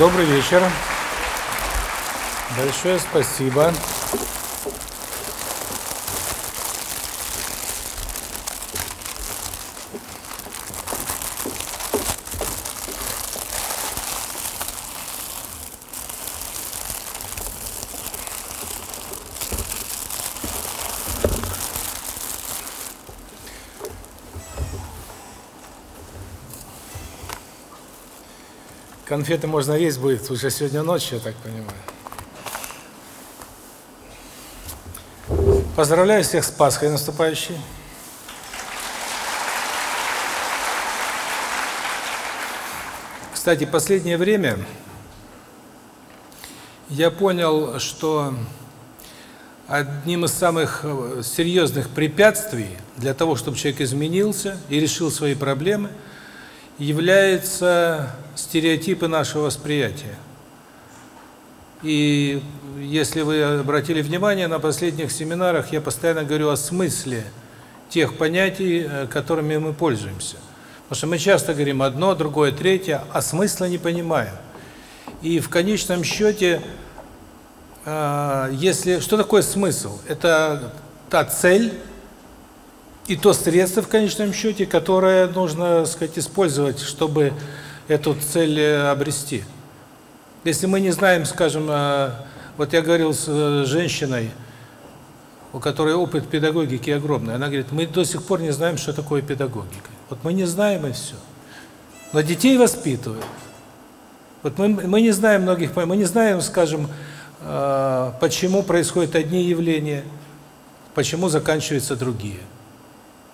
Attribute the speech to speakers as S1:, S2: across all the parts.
S1: Добрый вечер. Большое спасибо. Конфеты можно есть будет уже сегодня ночью, я так понимаю. Поздравляю всех с Пасхой наступающей. Кстати, последнее время я понял, что одним из самых э, серьезных препятствий для того, чтобы человек изменился и решил свои проблемы – являются стереотипы нашего восприятия. И если вы обратили внимание, на последних семинарах я постоянно говорю о смысле тех понятий, э, которыми мы пользуемся. Потому что мы часто говорим одно, другое, третье, а смысла не понимаем. И в конечном счете, э, если что такое смысл? Это та цель, и то средство в конечном счете, которое нужно, сказать, использовать, чтобы эту цель э, обрести. Если мы не знаем, скажем, э, вот я говорил с э, женщиной, у которой опыт педагогики огромный, она говорит, мы до сих пор не знаем, что такое педагогика. Вот мы не знаем и все. Но детей воспитывают. Вот мы мы не знаем многих, мы не знаем, скажем, почему происходят одни явления, почему заканчиваются другие.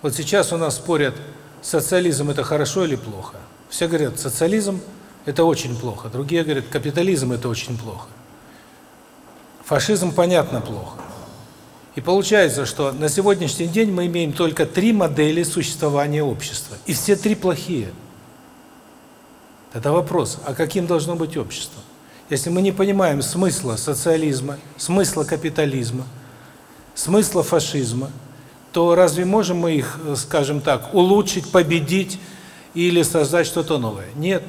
S1: Вот сейчас у нас спорят, социализм это хорошо или плохо. Все говорят, социализм это очень плохо. Другие говорят, капитализм это очень плохо. Фашизм понятно плохо. И получается, что на сегодняшний день мы имеем только три модели существования общества. И все три плохие. Это вопрос, а каким должно быть общество? Если мы не понимаем смысла социализма, смысла капитализма, смысла фашизма, то разве можем мы их, э, скажем так, улучшить, победить или создать что-то новое? Нет.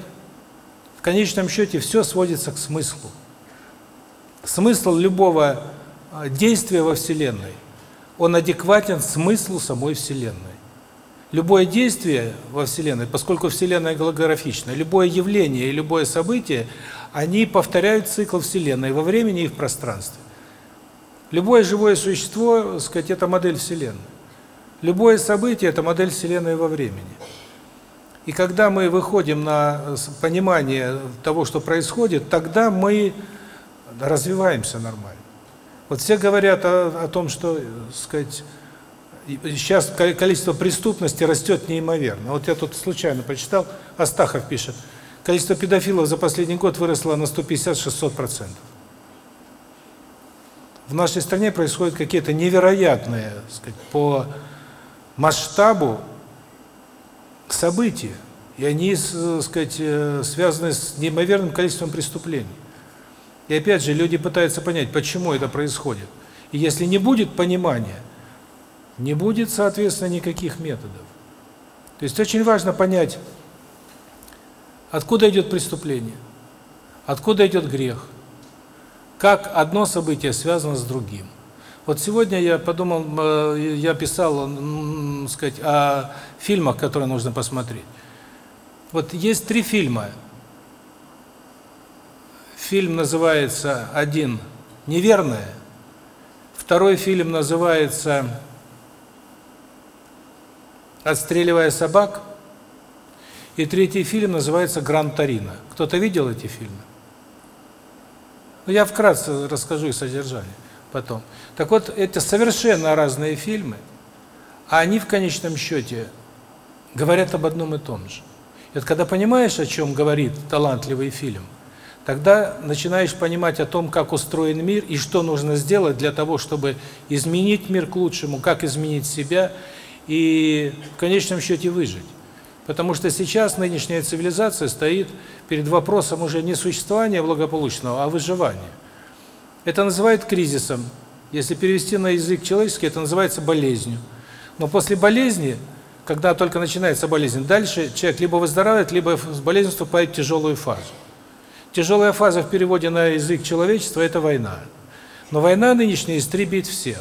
S1: В конечном счете все сводится к смыслу. Смысл любого э, действия во Вселенной, он адекватен смыслу самой Вселенной. Любое действие во Вселенной, поскольку Вселенная голографична, любое явление и любое событие, они повторяют цикл Вселенной во времени и в пространстве. Любое живое существо, сказать, это модель Вселенной. Любое событие – это модель Вселенной во времени. И когда мы выходим на э, понимание того, что происходит, тогда мы развиваемся нормально. Вот все говорят о, о том, что, э, сказать, сейчас количество преступности растет неимоверно. Вот я тут случайно прочитал, Астахов пишет, количество педофилов за последний год выросло на 150-600%. В нашей стране происходят какие-то невероятные, сказать, по масштабу события, и они, так э, сказать, э, связаны с неимоверным количеством преступлений. И опять же, люди пытаются понять, почему это происходит. И если не будет понимания, не будет, соответственно, никаких методов. То есть очень важно понять, откуда идет преступление, откуда идет грех, как одно событие связано с другим. Вот сегодня я подумал, э, я писал, сказать, о фильмах, которые нужно посмотреть. Вот есть три фильма. Фильм называется один «Неверное», второй фильм называется «Отстреливая собак», и третий фильм называется «Гран Торино». Кто-то видел эти фильмы? Ну, я вкратце расскажу их содержание потом. Так вот, это совершенно разные фильмы, а они в конечном счете говорят об одном и том же. И вот когда понимаешь, о чем говорит талантливый фильм, тогда начинаешь понимать о том, как устроен мир и что нужно сделать для того, чтобы изменить мир к лучшему, как изменить себя и в конечном счете выжить. Потому что сейчас нынешняя цивилизация стоит перед вопросом уже не существования благополучного, а выживания. Это называют кризисом. Если перевести на язык человеческий, это называется болезнью. Но после болезни, когда только начинается болезнь, дальше человек либо выздоравливает, либо с болезнью вступает в тяжелую фазу. Тяжелая фаза в переводе на язык человечества – это война. Но война нынешняя истребит всех.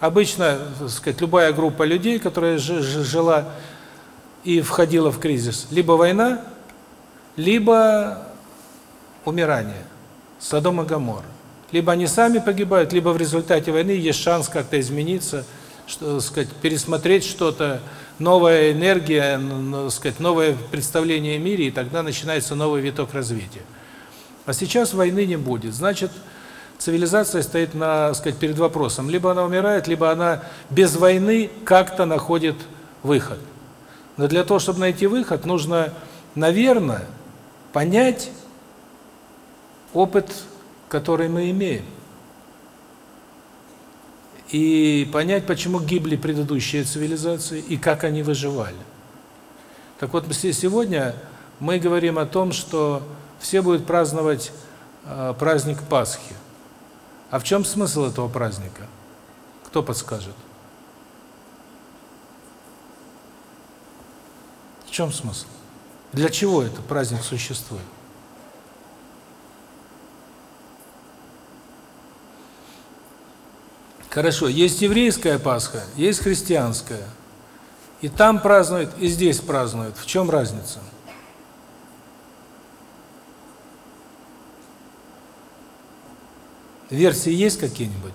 S1: Обычно, так сказать, любая группа людей, которая жила и входила в кризис, либо война, либо умирание, Содом и Гоморра. Либо они сами погибают, либо в результате войны есть шанс как-то измениться, что, сказать, пересмотреть что-то, новая энергия, сказать, новое представление о мире, и тогда начинается новый виток развития. А сейчас войны не будет. Значит, цивилизация стоит на, сказать, перед вопросом: либо она умирает, либо она без войны как-то находит выход. Но для того, чтобы найти выход, нужно, наверное, понять опыт, который мы имеем. И понять, почему гибли предыдущие цивилизации и как они выживали. Так вот, сегодня мы говорим о том, что все будут праздновать э, праздник Пасхи. А в чем смысл этого праздника? Кто подскажет? В чем смысл? Для чего этот праздник существует? Хорошо, есть еврейская Пасха, есть христианская. И там празднуют, и здесь празднуют. В чем разница? Версии есть какие-нибудь?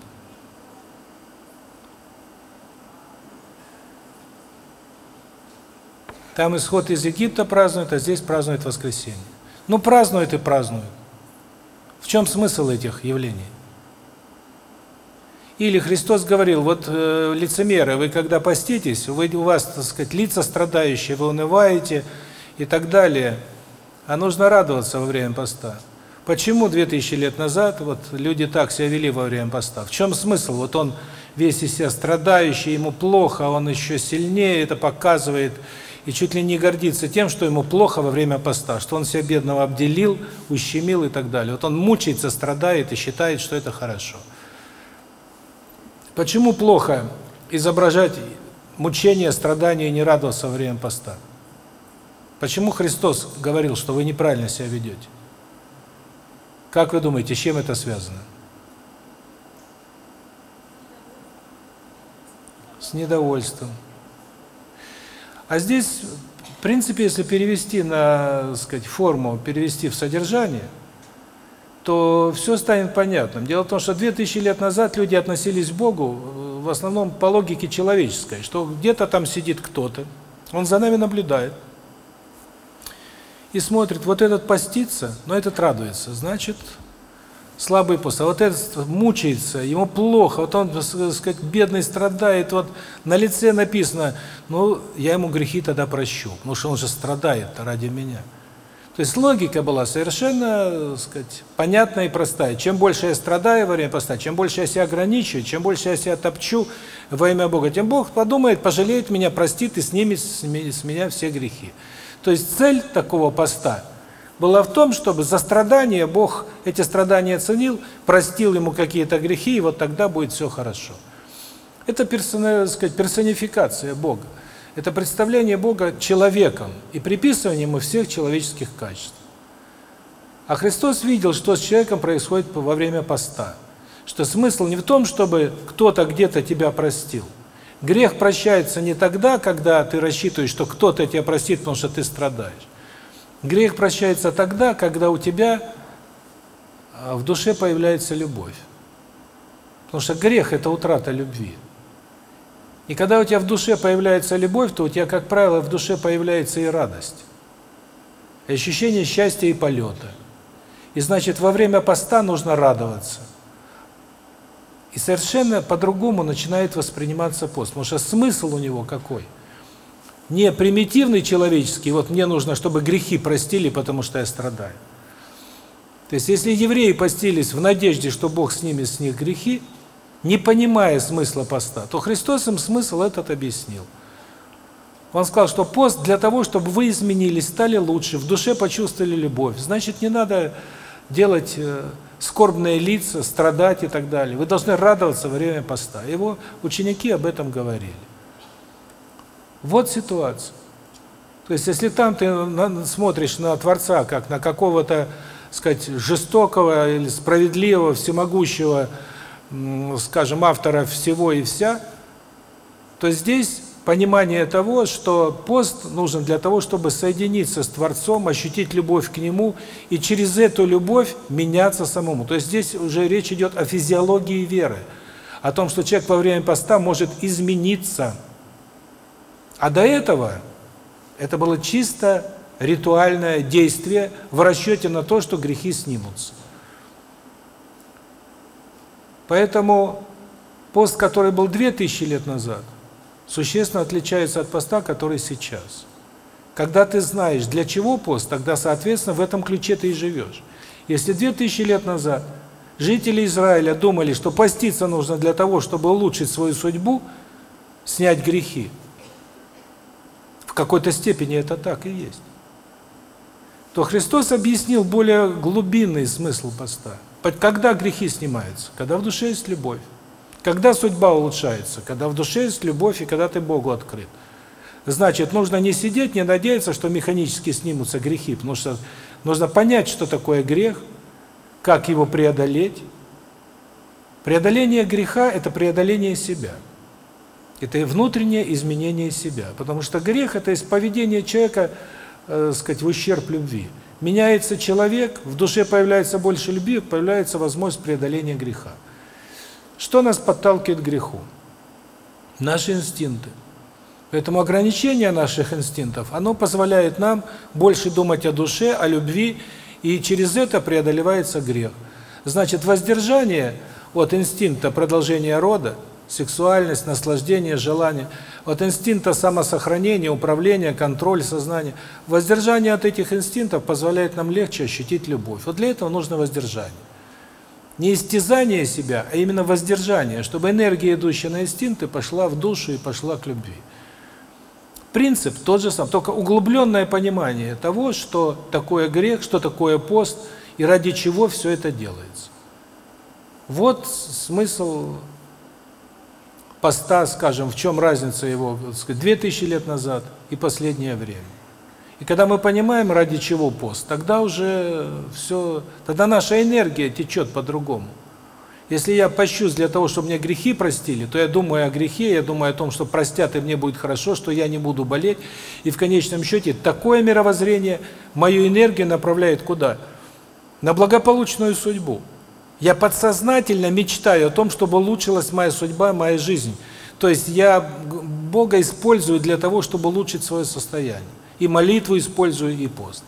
S1: Там исход из Египта празднуют, а здесь празднуют воскресенье. Ну, празднуют и празднуют. В чем смысл этих явлений? Или Христос говорил, вот э, лицемеры, вы когда поститесь, вы, у вас, так сказать, лица страдающие, вы унываете и так далее, а нужно радоваться во время поста. Почему 2000 лет назад вот люди так себя вели во время поста? В чем смысл? Вот он весь из себя страдающий, ему плохо, а он еще сильнее это показывает и чуть ли не гордится тем, что ему плохо во время поста, что он себя бедного обделил, ущемил и так далее. Вот он мучается, страдает и считает, что это хорошо. Почему плохо изображать мучение, страдания и не радоваться во время поста? Почему Христос говорил, что вы неправильно себя ведете? Как вы думаете, с чем это связано? С недовольством. А здесь, в принципе, если перевести на, сказать, форму, перевести в содержание, то все станет понятным. Дело в том, что 2000 лет назад люди относились к Богу э, в основном по логике человеческой, что где-то там сидит кто-то, он за нами наблюдает, и смотрит, вот этот постится, но этот радуется, значит, слабый пост. А вот этот мучается, ему плохо, вот он, так сказать, бедный страдает, вот на лице написано, ну, я ему грехи тогда прощу, потому что он же страдает ради меня. То есть логика была совершенно, так сказать, понятная и простая. Чем больше я страдаю во время поста, чем больше я себя ограничиваю, чем больше я себя топчу во имя Бога, тем Бог подумает, пожалеет меня, простит и снимет с меня все грехи. То есть цель такого поста была в том, чтобы за страдания Бог эти страдания оценил, простил ему какие-то грехи, и вот тогда будет все хорошо. Это персонификация Бога. Это представление Бога человеком и приписывание ему всех человеческих качеств. А Христос видел, что с человеком происходит во время поста. Что смысл не в том, чтобы кто-то где-то тебя простил – Грех прощается не тогда, когда ты рассчитываешь, что кто-то тебя простит, потому что ты страдаешь. Грех прощается тогда, когда у тебя а, в душе появляется любовь. Потому что грех – это утрата любви. И когда у тебя в душе появляется любовь, то у тебя, как правило, в душе появляется и радость. И ощущение счастья и полета. И значит, во время поста нужно радоваться. И совершенно по-другому начинает восприниматься пост. Потому что смысл у него какой? Не примитивный человеческий, вот мне нужно, чтобы грехи простили, потому что я страдаю. То есть, если евреи постились в надежде, что Бог снимет с них грехи, не понимая смысла поста, то Христос им смысл этот объяснил. Он сказал, что пост для того, чтобы вы изменились, стали лучше, в душе почувствовали любовь. Значит, не надо делать э, скорбные лица, страдать и так далее. Вы должны радоваться во время поста. Его ученики об этом говорили. Вот ситуация. То есть, если там ты смотришь на Творца, как на какого-то сказать, жестокого или справедливого, всемогущего, скажем, автора всего и вся, то здесь понимание того, что пост нужен для того, чтобы соединиться с Творцом, ощутить любовь к Нему и через эту любовь меняться самому. То есть здесь уже речь идет о физиологии веры, о том, что человек во время поста может измениться. А до этого это было чисто ритуальное действие в расчете на то, что грехи снимутся. Поэтому пост, который был 2000 лет назад, существенно отличается от поста, который сейчас. Когда ты знаешь, для чего пост, тогда, соответственно, в этом ключе ты и живешь. Если 2000 лет назад жители Израиля думали, что поститься нужно для того, чтобы улучшить свою судьбу, снять грехи, в какой-то степени это так и есть, то Христос объяснил более глубинный смысл поста. Когда грехи снимаются? Когда в душе есть любовь. Когда судьба улучшается? Когда в душе есть любовь и когда ты Богу открыт. Значит, нужно не сидеть, не надеяться, что механически снимутся грехи, потому что нужно понять, что такое грех, как его преодолеть. Преодоление греха – это преодоление себя. Это внутреннее изменение себя. Потому что грех – это поведение человека, э, сказать, в ущерб любви. Меняется человек, в душе появляется больше любви, появляется возможность преодоления греха. Что нас подталкивает к греху? Наши инстинкты. Поэтому ограничение наших инстинктов, оно позволяет нам больше думать о душе, о любви, и через это преодолевается грех. Значит, воздержание от инстинкта продолжения рода, сексуальность, наслаждение, желание, от инстинкта самосохранения, управления, контроль сознания, воздержание от этих инстинктов позволяет нам легче ощутить любовь. Вот для этого нужно воздержание. Не истязание себя, а именно воздержание, чтобы энергия, идущая на инстинкты, пошла в душу и пошла к любви. Принцип тот же самый, только углубленное понимание того, что такое грех, что такое пост и ради чего все это делается. Вот смысл поста, скажем, в чем разница его, так сказать, 2000 лет назад и последнее время. И когда мы понимаем, ради чего пост, тогда уже все, тогда наша энергия течет по-другому. Если я пощусь для того, чтобы мне грехи простили, то я думаю о грехе, я думаю о том, что простят, и мне будет хорошо, что я не буду болеть. И в конечном счете такое мировоззрение мою энергию направляет куда? На благополучную судьбу. Я подсознательно мечтаю о том, чтобы улучшилась моя судьба, моя жизнь. То есть я Бога использую для того, чтобы улучшить свое состояние и молитву использую, и пост.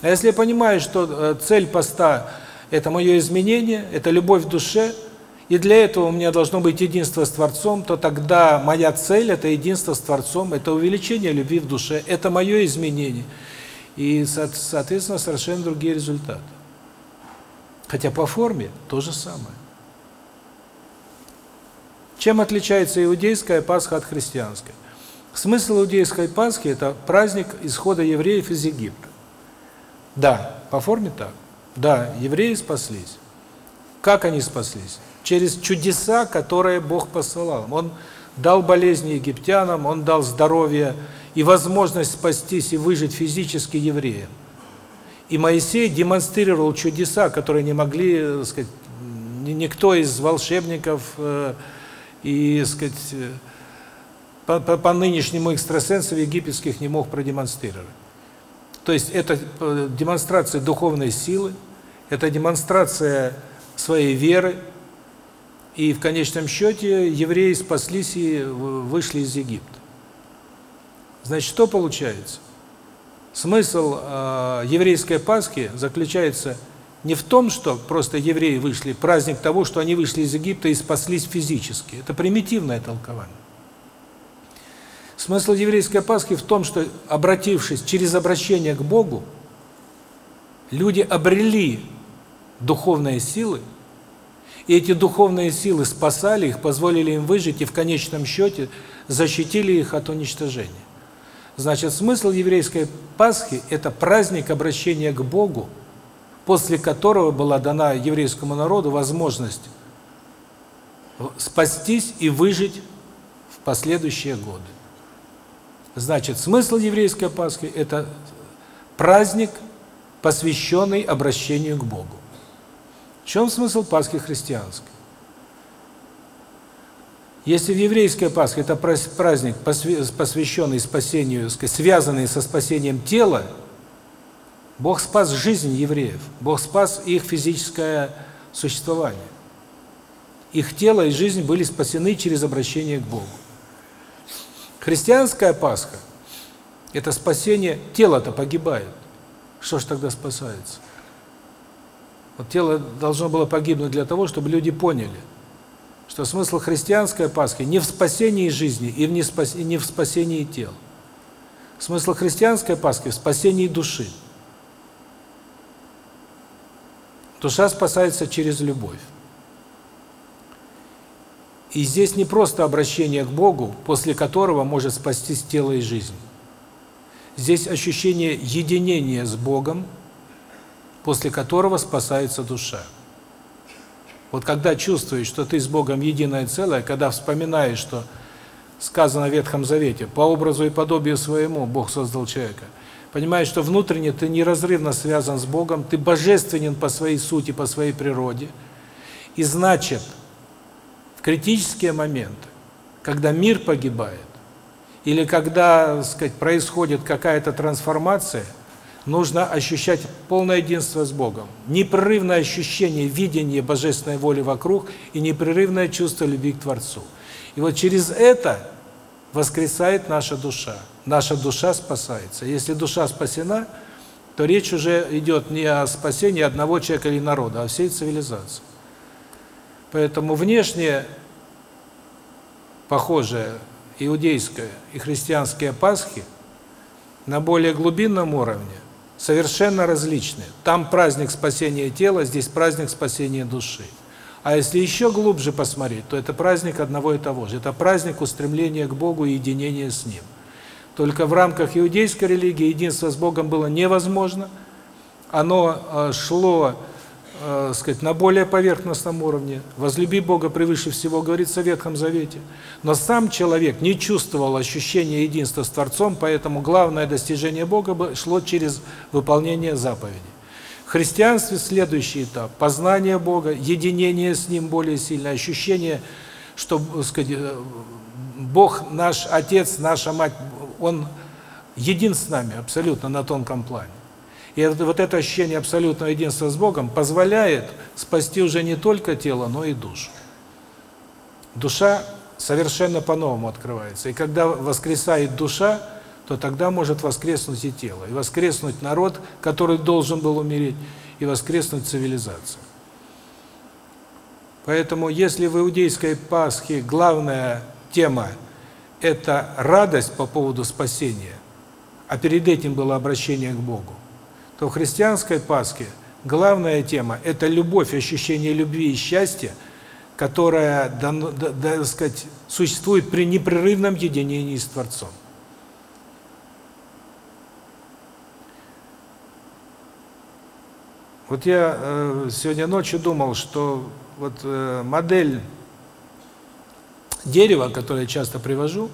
S1: А если я понимаю, что э, цель поста – это мое изменение, это любовь в душе, и для этого у меня должно быть единство с Творцом, то тогда моя цель – это единство с Творцом, это увеличение любви в душе, это мое изменение. И, соответственно, совершенно другие результаты. Хотя по форме то же самое. Чем отличается иудейская Пасха от христианской? Смысл иудейской Пасхи – это праздник исхода евреев из Египта. Да, по форме так. Да, евреи спаслись. Как они спаслись? Через чудеса, которые Бог посылал. Он дал болезни египтянам, Он дал здоровье и возможность спастись и выжить физически евреям. И Моисей демонстрировал чудеса, которые не могли, так э, сказать, никто из волшебников э, и, так сказать, э, по, по, по нынешнему экстрасенсов египетских не мог продемонстрировать. То есть это демонстрация духовной силы, это демонстрация своей веры, и в конечном счете евреи спаслись и вышли из Египта. Значит, что получается? Смысл э, еврейской Пасхи заключается не в том, что просто евреи вышли, праздник того, что они вышли из Египта и спаслись физически. Это примитивное толкование. Смысл еврейской Пасхи в том, что, обратившись через обращение к Богу, люди обрели духовные силы, и эти духовные силы спасали их, позволили им выжить и в конечном счете защитили их от уничтожения. Значит, смысл еврейской Пасхи – это праздник обращения к Богу, после которого была дана еврейскому народу возможность спастись и выжить в последующие годы. Значит, смысл еврейской Пасхи – это праздник посвященный обращению к Богу. В чем смысл Пасхи христианской? Если в еврейской Пасхе это праздник, посвященный спасению, связанный со спасением тела, Бог спас жизнь евреев, Бог спас их физическое существование. Их тело и жизнь были спасены через обращение к Богу. Христианская Пасха – это спасение, тело-то погибает. Что ж тогда спасается? Вот тело должно было погибнуть для того, чтобы люди поняли, что смысл христианской Пасхи не в спасении жизни и не в спасении тел. Смысл христианской Пасхи в спасении души. Душа спасается через любовь. И здесь не просто обращение к Богу, после которого может спастись тело и жизнь. Здесь ощущение единения с Богом, после которого спасается душа. Вот когда чувствуешь, что ты с Богом единое целое, когда вспоминаешь, что сказано в Ветхом Завете, по образу и подобию своему Бог создал человека, понимаешь, что внутренне ты неразрывно связан с Богом, ты божественен по своей сути, по своей природе, и значит, в критические моменты, когда мир погибает, или когда, сказать, происходит какая-то трансформация – нужно ощущать полное единство с Богом. Непрерывное ощущение видения божественной воли вокруг и непрерывное чувство любви к Творцу. И вот через это воскресает наша душа. Наша душа спасается. Если душа спасена, то речь уже идет не о спасении одного человека или народа, а всей цивилизации. Поэтому внешне похожие иудейская и христианские Пасхи на более глубинном уровне совершенно различны. Там праздник спасения тела, здесь праздник спасения души. А если еще глубже посмотреть, то это праздник одного и того же. Это праздник устремления к Богу и единения с Ним. Только в рамках иудейской религии единство с Богом было невозможно. Оно э, шло э, сказать, на более поверхностном уровне. Возлюби Бога превыше всего, говорится в Ветхом Завете. Но сам человек не чувствовал ощущения единства с Творцом, поэтому главное достижение Бога шло через выполнение заповедей. В христианстве следующий этап – познание Бога, единение с Ним более сильное, ощущение, что сказать, э, Бог наш Отец, наша Мать, Он един с нами абсолютно на тонком плане. И вот это ощущение абсолютного единства с Богом позволяет спасти уже не только тело, но и душу. Душа совершенно по-новому открывается. И когда воскресает душа, то тогда может воскреснуть и тело. И воскреснуть народ, который должен был умереть, и воскреснуть цивилизация. Поэтому если в иудейской Пасхе главная тема – это радость по поводу спасения, а перед этим было обращение к Богу, то в христианской Пасхе главная тема – это любовь, ощущение любви и счастья, которая, да, да, да, сказать, существует при непрерывном единении с Творцом. Вот я э, сегодня ночью думал, что вот э, модель дерева, которую я часто привожу,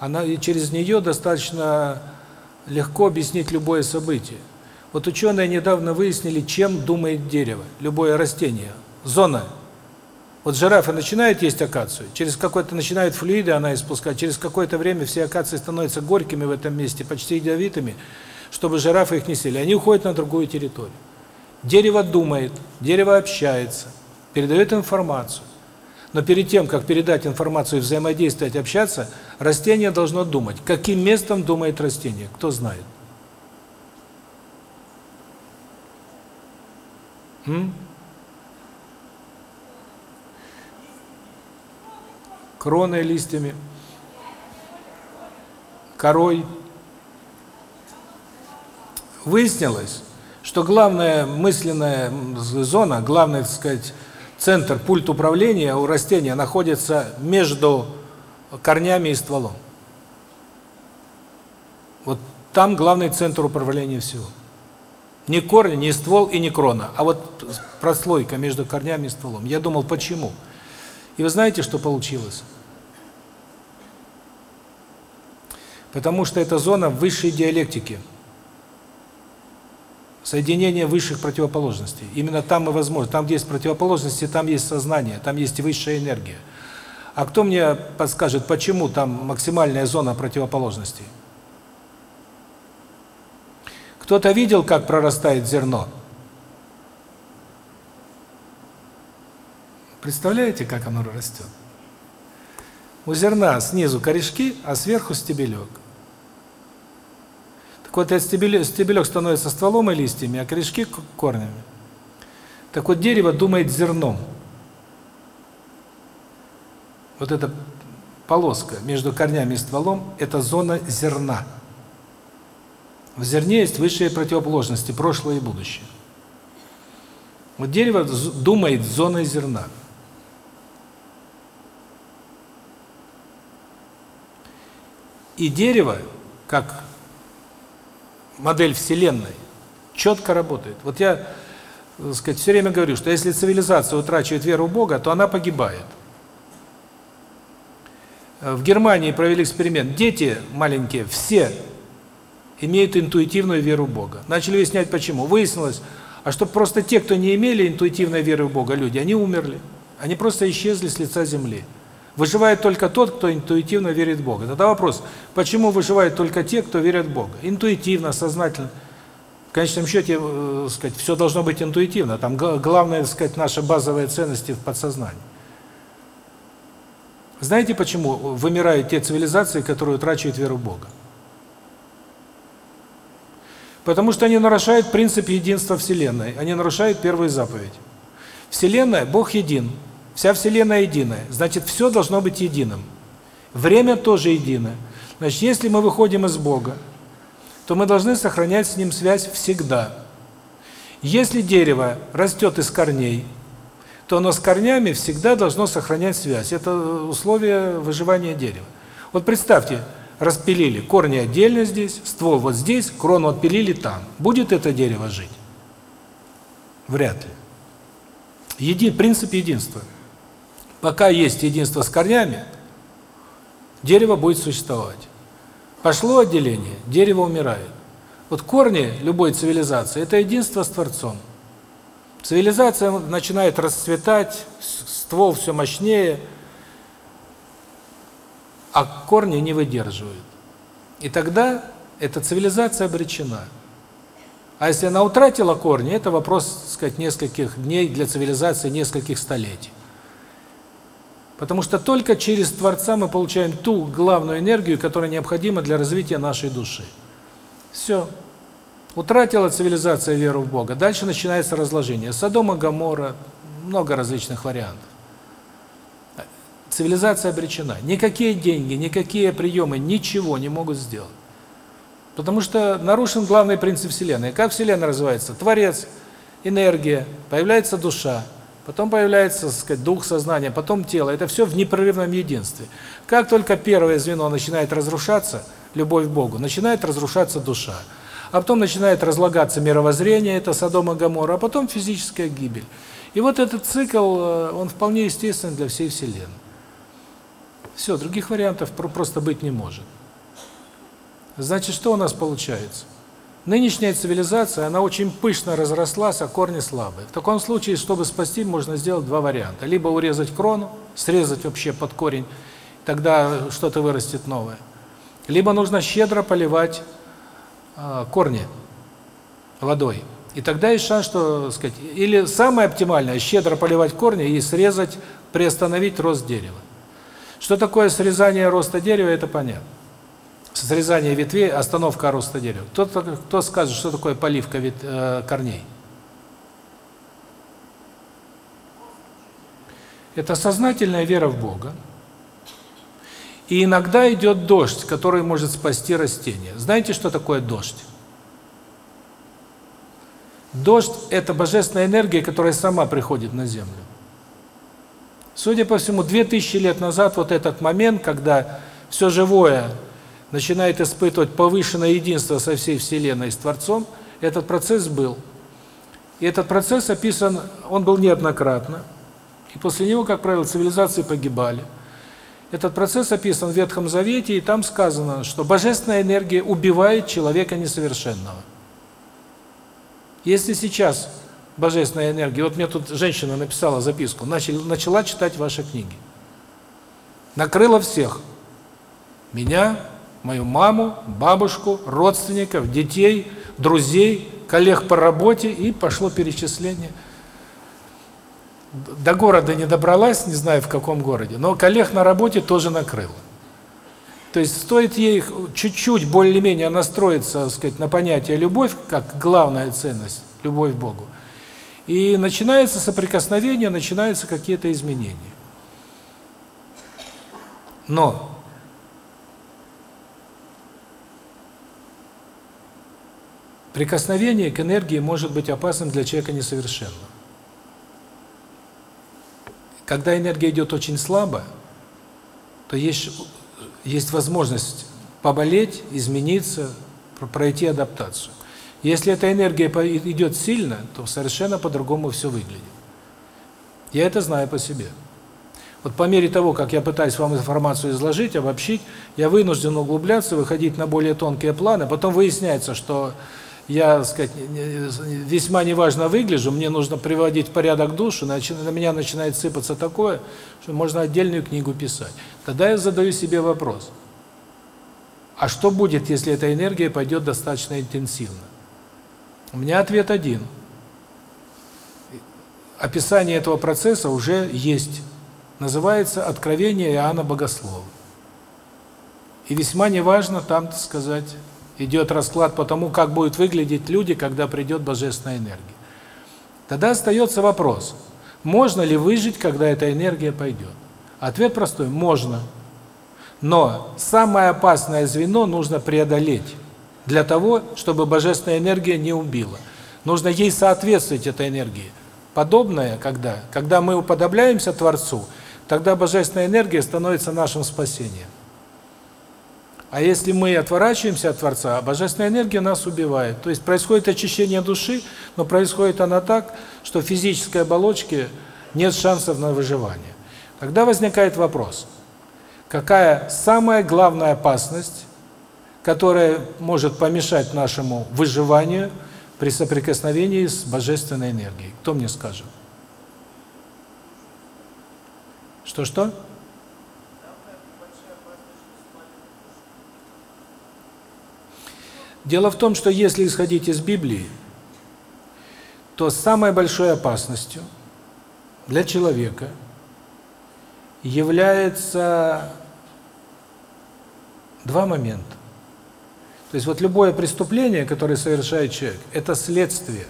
S1: она и через нее достаточно легко объяснить любое событие. Вот ученые недавно выяснили, чем думает дерево, любое растение. Зона. Вот жирафы начинают есть акацию, через какое-то начинают флюиды она испускать, через какое-то время все акации становятся горькими в этом месте, почти ядовитыми, чтобы жирафы их не съели. Они уходят на другую территорию. Дерево думает, дерево общается, передает информацию. Но перед тем, как передать информацию, взаимодействовать, общаться, растение должно думать. Каким местом думает растение? Кто знает? М? Кроной, листьями, корой. Выяснилось, что главная мысленная зона, главный, так сказать, центр, пульт управления у растения находится между корнями и стволом. Вот там главный центр управления всего. Не корни, не ствол и не крона, а вот прослойка между корнями и стволом. Я думал, почему? И вы знаете, что получилось? Потому что это зона высшей диалектики. соединение высших противоположностей. Именно там и возможно. Там, где есть противоположности, там есть сознание, там есть высшая энергия. А кто мне подскажет, почему там максимальная зона противоположностей? Кто-то видел, как прорастает зерно? Представляете, как оно растет? У зерна снизу корешки, а сверху стебелек. Так вот, этот стебелек, стебелек становится стволом и листьями, а корешки – корнями. Так вот, дерево думает зерном. Вот эта полоска между корнями и стволом – это зона зерна. В зерне есть высшие противоположности, прошлое и будущее. Вот дерево думает зоной зерна. И дерево, как модель Вселенной, четко работает. Вот я, сказать, все время говорю, что если цивилизация утрачивает веру в Бога, то она погибает. В Германии провели эксперимент. Дети маленькие, все имеют интуитивную веру в Бога. Начали выяснять, почему. Выяснилось, а что просто те, кто не имели интуитивной веры в Бога, люди, они умерли. Они просто исчезли с лица земли. Выживает только тот, кто интуитивно верит в Бога. Тогда вопрос, почему выживают только те, кто верит в Бога? Интуитивно, сознательно. В конечном счете, э, сказать, все должно быть интуитивно. Там главное, сказать, наши базовые ценности в подсознании. Знаете, почему вымирают те цивилизации, которые утрачивают веру в Бога? Потому что они нарушают принцип единства Вселенной, они нарушают первую заповедь. Вселенная, Бог един, Вся Вселенная единая. Значит, все должно быть единым. Время тоже единое. Значит, если мы выходим из Бога, то мы должны сохранять с Ним связь всегда. Если дерево растет из корней, то оно с корнями всегда должно сохранять связь. Это условие выживания дерева. Вот представьте, распилили корни отдельно здесь, ствол вот здесь, крону отпилили там. Будет это дерево жить? Вряд ли. Еди, принцип единства. Пока есть единство с корнями, дерево будет существовать. Пошло отделение, дерево умирает. Вот корни любой цивилизации – это единство с Творцом. Цивилизация начинает расцветать, ствол все мощнее, а корни не выдерживают. И тогда эта цивилизация обречена. А если она утратила корни, это вопрос, так сказать, нескольких дней для цивилизации, нескольких столетий. Потому что только через Творца мы получаем ту главную энергию, которая необходима для развития нашей души. Все. Утратила цивилизация веру в Бога. Дальше начинается разложение. Содома, Гоморра, много различных вариантов. Цивилизация обречена. Никакие деньги, никакие приемы ничего не могут сделать. Потому что нарушен главный принцип Вселенной. Как Вселенная развивается? Творец, энергия, появляется душа. Потом появляется, так сказать, дух сознания, потом тело. Это все в непрерывном единстве. Как только первое звено начинает разрушаться, любовь к Богу, начинает разрушаться душа. А потом начинает разлагаться мировоззрение, это Содом и Гоморра, а потом физическая гибель. И вот этот цикл, э, он вполне естественный для всей Вселенной. Все, других вариантов просто быть не может. Значит, что у нас получается? Нынешняя цивилизация, она очень пышно разрослась, а корни слабые. В таком случае, чтобы спасти, можно сделать два варианта. Либо урезать крону, срезать вообще под корень, тогда что-то вырастет новое. Либо нужно щедро поливать э, корни водой. И тогда есть шанс, что, сказать, или самое оптимальное щедро поливать корни и срезать, приостановить рост дерева. Что такое срезание роста дерева, это понятно срезание ветвей, остановка роста дерева. Кто, кто скажет, что такое поливка вет, э, корней? Это сознательная вера в Бога. И иногда идет дождь, который может спасти растение. Знаете, что такое дождь? Дождь – это божественная энергия, которая сама приходит на землю. Судя по всему, 2000 лет назад вот этот момент, когда все живое начинает испытывать повышенное единство со всей Вселенной, с Творцом, этот процесс был. И этот процесс описан, он был неоднократно. И после него, как правило, цивилизации погибали. Этот процесс описан в Ветхом Завете, и там сказано, что божественная энергия убивает человека несовершенного. Если сейчас божественная энергия, вот мне тут женщина написала записку, начала, начала читать ваши книги. Накрыла всех. Меня, мою маму, бабушку, родственников, детей, друзей, коллег по работе, и пошло перечисление. До города не добралась, не знаю в каком городе, но коллег на работе тоже накрыла. То есть стоит ей чуть-чуть более-менее настроиться, сказать, на понятие любовь как главная ценность, любовь к Богу. И начинается соприкосновение, начинаются какие-то изменения. Но прикосновение к энергии может быть опасным для человека несовершенного. Когда энергия идет очень слабо, то есть есть возможность поболеть, измениться, пройти адаптацию. Если эта энергия идет сильно, то совершенно по-другому все выглядит. Я это знаю по себе. Вот по мере того, как я пытаюсь вам информацию изложить, обобщить, я вынужден углубляться, выходить на более тонкие планы, потом выясняется, что я, так сказать, весьма неважно выгляжу, мне нужно приводить в порядок душу, на меня начинает сыпаться такое, что можно отдельную книгу писать. Тогда я задаю себе вопрос, а что будет, если эта энергия пойдет достаточно интенсивно? У меня ответ один. Описание этого процесса уже есть. Называется «Откровение Иоанна Богослова». И весьма неважно там, так сказать, идет расклад по тому, как будут выглядеть люди, когда придет божественная энергия. Тогда остается вопрос, можно ли выжить, когда эта энергия пойдет? Ответ простой – можно. Но самое опасное звено нужно преодолеть для того, чтобы божественная энергия не убила. Нужно ей соответствовать, этой энергии. Подобное, когда? Когда мы уподобляемся Творцу, тогда божественная энергия становится нашим спасением. А если мы отворачиваемся от Творца, божественная энергия нас убивает. То есть происходит очищение души, но происходит она так, что в физической оболочке нет шансов на выживание. Тогда возникает вопрос, какая самая главная опасность, которая может помешать нашему выживанию при соприкосновении с божественной энергией? Кто мне скажет? Что-что? Дело в том, что если исходить из Библии, то самой большой опасностью для человека является два момента. То есть вот любое преступление, которое совершает человек, это следствие.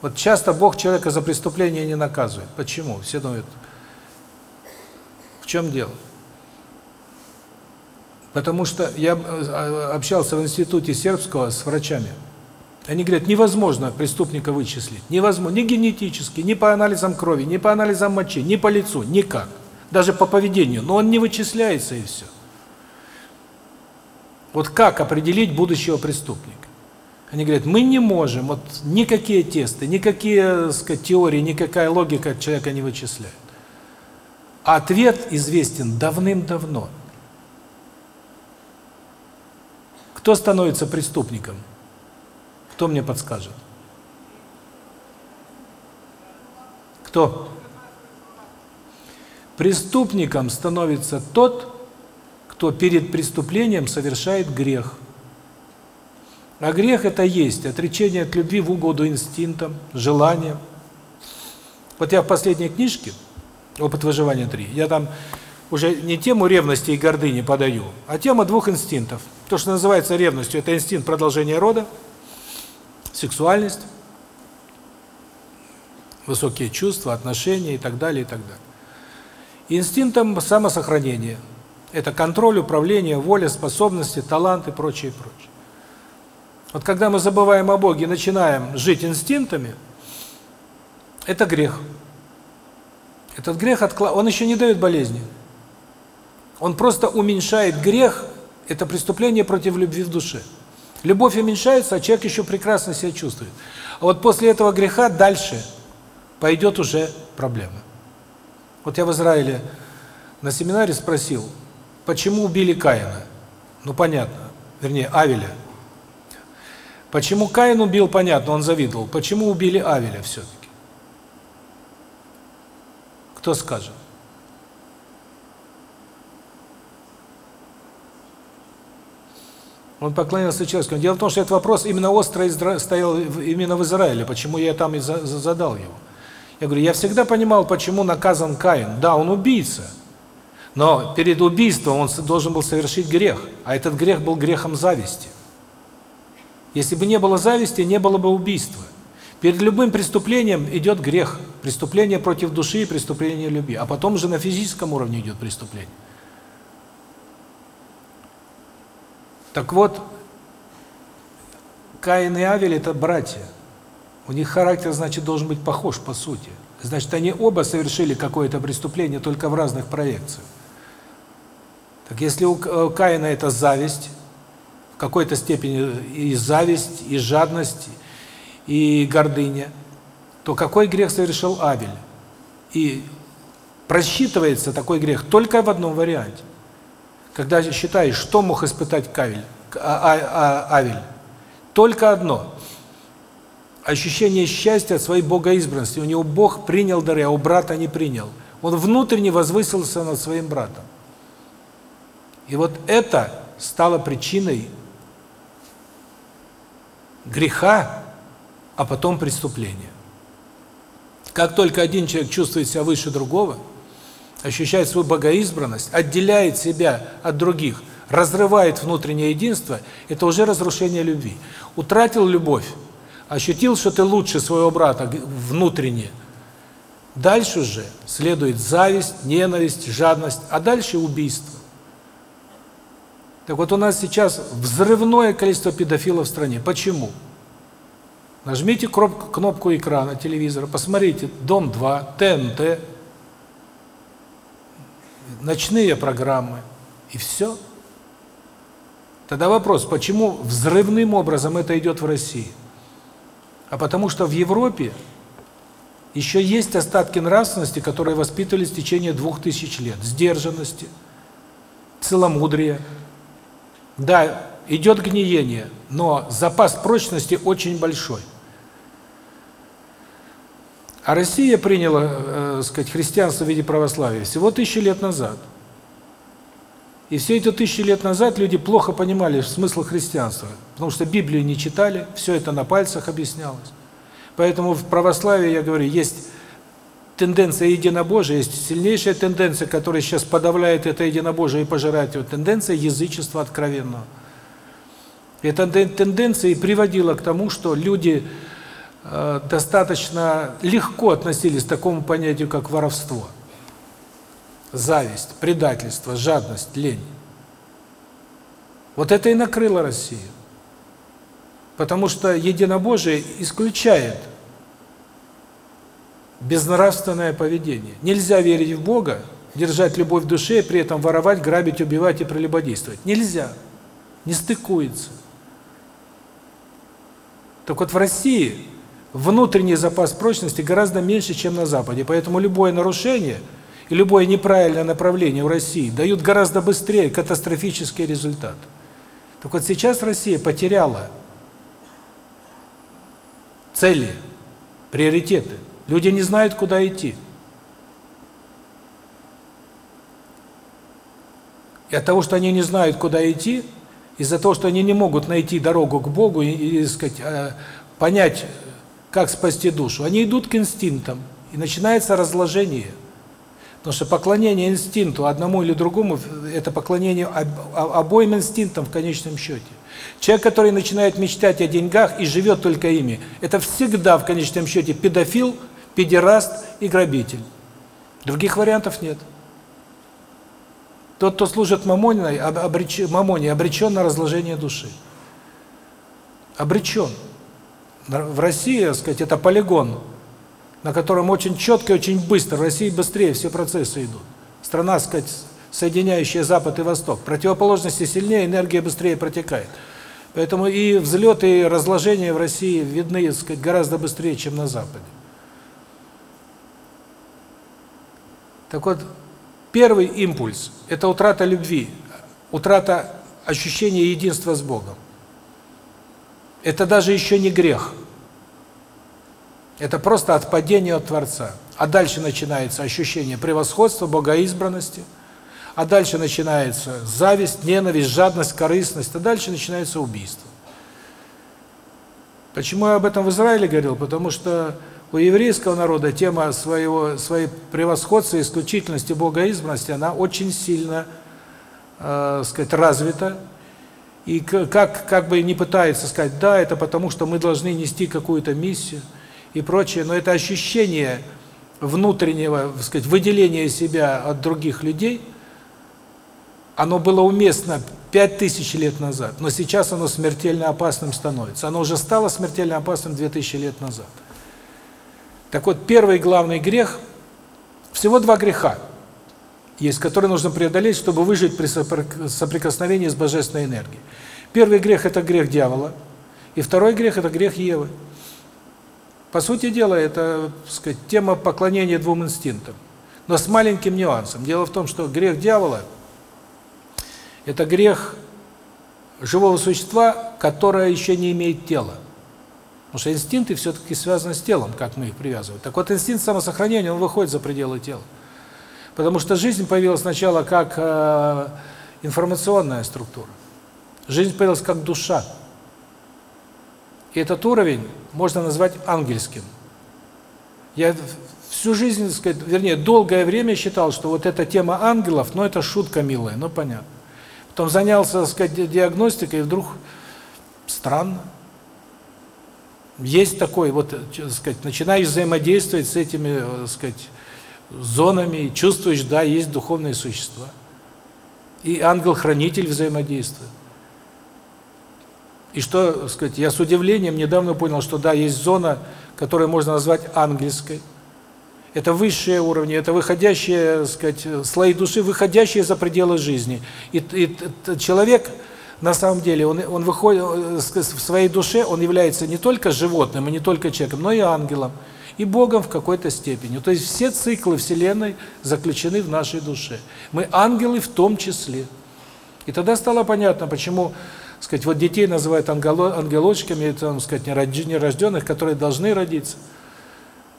S1: Вот часто Бог человека за преступление не наказывает. Почему? Все думают, в чем дело? Потому что я э, общался в институте сербского с врачами. Они говорят, невозможно преступника вычислить. Невозможно. Ни генетически, ни по анализам крови, ни по анализам мочи, ни по лицу, никак. Даже по поведению. Но он не вычисляется и все. Вот как определить будущего преступника? Они говорят, мы не можем, вот никакие тесты, никакие, сказать, теории, никакая логика человека не вычисляют. А ответ известен давным-давно. Кто становится преступником? Кто мне подскажет? Кто? Преступником становится тот, кто перед преступлением совершает грех. А грех это есть отречение от любви в угоду инстинктам, желаниям. Вот я в последней книжке «Опыт выживания 3», я там уже не тему ревности и гордыни подаю, а тему двух инстинктов. То, что называется ревностью, это инстинкт продолжения рода, сексуальность, высокие чувства, отношения и так далее, и так далее. Инстинктом самосохранения – это контроль, управление, воля, способности, талант и прочее, прочее. Вот когда мы забываем о Боге и начинаем жить инстинктами, это грех. Этот грех, он еще не дает болезни. Он просто уменьшает грех, это преступление против любви в душе. Любовь уменьшается, а человек еще прекрасно себя чувствует. А вот после этого греха дальше пойдет уже проблема. Вот я в Израиле на семинаре спросил, почему убили Каина? Ну понятно, вернее Авеля. Почему Каин убил, понятно, он завидовал. Почему убили Авеля все-таки? Кто скажет? Он поклонился человеку. Дело в том, что этот вопрос именно остро стоял именно в Израиле, почему я там и задал его. Я говорю, я всегда понимал, почему наказан Каин. Да, он убийца, но перед убийством он должен был совершить грех, а этот грех был грехом зависти. Если бы не было зависти, не было бы убийства. Перед любым преступлением идет грех, преступление против души и преступление любви, а потом уже на физическом уровне идет преступление. Так вот, Каин и Авель – это братья. У них характер, значит, должен быть похож по сути. Значит, они оба совершили какое-то преступление, только в разных проекциях. Так если у Каина это зависть, в какой-то степени и зависть, и жадность, и гордыня, то какой грех совершил Авель? И просчитывается такой грех только в одном варианте. Когда считаешь, что мог испытать Кавель, а, а, а, Авель, только одно – ощущение счастья от своей богоизбранности. У него Бог принял дары, а у брата не принял. Он внутренне возвысился над своим братом. И вот это стало причиной греха, а потом преступления. Как только один человек чувствует себя выше другого – ощущает свою богоизбранность, отделяет себя от других, разрывает внутреннее единство, это уже разрушение любви. Утратил любовь, ощутил, что ты лучше своего брата внутренне. Дальше же следует зависть, ненависть, жадность, а дальше убийство. Так вот у нас сейчас взрывное количество педофилов в стране. Почему? Нажмите кнопку экрана телевизора, посмотрите «Дом-2», ТНТ, ночные программы, и все. Тогда вопрос, почему взрывным образом это идет в России? А потому что в Европе еще есть остатки нравственности, которые воспитывались в течение двух тысяч лет. Сдержанности, целомудрия. Да, идет гниение, но запас прочности очень большой. А Россия приняла, э, сказать, христианство в виде православия всего тысячи лет назад. И все эти тысячи лет назад люди плохо понимали смысл христианства, потому что Библию не читали, все это на пальцах объяснялось. Поэтому в православии, я говорю, есть тенденция единобожия, есть сильнейшая тенденция, которая сейчас подавляет это единобожие и пожирает его, тенденция язычества откровенного. Эта тенденция и приводила к тому, что люди Э, достаточно легко относились к такому понятию, как воровство. Зависть, предательство, жадность, лень. Вот это и накрыло Россию. Потому что единобожие исключает безнравственное поведение. Нельзя верить в Бога, держать любовь в душе, при этом воровать, грабить, убивать и прелюбодействовать. Нельзя. Не стыкуется. Так вот в России внутренний запас прочности гораздо меньше, чем на Западе. Поэтому любое нарушение и любое неправильное направление в России дают гораздо быстрее катастрофический результат. Так вот сейчас Россия потеряла цели, приоритеты. Люди не знают, куда идти. И от того, что они не знают, куда идти, из-за того, что они не могут найти дорогу к Богу и, и сказать, э, понять как спасти душу? Они идут к инстинктам, и начинается разложение. Потому что поклонение инстинкту, одному или другому, это поклонение обоим инстинктам в конечном счете. Человек, который начинает мечтать о деньгах и живет только ими, это всегда в конечном счете педофил, педераст и грабитель. Других вариантов нет. Тот, кто служит мамониной, обреч... мамоне, обречен на разложение души. Обречен в России, так сказать, это полигон, на котором очень четко и очень быстро, в России быстрее все процессы идут. Страна, так сказать, соединяющая Запад и Восток. Противоположности сильнее, энергия быстрее протекает. Поэтому и взлеты, и разложения в России видны, так сказать, гораздо быстрее, чем на Западе. Так вот, первый импульс – это утрата любви, утрата ощущения единства с Богом. Это даже еще не грех. Это просто отпадение от Творца. А дальше начинается ощущение превосходства, богоизбранности. А дальше начинается зависть, ненависть, жадность, корыстность. А дальше начинается убийство. Почему я об этом в Израиле говорил? Потому что у еврейского народа тема своего своей превосходства, исключительности, богоизбранности, она очень сильно, э, сказать, развита. И как как бы не пытается сказать, да, это потому, что мы должны нести какую-то миссию и прочее, но это ощущение внутреннего, так сказать, выделения себя от других людей, оно было уместно пять тысяч лет назад, но сейчас оно смертельно опасным становится. Оно уже стало смертельно опасным 2000 лет назад. Так вот, первый главный грех, всего два греха есть, которые нужно преодолеть, чтобы выжить при соприкосновении с божественной энергией. Первый грех – это грех дьявола, и второй грех – это грех Евы. По сути дела, это, сказать, тема поклонения двум инстинктам, но с маленьким нюансом. Дело в том, что грех дьявола – это грех живого существа, которое еще не имеет тела. Потому что инстинкты все-таки связаны с телом, как мы их привязываем. Так вот, инстинкт самосохранения, он выходит за пределы тела. Потому что жизнь появилась сначала как э, информационная структура. Жизнь появилась как душа. И этот уровень можно назвать ангельским. Я всю жизнь, сказать, вернее, долгое время считал, что вот эта тема ангелов, ну это шутка милая, ну понятно. Потом занялся, так сказать, диагностикой, и вдруг странно. Есть такой, вот, так сказать, начинаешь взаимодействовать с этими, так сказать, зонами, чувствуешь, да, есть духовные существа. И ангел-хранитель взаимодействует. И что, так сказать, я с удивлением недавно понял, что да, есть зона, которую можно назвать ангельской. Это высшие уровни, это выходящие, так сказать, слои души, выходящие за пределы жизни. И, и человек, на самом деле, он, он выходит в своей душе, он является не только животным и не только человеком, но и ангелом, и Богом в какой-то степени. То есть все циклы Вселенной заключены в нашей душе. Мы ангелы в том числе. И тогда стало понятно, почему сказать, вот детей называют ангелочками, там, сказать, нерожденных, которые должны родиться.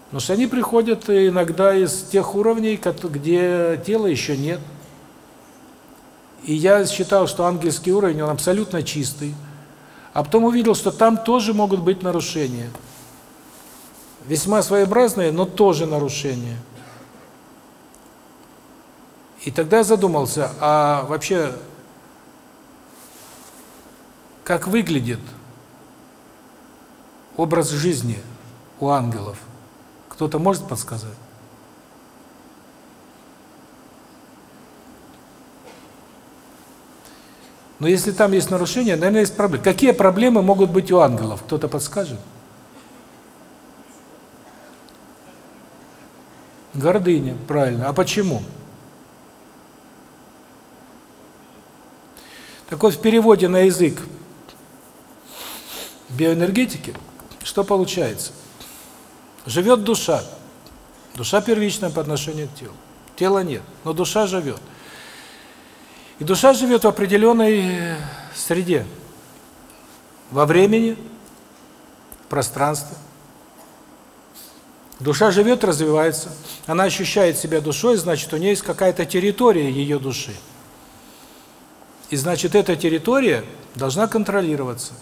S1: Потому что они приходят иногда из тех уровней, где тела еще нет. И я считал, что ангельский уровень, он абсолютно чистый. А потом увидел, что там тоже могут быть нарушения. Весьма своеобразные, но тоже нарушения. И тогда задумался, а вообще как выглядит образ жизни у ангелов? Кто-то может подсказать? Но если там есть нарушения, наверное, есть проблемы. Какие проблемы могут быть у ангелов? Кто-то подскажет? Гордыня, правильно. А почему? Так вот, в переводе на язык биоэнергетики, что получается? Живет душа. Душа первичная по отношению к телу. Тела нет, но душа живет. И душа живет в определенной среде. Во времени, в пространстве. Душа живет, развивается. Она ощущает себя душой, значит, у нее есть какая-то территория ее души. И значит, эта территория должна контролироваться.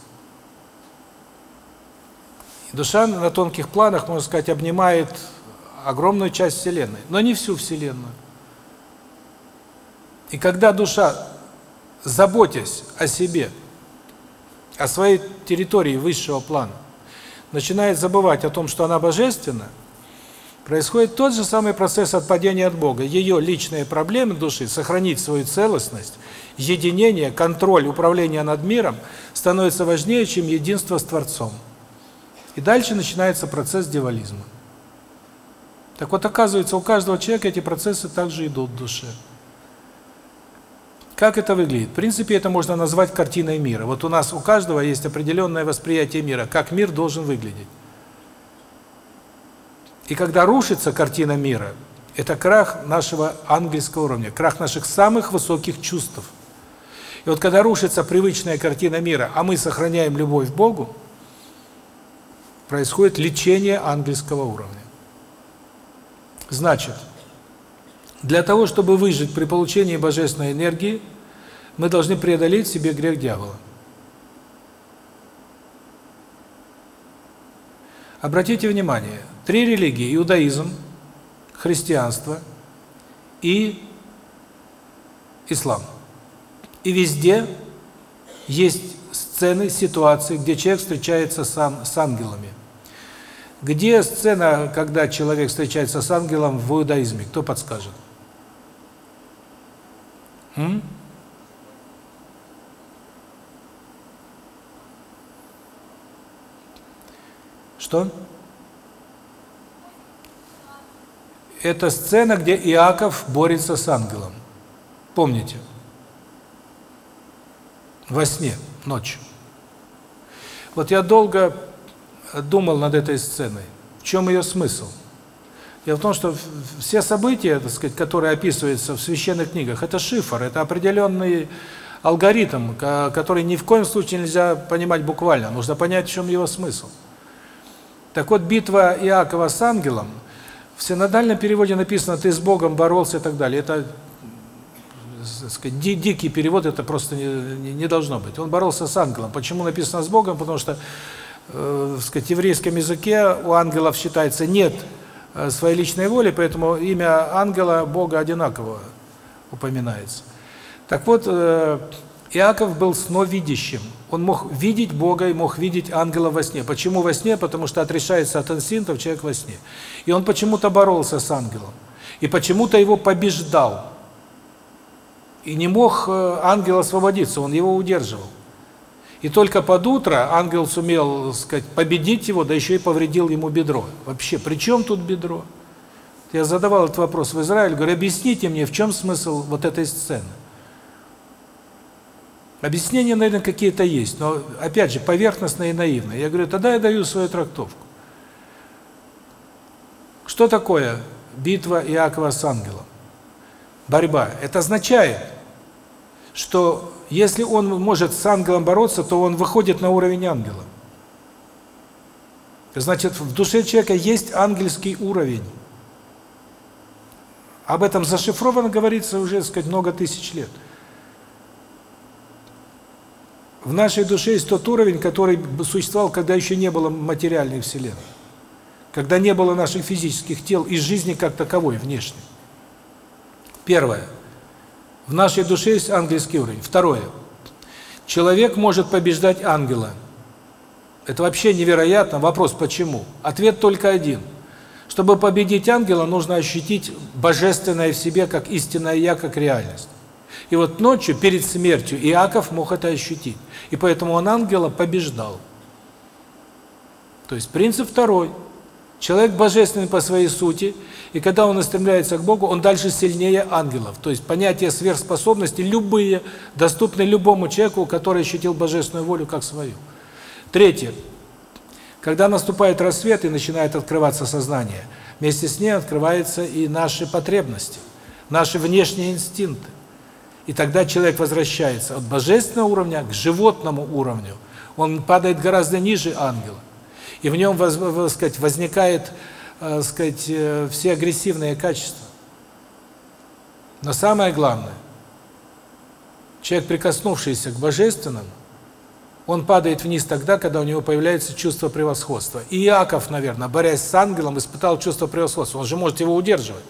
S1: Душа на тонких планах, можно сказать, обнимает огромную часть Вселенной, но не всю Вселенную. И когда душа, заботясь о себе, о своей территории высшего плана, начинает забывать о том, что она божественна, происходит тот же самый процесс отпадения от Бога. Ее личные проблемы души, сохранить свою целостность, единение, контроль, управление над миром, становится важнее, чем единство с Творцом. И дальше начинается процесс дьяволизма. Так вот, оказывается, у каждого человека эти процессы также идут в душе. Как это выглядит? В принципе, это можно назвать картиной мира. Вот у нас у каждого есть определенное восприятие мира, как мир должен выглядеть. И когда рушится картина мира, это крах нашего ангельского уровня, крах наших самых высоких чувств. И вот когда рушится привычная картина мира, а мы сохраняем любовь к Богу, происходит лечение ангельского уровня. Значит, для того, чтобы выжить при получении божественной энергии, мы должны преодолеть в себе грех дьявола. Обратите внимание, три религии – иудаизм, христианство и ислам. И везде есть сцены, ситуации, где человек встречается с, ан с ангелами. Где сцена, когда человек встречается с ангелом в иудаизме? Кто подскажет? М? Что? Это сцена, где Иаков борется с ангелом. Помните? Во сне, ночью. Вот я долго думал над этой сценой. В чем ее смысл? Дело в том, что все события, так сказать, которые описываются в священных книгах, это шифр, это определенный алгоритм, который ни в коем случае нельзя понимать буквально. Нужно понять, в чем его смысл. Так вот, битва Иакова с ангелом, в синодальном переводе написано «ты с Богом боролся» и так далее. Это сказать, дикий перевод, это просто не, не, должно быть. Он боролся с ангелом. Почему написано «с Богом»? Потому что э, сказать, в еврейском языке у ангелов считается нет своей личной воли, поэтому имя ангела Бога одинаково упоминается. Так вот, э, Иаков был сновидящим. Он мог видеть Бога и мог видеть ангела во сне. Почему во сне? Потому что отрешается от инстинктов человек во сне. И он почему-то боролся с ангелом. И почему-то его побеждал. И не мог э, ангел освободиться, он его удерживал. И только под утро ангел сумел, сказать, победить его, да еще и повредил ему бедро. Вообще, при чем тут бедро? Я задавал этот вопрос в Израиль, говорю, объясните мне, в чем смысл вот этой сцены. Объяснения, наверное, какие-то есть, но, опять же, поверхностно и наивно. Я говорю, тогда я даю свою трактовку. Что такое битва Иакова с ангелом? Борьба. Это означает, что если он может с ангелом бороться, то он выходит на уровень ангела. Значит, в душе человека есть ангельский уровень. Об этом зашифровано говорится уже, так сказать, много тысяч лет. В нашей душе есть тот уровень, который существовал, когда еще не было материальной вселенной. Когда не было наших физических тел и жизни как таковой, внешней. Первое. В нашей душе есть ангельский уровень. Второе. Человек может побеждать ангела. Это вообще невероятно. Вопрос, почему? Ответ только один. Чтобы победить ангела, нужно ощутить божественное в себе, как истинное Я, как реальность. И вот ночью, перед смертью, Иаков мог это ощутить. И поэтому он ангела побеждал. То есть принцип второй. Человек божественный по своей сути, и когда он устремляется к Богу, он дальше сильнее ангелов. То есть понятие сверхспособности любые доступны любому человеку, который ощутил божественную волю как свою. Третье. Когда наступает рассвет и начинает открываться сознание, вместе с ней открываются и наши потребности, наши внешние инстинкты. И тогда человек возвращается от божественного уровня к животному уровню. Он падает гораздо ниже ангела. И в нем, так сказать, возникает, так сказать, э, все агрессивные качества. Но самое главное, человек, прикоснувшийся к божественному, он падает вниз тогда, когда у него появляется чувство превосходства. И Иаков, наверное, борясь с ангелом, испытал чувство превосходства. Он же может его удерживать.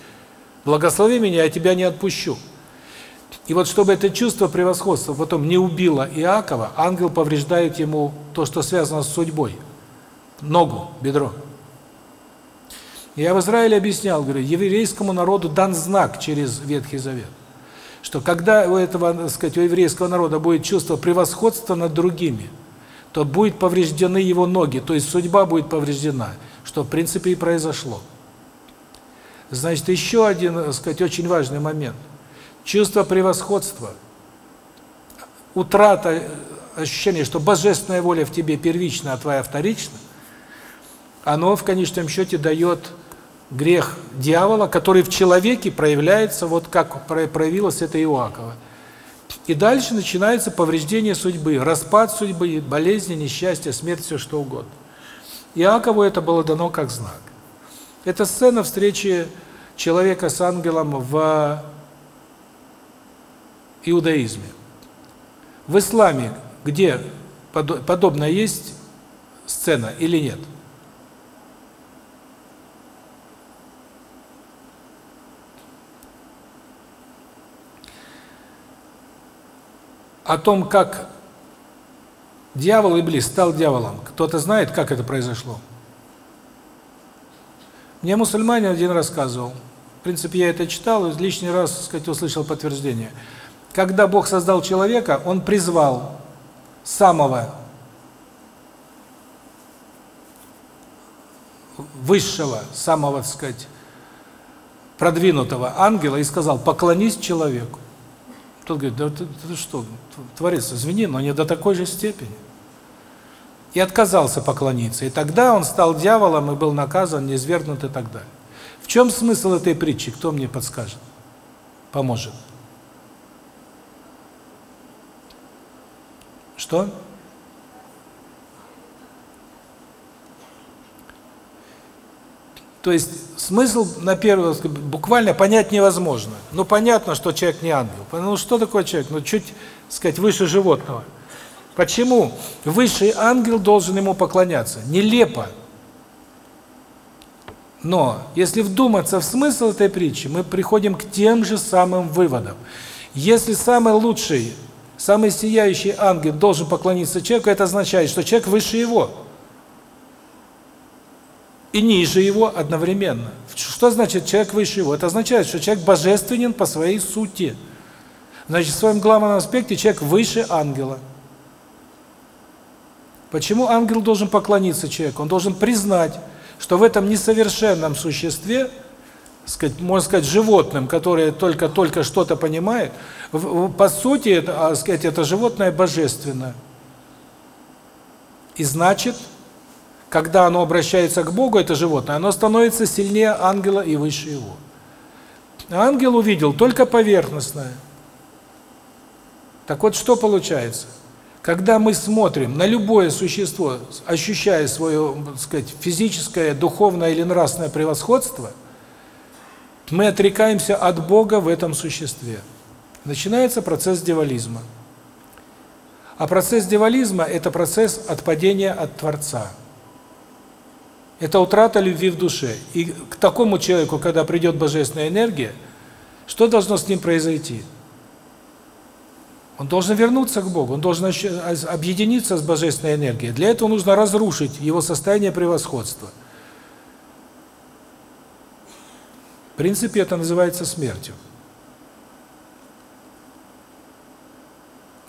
S1: Благослови меня, я тебя не отпущу. И вот чтобы это чувство превосходства потом не убило Иакова, ангел повреждает ему то, что связано с судьбой. Ногу, бедро. Я в Израиле объяснял, говорю, еврейскому народу дан знак через Ветхий Завет, что когда у этого, так сказать, у еврейского народа будет чувство превосходства над другими, то будет повреждены его ноги, то есть судьба будет повреждена, что в принципе и произошло. Значит, еще один, так сказать, очень важный момент – чувство превосходства, утрата ощущения, что божественная воля в тебе первична, а твоя вторична, оно в конечном счете дает грех дьявола, который в человеке проявляется, вот как проявилось это Иоакова. И дальше начинается повреждение судьбы, распад судьбы, болезни, несчастье, смерть, все что угодно. Иакову это было дано как знак. Это сцена встречи человека с ангелом в иудаизме. В исламе где подобное есть сцена или нет? О том, как дьявол Иблис стал дьяволом, кто-то знает, как это произошло? Мне мусульманин один рассказывал. В принципе, я это читал и лишний раз, так сказать, услышал подтверждение. Когда Бог создал человека, Он призвал самого высшего, самого, так сказать, продвинутого ангела и сказал, поклонись человеку. Тот говорит, да ты, ты что, Творец, извини, но не до такой же степени. И отказался поклониться. И тогда он стал дьяволом и был наказан, низвергнут и так далее. В чем смысл этой притчи? Кто мне подскажет? Поможет. Что? То есть смысл на первый взгляд буквально понять невозможно. Ну понятно, что человек не ангел. Ну что такое человек? Ну чуть, сказать, выше животного. Почему высший ангел должен ему поклоняться? Нелепо. Но если вдуматься в смысл этой притчи, мы приходим к тем же самым выводам. Если самый лучший, самый сияющий ангел должен поклониться человеку, это означает, что человек выше его и ниже его одновременно. Что значит человек выше его? Это означает, что человек божественен по своей сути. Значит, в своем главном аспекте человек выше ангела. Почему ангел должен поклониться человеку? Он должен признать, что в этом несовершенном существе, сказать, можно сказать, животным, которое только-только что-то понимает, по сути, это, а, сказать, это животное божественное. И значит, когда оно обращается к Богу, это животное, оно становится сильнее ангела и выше его. Ангел увидел только поверхностное. Так вот, что получается? Когда мы смотрим на любое существо, ощущая свое, так сказать, физическое, духовное или нравственное превосходство, мы отрекаемся от Бога в этом существе. Начинается процесс девализма. А процесс девализма – это процесс отпадения от Творца. Это утрата любви в душе. И к такому человеку, когда придет божественная энергия, что должно с ним произойти? Он должен вернуться к Богу, он должен объединиться с божественной энергией. Для этого нужно разрушить его состояние превосходства. В принципе, это называется смертью.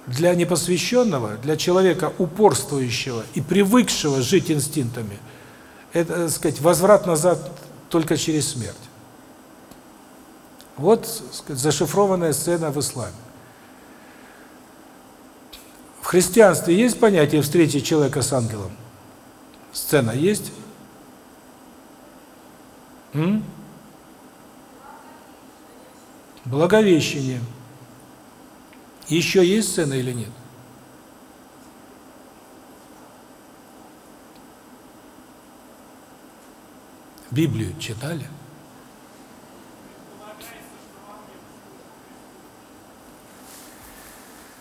S1: Для непосвященного, для человека упорствующего и привыкшего жить инстинктами – это, так сказать, возврат назад только через смерть. Вот, сказать, зашифрованная сцена в исламе. В христианстве есть понятие встречи человека с ангелом? Сцена есть? М? Благовещение. Еще есть сцена или нет? Библию читали?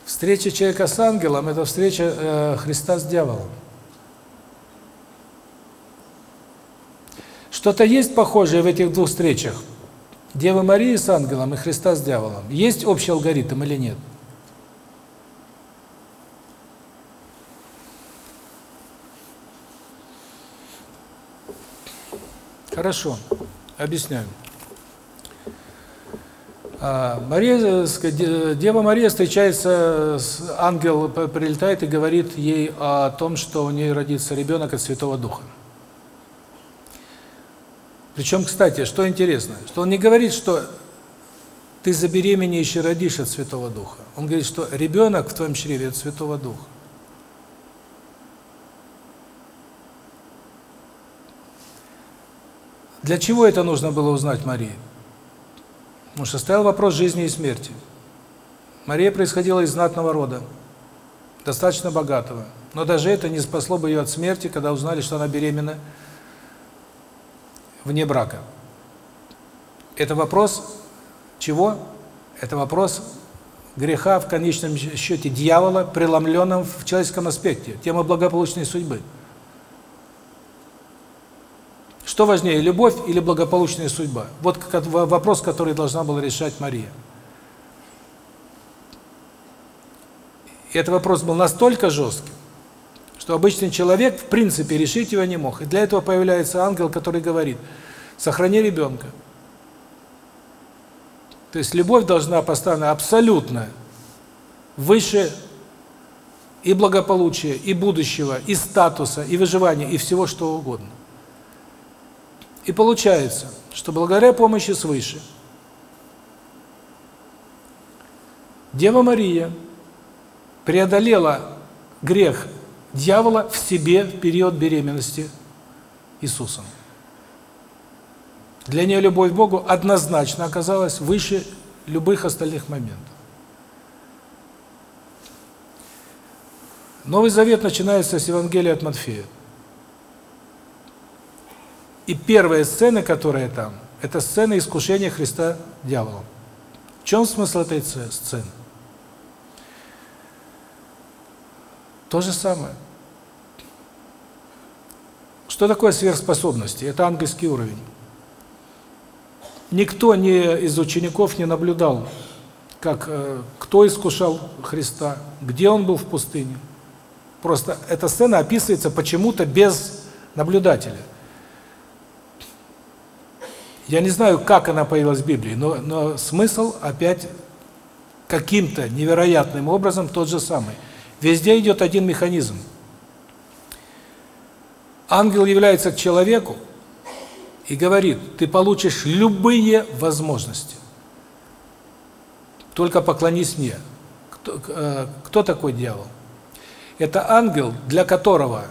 S1: Встреча человека с ангелом – это встреча э, Христа с дьяволом. Что-то есть похожее в этих двух встречах? Девы Марии с ангелом и Христа с дьяволом. Есть общий алгоритм или нет? Хорошо, объясняю. А, Мария, Дева Мария встречается с ангел прилетает и говорит ей о том, что у нее родится ребенок от Святого Духа. Причем, кстати, что интересно, что он не говорит, что ты забеременеешь и родишь от Святого Духа. Он говорит, что ребенок в твоем чреве от Святого Духа. Для чего это нужно было узнать Марии? Потому что стоял вопрос жизни и смерти. Мария происходила из знатного рода, достаточно богатого. Но даже это не спасло бы ее от смерти, когда узнали, что она беременна вне брака. Это вопрос чего? Это вопрос греха в конечном счете дьявола, преломленном в человеческом аспекте, тема благополучной судьбы. Что важнее, любовь или благополучная судьба? Вот вопрос, который должна была решать Мария. И этот вопрос был настолько жестким, что обычный человек в принципе решить его не мог. И для этого появляется ангел, который говорит, сохрани ребенка. То есть любовь должна поставлена абсолютно выше и благополучия, и будущего, и статуса, и выживания, и всего что угодно. И получается, что благодаря помощи свыше Дева Мария преодолела грех дьявола в себе в период беременности Иисусом. Для нее любовь к Богу однозначно оказалась выше любых остальных моментов. Новый Завет начинается с Евангелия от Матфея. И первая сцена, которая там, это сцена искушения Христа дьяволом. В чем смысл этой сцены? То же самое. Что такое сверхспособности? Это ангельский уровень. Никто не из учеников не наблюдал, как э, кто искушал Христа, где он был в пустыне. Просто эта сцена описывается почему-то без наблюдателя. Я не знаю, как она появилась в Библии, но, но смысл опять каким-то невероятным образом тот же самый. Везде идет один механизм. Ангел является к человеку и говорит, ты получишь любые возможности. Только поклонись мне. Кто, э, кто такой дьявол? Это ангел, для которого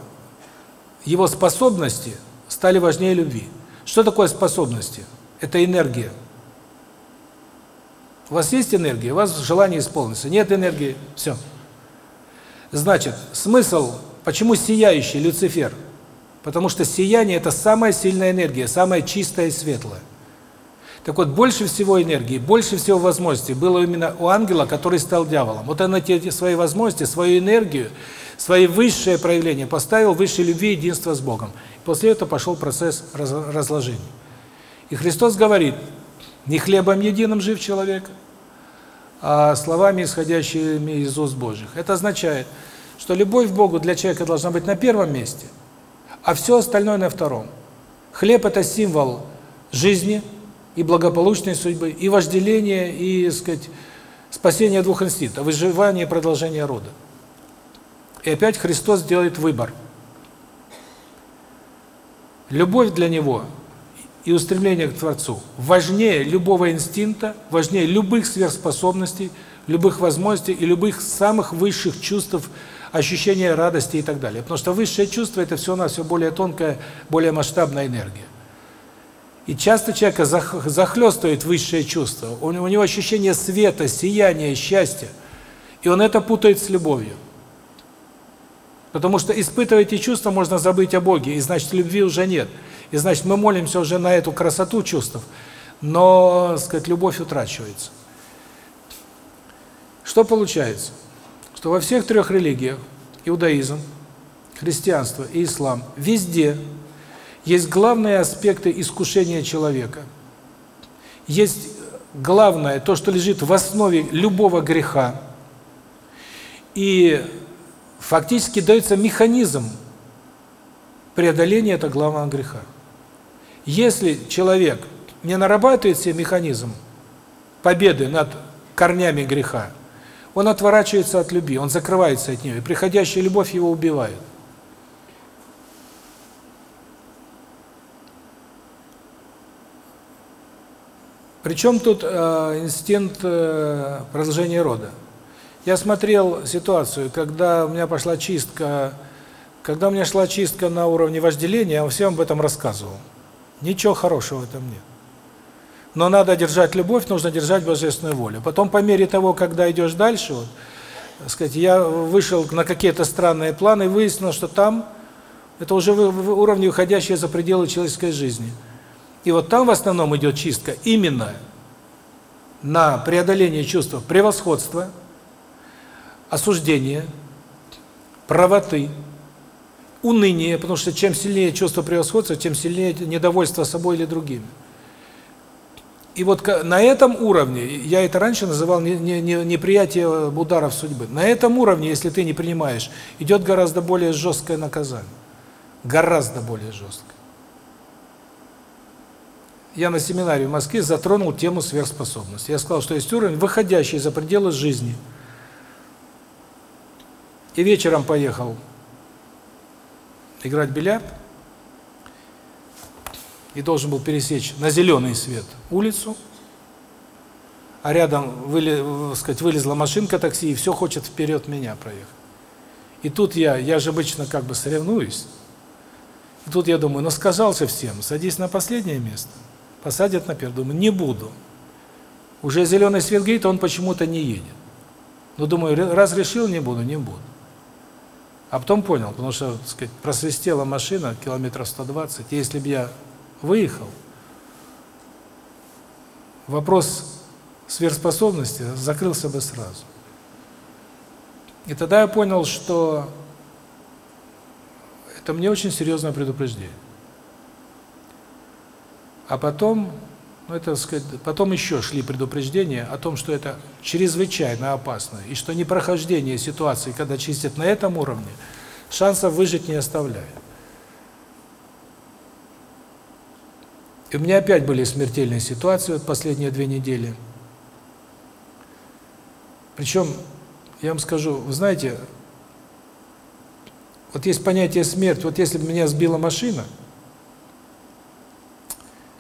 S1: его способности стали важнее любви. Что такое способности? Это энергия. У вас есть энергия, у вас желание исполниться. Нет энергии, все. Значит, смысл, почему сияющий Люцифер? Потому что сияние – это самая сильная энергия, самая чистая и светлая. Так вот, больше всего энергии, больше всего возможностей было именно у ангела, который стал дьяволом. Вот он эти свои возможности, свою энергию, свои высшие проявления поставил выше любви и единства с Богом. После этого пошел процесс разложения. И Христос говорит, не хлебом единым жив человек, а словами, исходящими из уст Божьих. Это означает, что любовь к Богу для человека должна быть на первом месте, а все остальное на втором. Хлеб – это символ жизни и благополучной судьбы, и вожделения, и, сказать, спасения двух инстинктов, выживания и продолжения рода. И опять Христос делает выбор – Любовь для него и устремление к Творцу важнее любого инстинкта, важнее любых сверхспособностей, любых возможностей и любых самых высших чувств, ощущения радости и так далее. Потому что высшее чувство – это все у нас все более тонкая, более масштабная энергия. И часто человека захлестывает высшее чувство. У него ощущение света, сияния, счастья. И он это путает с любовью. Потому что испытывая эти чувства, можно забыть о Боге, и значит, любви уже нет. И значит, мы молимся уже на эту красоту чувств, но, сказать, любовь утрачивается. Что получается? Что во всех трех религиях, иудаизм, христианство и ислам, везде есть главные аспекты искушения человека. Есть главное, то, что лежит в основе любого греха. И фактически дается механизм преодоления этого главного греха. Если человек не нарабатывает себе механизм победы над корнями греха, он отворачивается от любви, он закрывается от нее, и приходящая любовь его убивает. Причем тут э, инстинкт э, продолжения рода? Я смотрел ситуацию, когда у меня пошла чистка, когда у меня шла чистка на уровне вожделения, я всем об этом рассказывал. Ничего хорошего в этом нет. Но надо держать любовь, нужно держать божественную волю. Потом по мере того, когда идешь дальше, вот, сказать, я вышел на какие-то странные планы и выяснил, что там это уже в уровне уходящие за пределы человеческой жизни. И вот там в основном идет чистка именно на преодоление чувства превосходства, осуждения, правоты, уныния, потому что чем сильнее чувство превосходства, тем сильнее недовольство собой или другими. И вот на этом уровне, я это раньше называл не, не, не, неприятие ударов судьбы, на этом уровне, если ты не принимаешь, идет гораздо более жесткое наказание. Гораздо более жесткое. Я на семинаре в Москве затронул тему сверхспособности. Я сказал, что есть уровень, выходящий за пределы жизни. И вечером поехал играть в бильярд и должен был пересечь на зеленый свет улицу, а рядом выли, сказать, вылезла машинка такси, и все хочет вперед меня проехать. И тут я, я же обычно как бы соревнуюсь, и тут я думаю, ну сказался всем, садись на последнее место, посадят на первое. Думаю, не буду. Уже зеленый свет горит, он почему-то не едет. Но думаю, раз решил, не буду, не буду. А потом понял, потому что, так сказать, просвистела машина километров 120, и если бы я выехал, вопрос сверхспособности закрылся бы сразу. И тогда я понял, что это мне очень серьезное предупреждение. А потом, ну это, сказать, потом еще шли предупреждения о том, что это чрезвычайно опасно, и что непрохождение ситуации, когда чистят на этом уровне, шансов выжить не оставляет. И у меня опять были смертельные ситуации вот последние две недели. Причем, я вам скажу, вы знаете, вот есть понятие смерть, вот если бы меня сбила машина,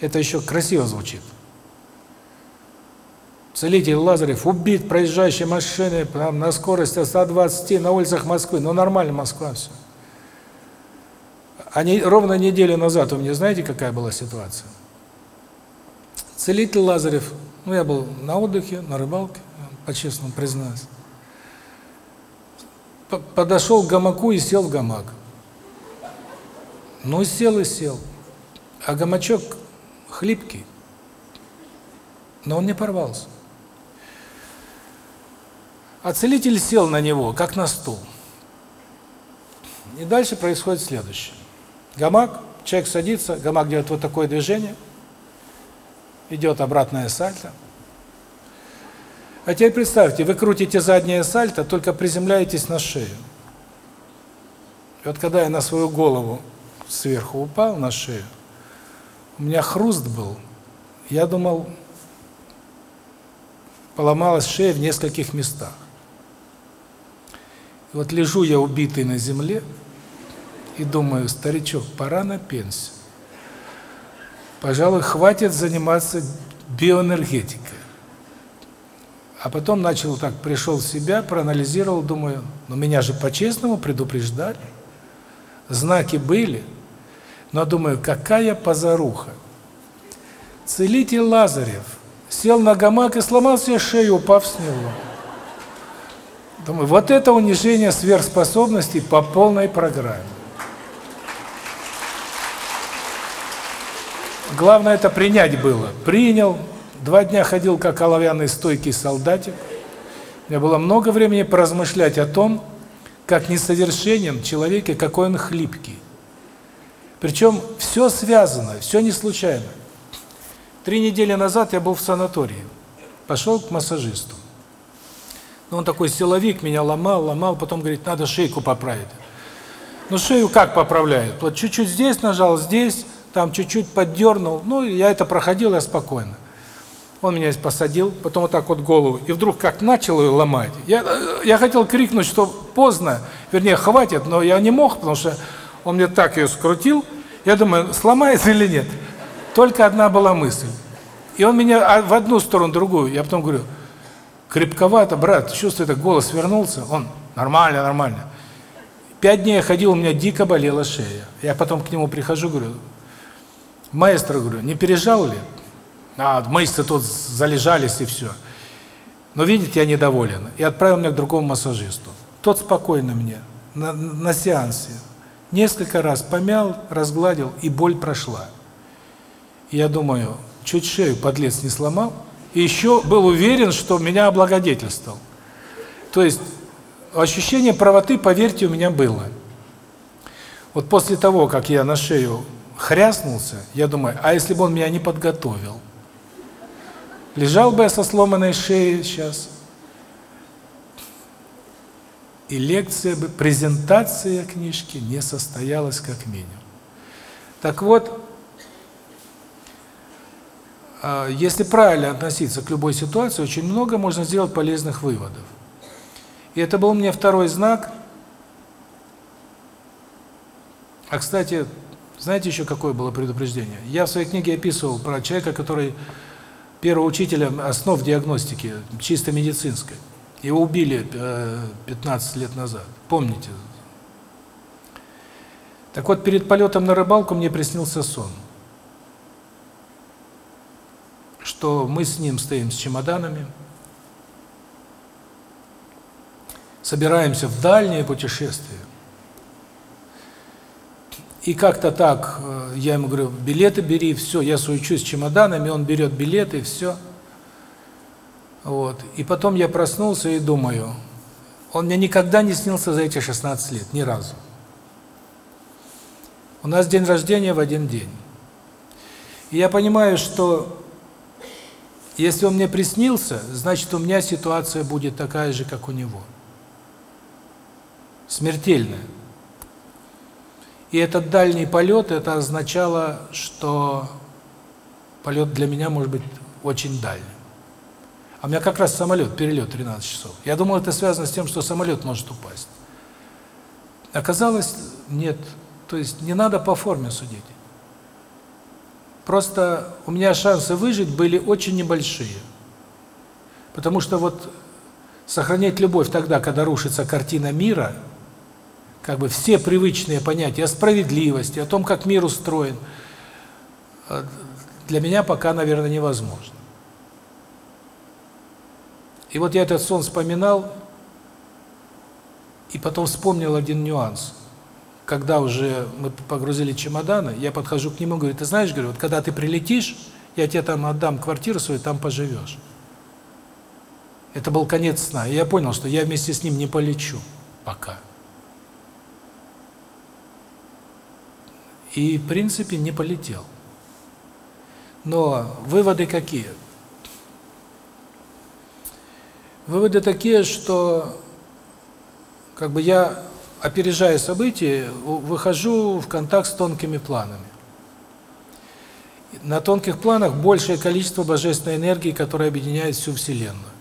S1: это еще красиво звучит. Целитель Лазарев убит проезжающей машиной там, на скорости 120 на улицах Москвы. Ну, нормально Москва все. Они ровно неделю назад у меня, знаете, какая была ситуация? Целитель Лазарев, ну я был на отдыхе, на рыбалке, по-честному признаюсь. Подошел к гамаку и сел в гамак. Ну, сел и сел. А гамачок хлипкий, но он не порвался. А целитель сел на него, как на стул. И дальше происходит следующее. Гамак, человек садится, гамак делает вот такое движение, идет обратное сальто. А теперь представьте, вы крутите заднее сальто, только приземляетесь на шею. И вот когда я на свою голову сверху упал на шею, у меня хруст был. Я думал, поломалась шея в нескольких местах. И вот лежу я убитый на земле, и думаю, старичок, пора на пенсию. Пожалуй, хватит заниматься биоэнергетикой. А потом начал так, пришел в себя, проанализировал, думаю, ну меня же по-честному предупреждали. Знаки были. Но думаю, какая позаруха. Целитель Лазарев сел на гамак и сломал себе шею, упав с него. Думаю, вот это унижение сверхспособностей по полной программе. Главное это принять было. Принял. Два дня ходил как оловянный стойкий солдатик. У меня было много времени поразмышлять о том, как несовершенен человек и какой он хлипкий. Причем все связано, все не случайно. Три недели назад я был в санатории. Пошел к массажисту. Ну, он такой силовик, меня ломал, ломал, потом говорит, надо шейку поправить. Ну, шею как поправляют? Вот чуть-чуть здесь нажал, здесь, там чуть-чуть поддернул. Ну, я это проходил, я спокойно. Он меня посадил, потом вот так вот голову, и вдруг как начал ее ломать. Я, я хотел крикнуть, что поздно, вернее, хватит, но я не мог, потому что он мне так ее скрутил, я думаю, сломается или нет. Только одна была мысль. И он меня а, в одну сторону, в другую. Я потом говорю, крепковато, брат, чувствую, так голос вернулся. Он, нормально, нормально. Пять дней я ходил, у меня дико болела шея. Я потом к нему прихожу, говорю, маэстро, говорю, не пережал ли? А, мышцы тут залежались и все. но видит, я недоволен, и отправил меня к другому массажисту. Тот спокойно мне, на, на сеансе, несколько раз помял, разгладил, и боль прошла. Я думаю, чуть шею подлец не сломал, и еще был уверен, что меня облагодетельствовал. То есть ощущение правоты, поверьте, у меня было. Вот после того, как я на шею хряснулся, я думаю, а если бы он меня не подготовил? Лежал бы я со сломанной шеей сейчас. И лекция бы, презентация книжки не состоялась как минимум. Так вот, а, если правильно относиться к любой ситуации, очень много можно сделать полезных выводов. И это был мне второй знак. А, кстати, знаете еще какое было предупреждение? Я в своей книге описывал про человека, который первого учителя основ диагностики, чисто медицинской. Его убили 15 лет назад. Помните? Так вот, перед полетом на рыбалку мне приснился сон. Что мы с ним стоим с чемоданами, собираемся в дальнее путешествие. И как-то так, э, я ему говорю, билеты бери, все, я суечусь с чемоданами, он берет билеты, все. Вот. И потом я проснулся и думаю, он мне никогда не снился за эти 16 лет, ни разу. У нас день рождения в один день. И я понимаю, что если он мне приснился, значит, у меня ситуация будет такая же, как у него. Смертельная. И этот дальний полет, это означало, что полет для меня может быть очень дальним. А у меня как раз самолет, перелет 13 часов. Я думал, это связано с тем, что самолет может упасть. Оказалось, нет. То есть не надо по форме судить. Просто у меня шансы выжить были очень небольшие. Потому что вот сохранять любовь тогда, когда рушится картина мира – как бы все привычные понятия о справедливости, о том, как мир устроен, э, для меня пока, наверное, невозможно. И вот я этот сон вспоминал, и потом вспомнил один нюанс. Когда уже мы погрузили чемоданы, я подхожу к нему, говорю, ты знаешь, говорю, вот когда ты прилетишь, я тебе там отдам квартиру свою, там поживешь. Это был конец сна. И я понял, что я вместе с ним не полечу пока. и, в принципе, не полетел. Но выводы какие? Выводы такие, что как бы я, опережая события, выхожу в контакт с тонкими планами. На тонких планах большее количество божественной энергии, которая объединяет всю Вселенную.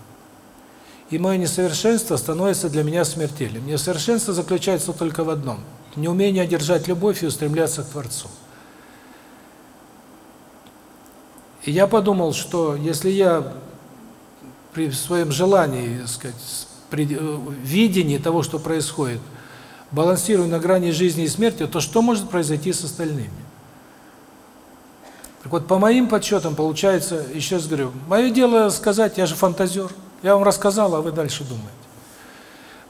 S1: И мое несовершенство становится для меня смертельным. Несовершенство заключается только в одном – неумение одержать любовь и устремляться к Творцу. И я подумал, что если я при своем желании, так сказать, при э, видении того, что происходит, балансирую на грани жизни и смерти, то что может произойти с остальными? Так вот, по моим подсчетам, получается, еще раз говорю, мое дело сказать, я же фантазер, я вам рассказал, а вы дальше думаете.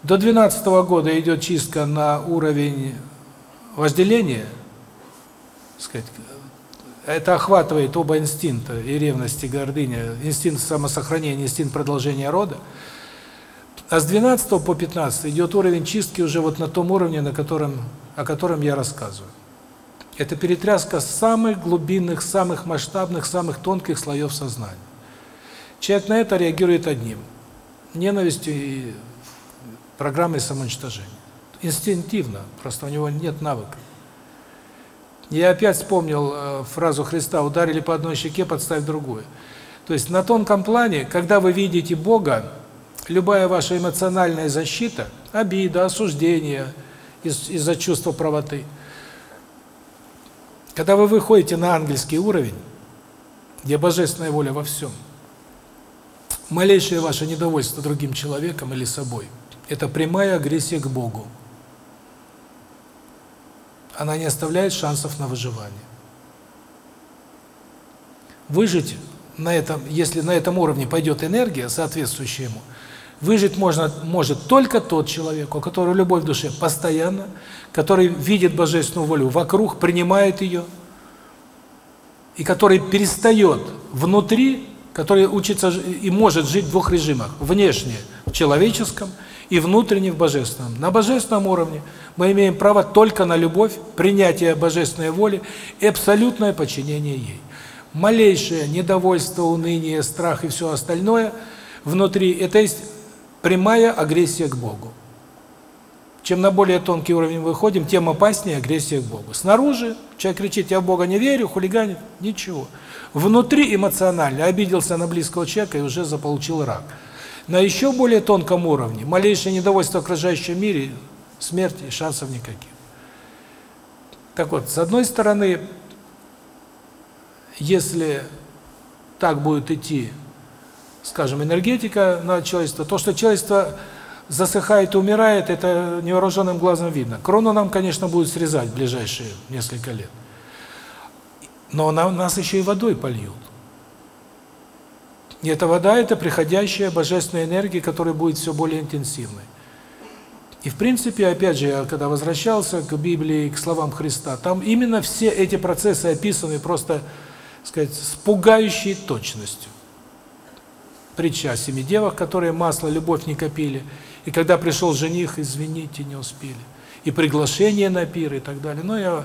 S1: До 12 года идет чистка на уровень возделения, сказать, это охватывает оба инстинкта, и ревность, и гордыня, инстинкт самосохранения, инстинкт продолжения рода. А с 12 по 15 идет уровень чистки уже вот на том уровне, на котором, о котором я рассказываю. Это перетряска самых глубинных, самых масштабных, самых тонких слоев сознания. Человек на это реагирует одним – ненавистью и программой самоуничтожения. Инстинктивно, просто у него нет навыка. Я опять вспомнил э, фразу Христа «ударили по одной щеке, подставь другую». То есть на тонком плане, когда вы видите Бога, любая ваша эмоциональная защита, обида, осуждение из-за из чувства правоты, когда вы выходите на ангельский уровень, где божественная воля во всем, малейшее ваше недовольство другим человеком или собой – это прямая агрессия к Богу. Она не оставляет шансов на выживание. Выжить на этом, если на этом уровне пойдет энергия, соответствующая ему, выжить можно может только тот человек, у которого любовь в душе постоянно, который видит божественную волю вокруг, принимает ее, и который перестает внутри, который учится и может жить в двух режимах: внешне в человеческом и внутренне в божественном. На божественном уровне мы имеем право только на любовь, принятие божественной воли и абсолютное подчинение ей. Малейшее недовольство, уныние, страх и все остальное внутри это есть прямая агрессия к Богу. Чем на более тонкий уровень выходим, тем опаснее агрессия к Богу. Снаружи человек кричит: "Я в Бога не верю", хулиганит, ничего. Внутри эмоционально обиделся на близкого человека и уже заполучил рак. На еще более тонком уровне малейшее недовольство окружающем мире, смерти и шансов никаких. Так вот, с одной стороны, если так будет идти, скажем, энергетика на человечество, то, что человечество засыхает и умирает, это невооруженным глазом видно. Крону нам, конечно, будут срезать в ближайшие несколько лет. Но нас еще и водой польют. И эта вода – это приходящая божественная энергия, которая будет все более интенсивной. И в принципе, опять же, я когда возвращался к Библии, к словам Христа, там именно все эти процессы описаны просто, сказать, с пугающей точностью. Притча о семи девах, которые масло, любовь не копили, и когда пришел жених, извините, не успели. И приглашение на пир и так далее. Но я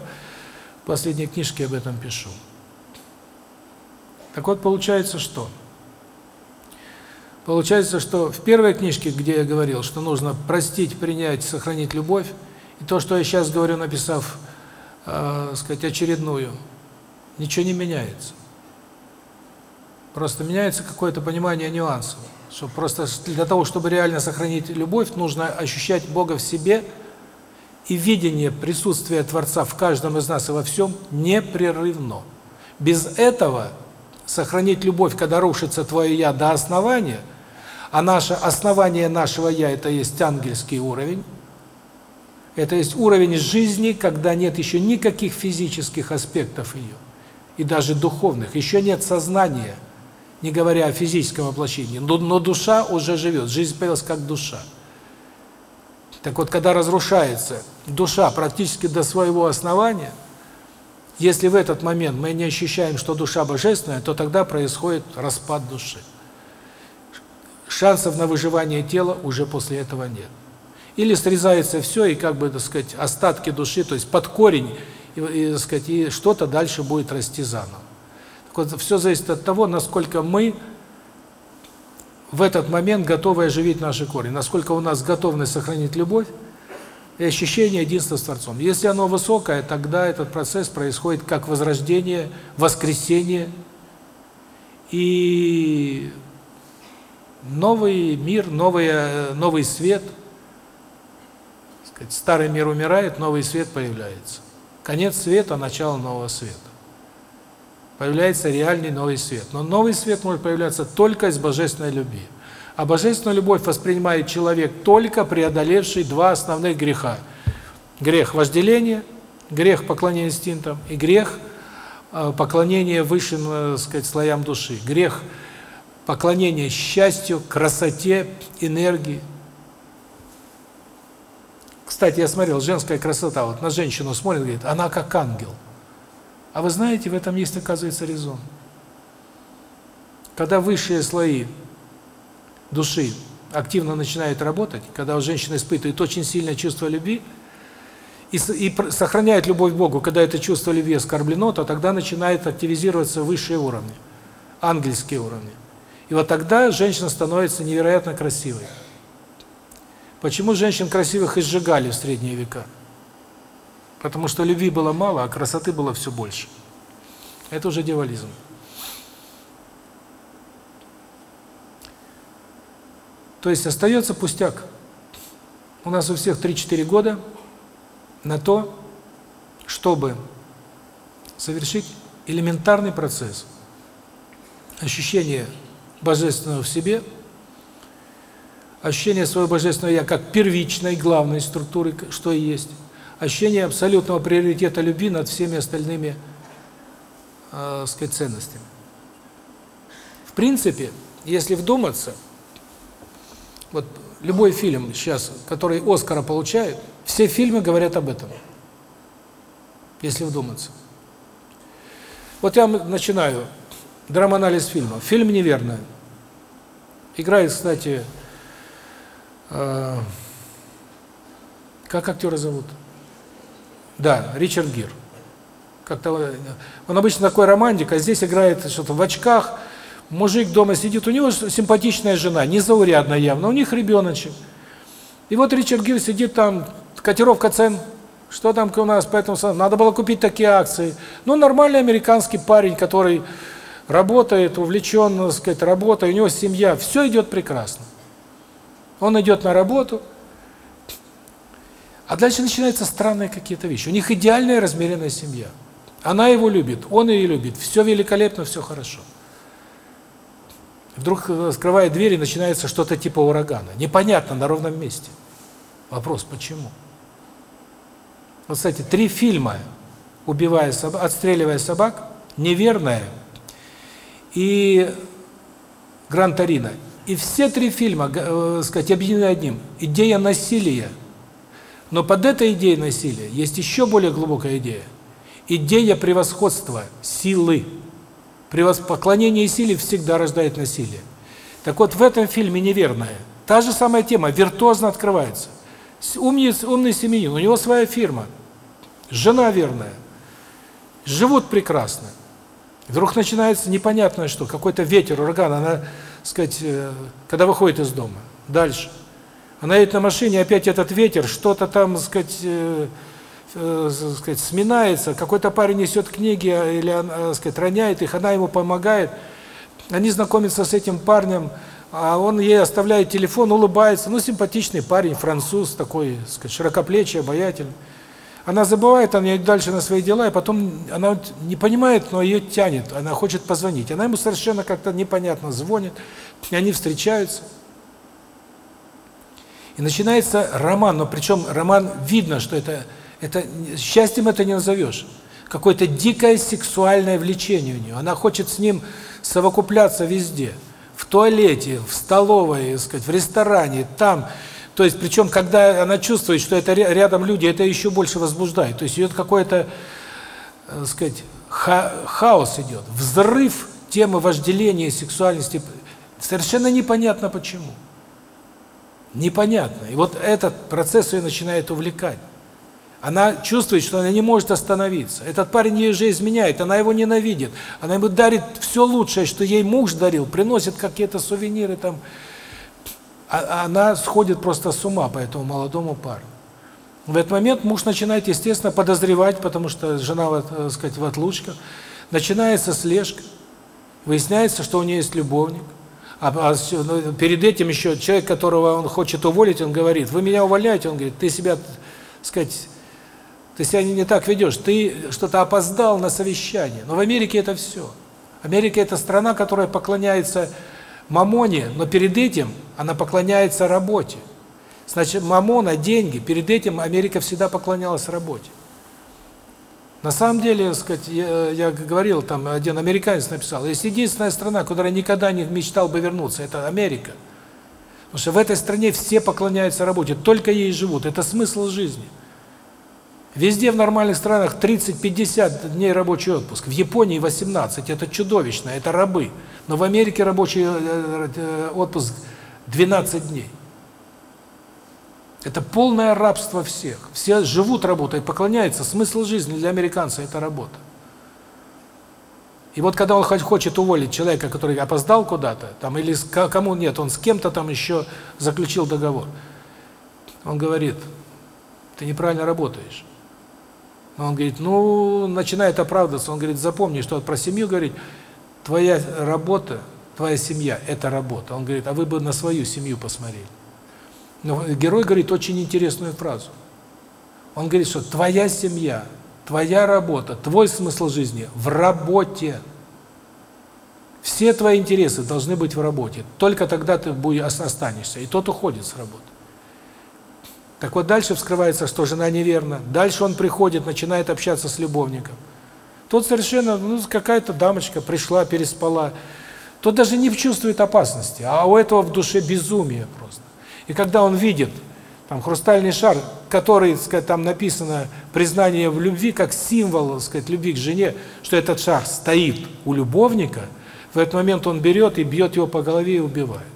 S1: в последней книжке об этом пишу. Так вот, получается что? Получается, что в первой книжке, где я говорил, что нужно простить, принять, сохранить любовь, и то, что я сейчас говорю, написав, э, сказать, очередную, ничего не меняется. Просто меняется какое-то понимание нюансов. Что просто для того, чтобы реально сохранить любовь, нужно ощущать Бога в себе, и видение присутствия Творца в каждом из нас и во всем непрерывно. Без этого сохранить любовь, когда рушится твое «я» до основания, а наше основание нашего «я» – это есть ангельский уровень, это есть уровень жизни, когда нет еще никаких физических аспектов ее, и даже духовных, еще нет сознания, не говоря о физическом воплощении, но, но душа уже живет, жизнь появилась как душа. Так вот, когда разрушается душа практически до своего основания – если в этот момент мы не ощущаем, что душа божественная, то тогда происходит распад души. Шансов на выживание тела уже после этого нет. Или срезается все, и как бы, так сказать, остатки души, то есть под корень, и, и так сказать, и что-то дальше будет расти заново. Так вот, все зависит от того, насколько мы в этот момент готовы оживить наши корни, насколько у нас готовность сохранить любовь, и ощущение единства с Творцом. Если оно высокое, тогда этот процесс происходит как возрождение, воскресение и новый мир, новый новый свет. Сказать, старый мир умирает, новый свет появляется. Конец света начало нового света. Появляется реальный новый свет. Но новый свет может появляться только из божественной любви. А божественную любовь воспринимает человек только преодолевший два основных греха. Грех вожделения, грех поклонения инстинктам и грех э, поклонения высшим, э, сказать, слоям души. Грех поклонения счастью, красоте, энергии. Кстати, я смотрел, женская красота, вот на женщину смотрит, говорит, она как ангел. А вы знаете, в этом есть, оказывается, резон. Когда высшие слои души активно начинает работать, когда у женщины испытывает очень сильное чувство любви и, и сохраняет любовь к Богу, когда это чувство любви оскорблено, то тогда начинает активизироваться высшие уровни, ангельские уровни. И вот тогда женщина становится невероятно красивой. Почему женщин красивых изжигали в средние века? Потому что любви было мало, а красоты было все больше. Это уже дьяволизм. То есть остается пустяк. У нас у всех 3-4 года на то, чтобы совершить элементарный процесс ощущения божественного в себе, ощущение своего божественного я как первичной, главной структуры, что и есть, ощущение абсолютного приоритета любви над всеми остальными, э, сказать, ценностями. В принципе, если вдуматься, вот любой фильм сейчас, который Оскара получает, все фильмы говорят об этом. Если вдуматься. Вот я начинаю драманализ фильма. Фильм неверно. Играет, кстати, э, как актера зовут? Да, Ричард Гир. Как-то он обычно такой романтик, а здесь играет что-то в очках. Мужик дома сидит, у него симпатичная жена, незаурядная явно, у них ребеночек. И вот Ричард Гир сидит там, котировка цен, что там у нас, поэтому надо было купить такие акции. Ну, нормальный американский парень, который работает, увлечен, так сказать, работой, у него семья, все идет прекрасно. Он идет на работу, а дальше начинаются странные какие-то вещи. У них идеальная размеренная семья. Она его любит, он ее любит, все великолепно, все хорошо. Вдруг э, скрывает дверь и начинается что-то типа урагана. Непонятно, на ровном месте. Вопрос, почему? Вот, кстати, три фильма «Убивая собак», «Отстреливая собак», «Неверная» и «Гран Торино». И все три фильма, э, сказать, объединены одним – идея насилия. Но под этой идеей насилия есть еще более глубокая идея – идея превосходства, силы. Поклонение силе всегда рождает насилие. Так вот, в этом фильме неверное. Та же самая тема, виртуозно открывается. Умный, умный семьянин, у него своя фирма, жена верная, живут прекрасно. Вдруг начинается непонятное что, какой-то ветер, ураган, она, сказать, э, когда выходит из дома. Дальше. Она едет на машине, опять этот ветер, что-то там, сказать, э, сказать, сминается, какой-то парень несет книги или, э, сказать, роняет их, она ему помогает. Они знакомятся с этим парнем, а он ей оставляет телефон, улыбается. Ну, симпатичный парень, француз, такой, сказать, широкоплечий, обаятельный. Она забывает, она идет дальше на свои дела, и потом она не понимает, но ее тянет, она хочет позвонить. Она ему совершенно как-то непонятно звонит, и они встречаются. И начинается роман, но причем роман видно, что это это счастьем это не назовешь. Какое-то дикое сексуальное влечение у нее. Она хочет с ним совокупляться везде. В туалете, в столовой, сказать, в ресторане, там. То есть, причем, когда она чувствует, что это рядом люди, это еще больше возбуждает. То есть, идет какой-то, э, сказать, ха хаос идет. Взрыв темы вожделения, сексуальности. Совершенно непонятно почему. Непонятно. И вот этот процесс ее начинает увлекать. Она чувствует, что она не может остановиться. Этот парень ей уже изменяет, она его ненавидит. Она ему дарит все лучшее, что ей муж дарил, приносит какие-то сувениры там. А, а она сходит просто с ума по этому молодому парню. В этот момент муж начинает, естественно, подозревать, потому что жена, так э, сказать, в отлучках. Начинается слежка. Выясняется, что у нее есть любовник. А, а ну, перед этим еще человек, которого он хочет уволить, он говорит, вы меня увольняете, он говорит, ты себя, так сказать, ты себя не так ведешь, ты что-то опоздал на совещание. Но в Америке это все. Америка – это страна, которая поклоняется мамоне, но перед этим она поклоняется работе. Значит, мамона, деньги, перед этим Америка всегда поклонялась работе. На самом деле, сказать, я, я говорил, там один американец написал, есть единственная страна, куда я никогда не мечтал бы вернуться, это Америка. Потому что в этой стране все поклоняются работе, только ей живут, это смысл жизни. Везде в нормальных странах 30-50 дней рабочий отпуск. В Японии 18. Это чудовищно, это рабы. Но в Америке рабочий э, э, отпуск 12 дней. Это полное рабство всех. Все живут работой, поклоняются. Смысл жизни для американца – это работа. И вот когда он хочет уволить человека, который опоздал куда-то, там или кому нет, он с кем-то там еще заключил договор, он говорит, ты неправильно работаешь. Он говорит, ну, начинает оправдываться. Он говорит, запомни, что про семью говорит, твоя работа, твоя семья – это работа. Он говорит, а вы бы на свою семью посмотрели. Но герой говорит очень интересную фразу. Он говорит, что твоя семья, твоя работа, твой смысл жизни в работе. Все твои интересы должны быть в работе. Только тогда ты останешься. И тот уходит с работы. Так вот дальше вскрывается, что жена неверна. Дальше он приходит, начинает общаться с любовником. Тут совершенно, ну, какая-то дамочка пришла, переспала. тот даже не чувствует опасности, а у этого в душе безумие просто. И когда он видит там хрустальный шар, который, сказать, там написано признание в любви как символ, сказать, любви к жене, что этот шар стоит у любовника, в этот момент он берет и бьет его по голове и убивает.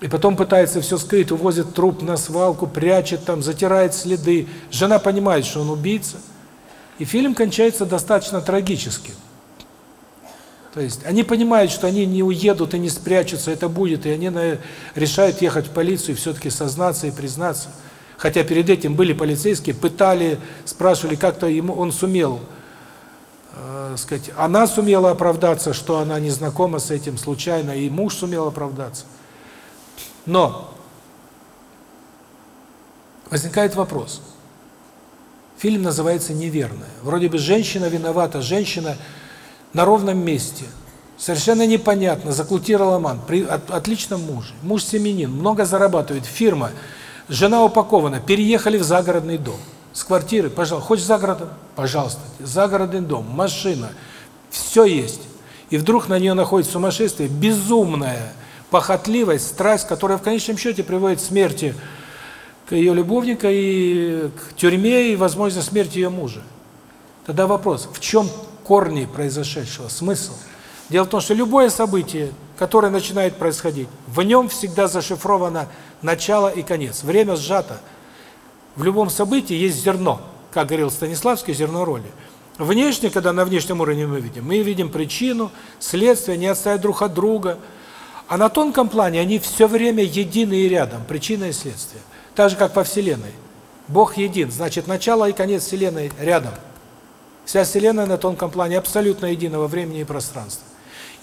S1: И потом пытается все скрыть, увозит труп на свалку, прячет там, затирает следы. Жена понимает, что он убийца. И фильм кончается достаточно трагически. То есть они понимают, что они не уедут и не спрячутся, это будет, и они решают ехать в полицию и все-таки сознаться и признаться. Хотя перед этим были полицейские, пытали, спрашивали, как-то ему он сумел, э, сказать, она сумела оправдаться, что она не знакома с этим случайно, и муж сумел оправдаться. Но возникает вопрос. Фильм называется «Неверная». Вроде бы женщина виновата, женщина на ровном месте. Совершенно непонятно, заклутировал роман, при от, отличном муже. Муж семенин, много зарабатывает, фирма, жена упакована, переехали в загородный дом. С квартиры, пожалуйста, хочешь за городом? Пожалуйста. Загородный дом, машина, все есть. И вдруг на нее находит сумасшествие, безумное, похотливость, страсть, которая в конечном счете приводит к смерти к ее любовника и к тюрьме, и, возможно, смерти ее мужа. Тогда вопрос, в чем корни произошедшего, смысл? Дело в том, что любое событие, которое начинает происходить, в нем всегда зашифровано начало и конец. Время сжато. В любом событии есть зерно, как говорил Станиславский, зерно роли. Внешне, когда на внешнем уровне мы видим, мы видим причину, следствие, не отстоят друг от друга – а на тонком плане они все время едины и рядом, причина и следствие. Так же, как по Вселенной. Бог един, значит, начало и конец Вселенной рядом. Вся Вселенная на тонком плане абсолютно единого времени и пространства.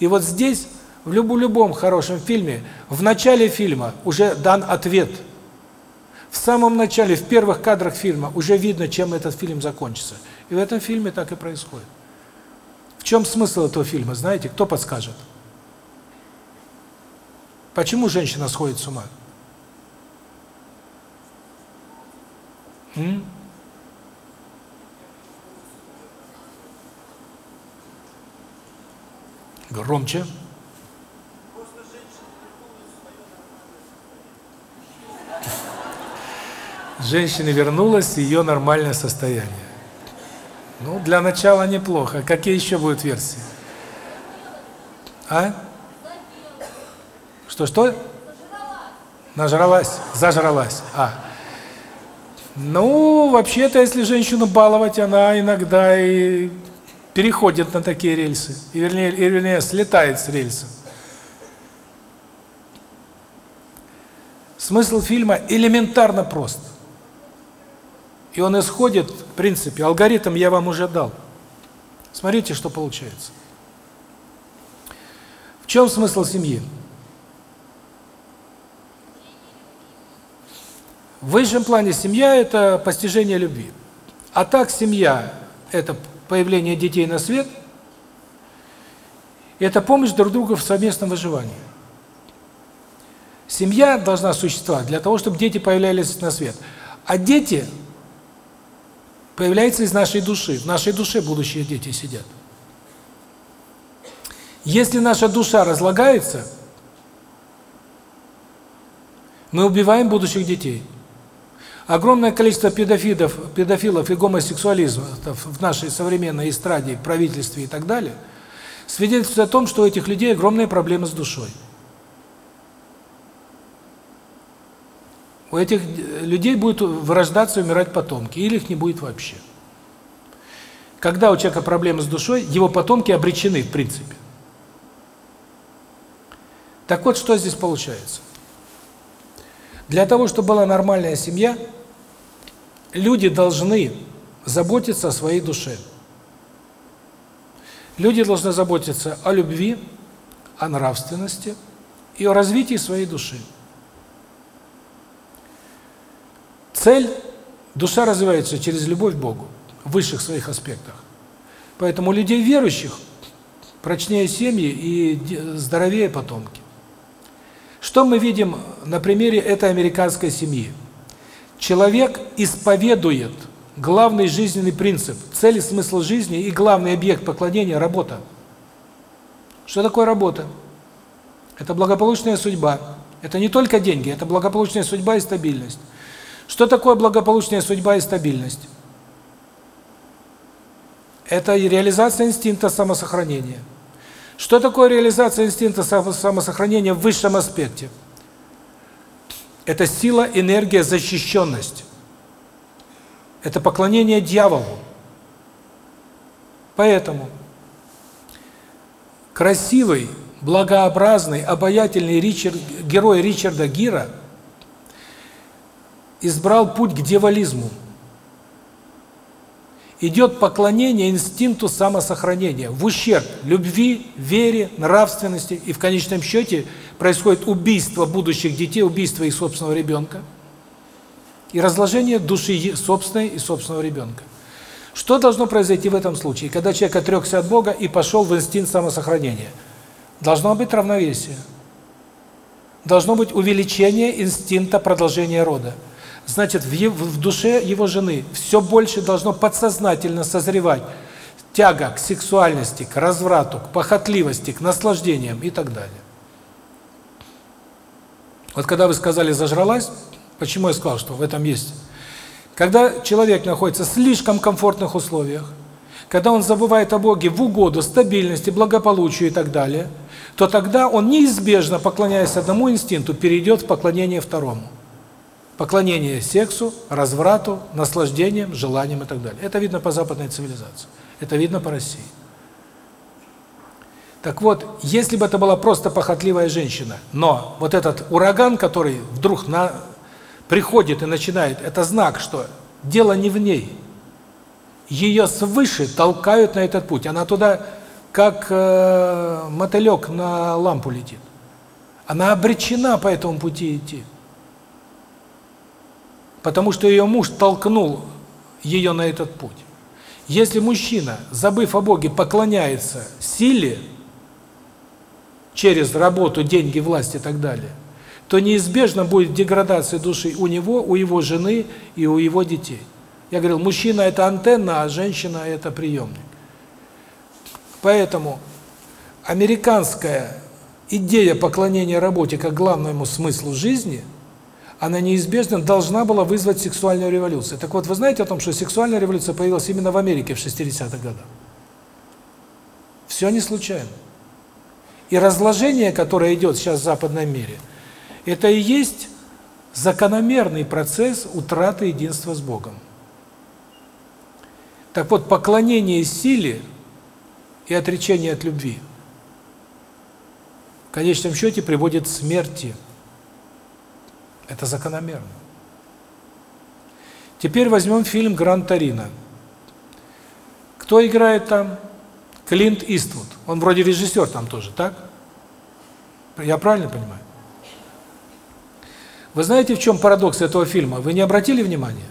S1: И вот здесь, в любом, любом хорошем фильме, в начале фильма уже дан ответ. В самом начале, в первых кадрах фильма уже видно, чем этот фильм закончится. И в этом фильме так и происходит. В чем смысл этого фильма, знаете, кто подскажет? Почему женщина сходит с ума? М? Громче. Женщина вернулась ее нормальное состояние. Ну, для начала неплохо. Какие еще будут версии? А? Что-что? Нажралась, зажралась. А. Ну, вообще-то, если женщину баловать, она иногда и переходит на такие рельсы. И вернее, и, вернее слетает с рельсов. Смысл фильма элементарно прост. И он исходит, в принципе, алгоритм я вам уже дал. Смотрите, что получается. В чем смысл семьи? В высшем плане семья – это постижение любви. А так семья – это появление детей на свет, это помощь друг другу в совместном выживании. Семья должна существовать для того, чтобы дети появлялись на свет. А дети появляются из нашей души. В нашей душе будущие дети сидят. Если наша душа разлагается, мы убиваем будущих детей. Огромное количество педофилов, педофилов и гомосексуалистов в нашей современной эстраде, правительстве и так далее свидетельствует о том, что у этих людей огромные проблемы с душой. У этих людей будут вырождаться и умирать потомки, или их не будет вообще. Когда у человека проблемы с душой, его потомки обречены, в принципе. Так вот, что здесь получается? Для того, чтобы была нормальная семья, люди должны заботиться о своей душе. Люди должны заботиться о любви, о нравственности и о развитии своей души. Цель – душа развивается через любовь к Богу в высших своих аспектах. Поэтому людей верующих прочнее семьи и здоровее потомки. Что мы видим на примере этой американской семьи? Человек исповедует главный жизненный принцип, цель и смысл жизни и главный объект поклонения – работа. Что такое работа? Это благополучная судьба. Это не только деньги, это благополучная судьба и стабильность. Что такое благополучная судьба и стабильность? Это реализация инстинкта самосохранения. Что такое реализация инстинкта самосохранения в высшем аспекте? Это сила, энергия, защищенность. Это поклонение дьяволу. Поэтому красивый, благообразный, обаятельный Ричард, герой Ричарда Гира избрал путь к дьяволизму. Идет поклонение инстинкту самосохранения в ущерб любви, вере, нравственности, и в конечном счете происходит убийство будущих детей, убийство их собственного ребенка и разложение души собственной и собственного ребенка. Что должно произойти в этом случае, когда человек отрекся от Бога и пошел в инстинкт самосохранения? Должно быть равновесие. Должно быть увеличение инстинкта продолжения рода. Значит, в, его, в душе его жены все больше должно подсознательно созревать тяга к сексуальности, к разврату, к похотливости, к наслаждениям и так далее. Вот когда вы сказали «зажралась», почему я сказал, что в этом есть когда человек находится в слишком комфортных условиях, когда он забывает о Боге в угоду стабильности, благополучию и так далее, то тогда он неизбежно, поклоняясь одному инстинкту, перейдет в поклонение второму. Поклонение сексу, разврату, наслаждениям, желаниям и так далее. Это видно по западной цивилизации. Это видно по России. Так вот, если бы это была просто похотливая женщина, но вот этот ураган, который вдруг на приходит и начинает, это знак, что дело не в ней. Ее свыше толкают на этот путь. Она туда, как э, мотылек на лампу летит. Она обречена по этому пути идти. Потому что ее муж толкнул ее на этот путь. Если мужчина, забыв о Боге, поклоняется силе через работу, деньги, власть и так далее – то неизбежно будет деградация души у него, у его жены и у его детей. Я говорил, мужчина – это антенна, а женщина – это приемник. Поэтому американская идея поклонения работе как главному смыслу жизни, она неизбежно должна была вызвать сексуальную революцию. Так вот, вы знаете о том, что сексуальная революция появилась именно в Америке в 60-х годах? Все не случайно. И разложение, которое идет сейчас в западном мире – это и есть закономерный процесс утраты единства с Богом. Так вот, поклонение силе и отречение от любви в конечном счете приводит к смерти. Это закономерно. Теперь возьмем фильм «Гран Торино». Кто играет там? Клинт Иствуд. Он вроде режиссер там тоже, так? Я правильно понимаю? Вы знаете, в чем парадокс этого фильма? Вы не обратили внимания?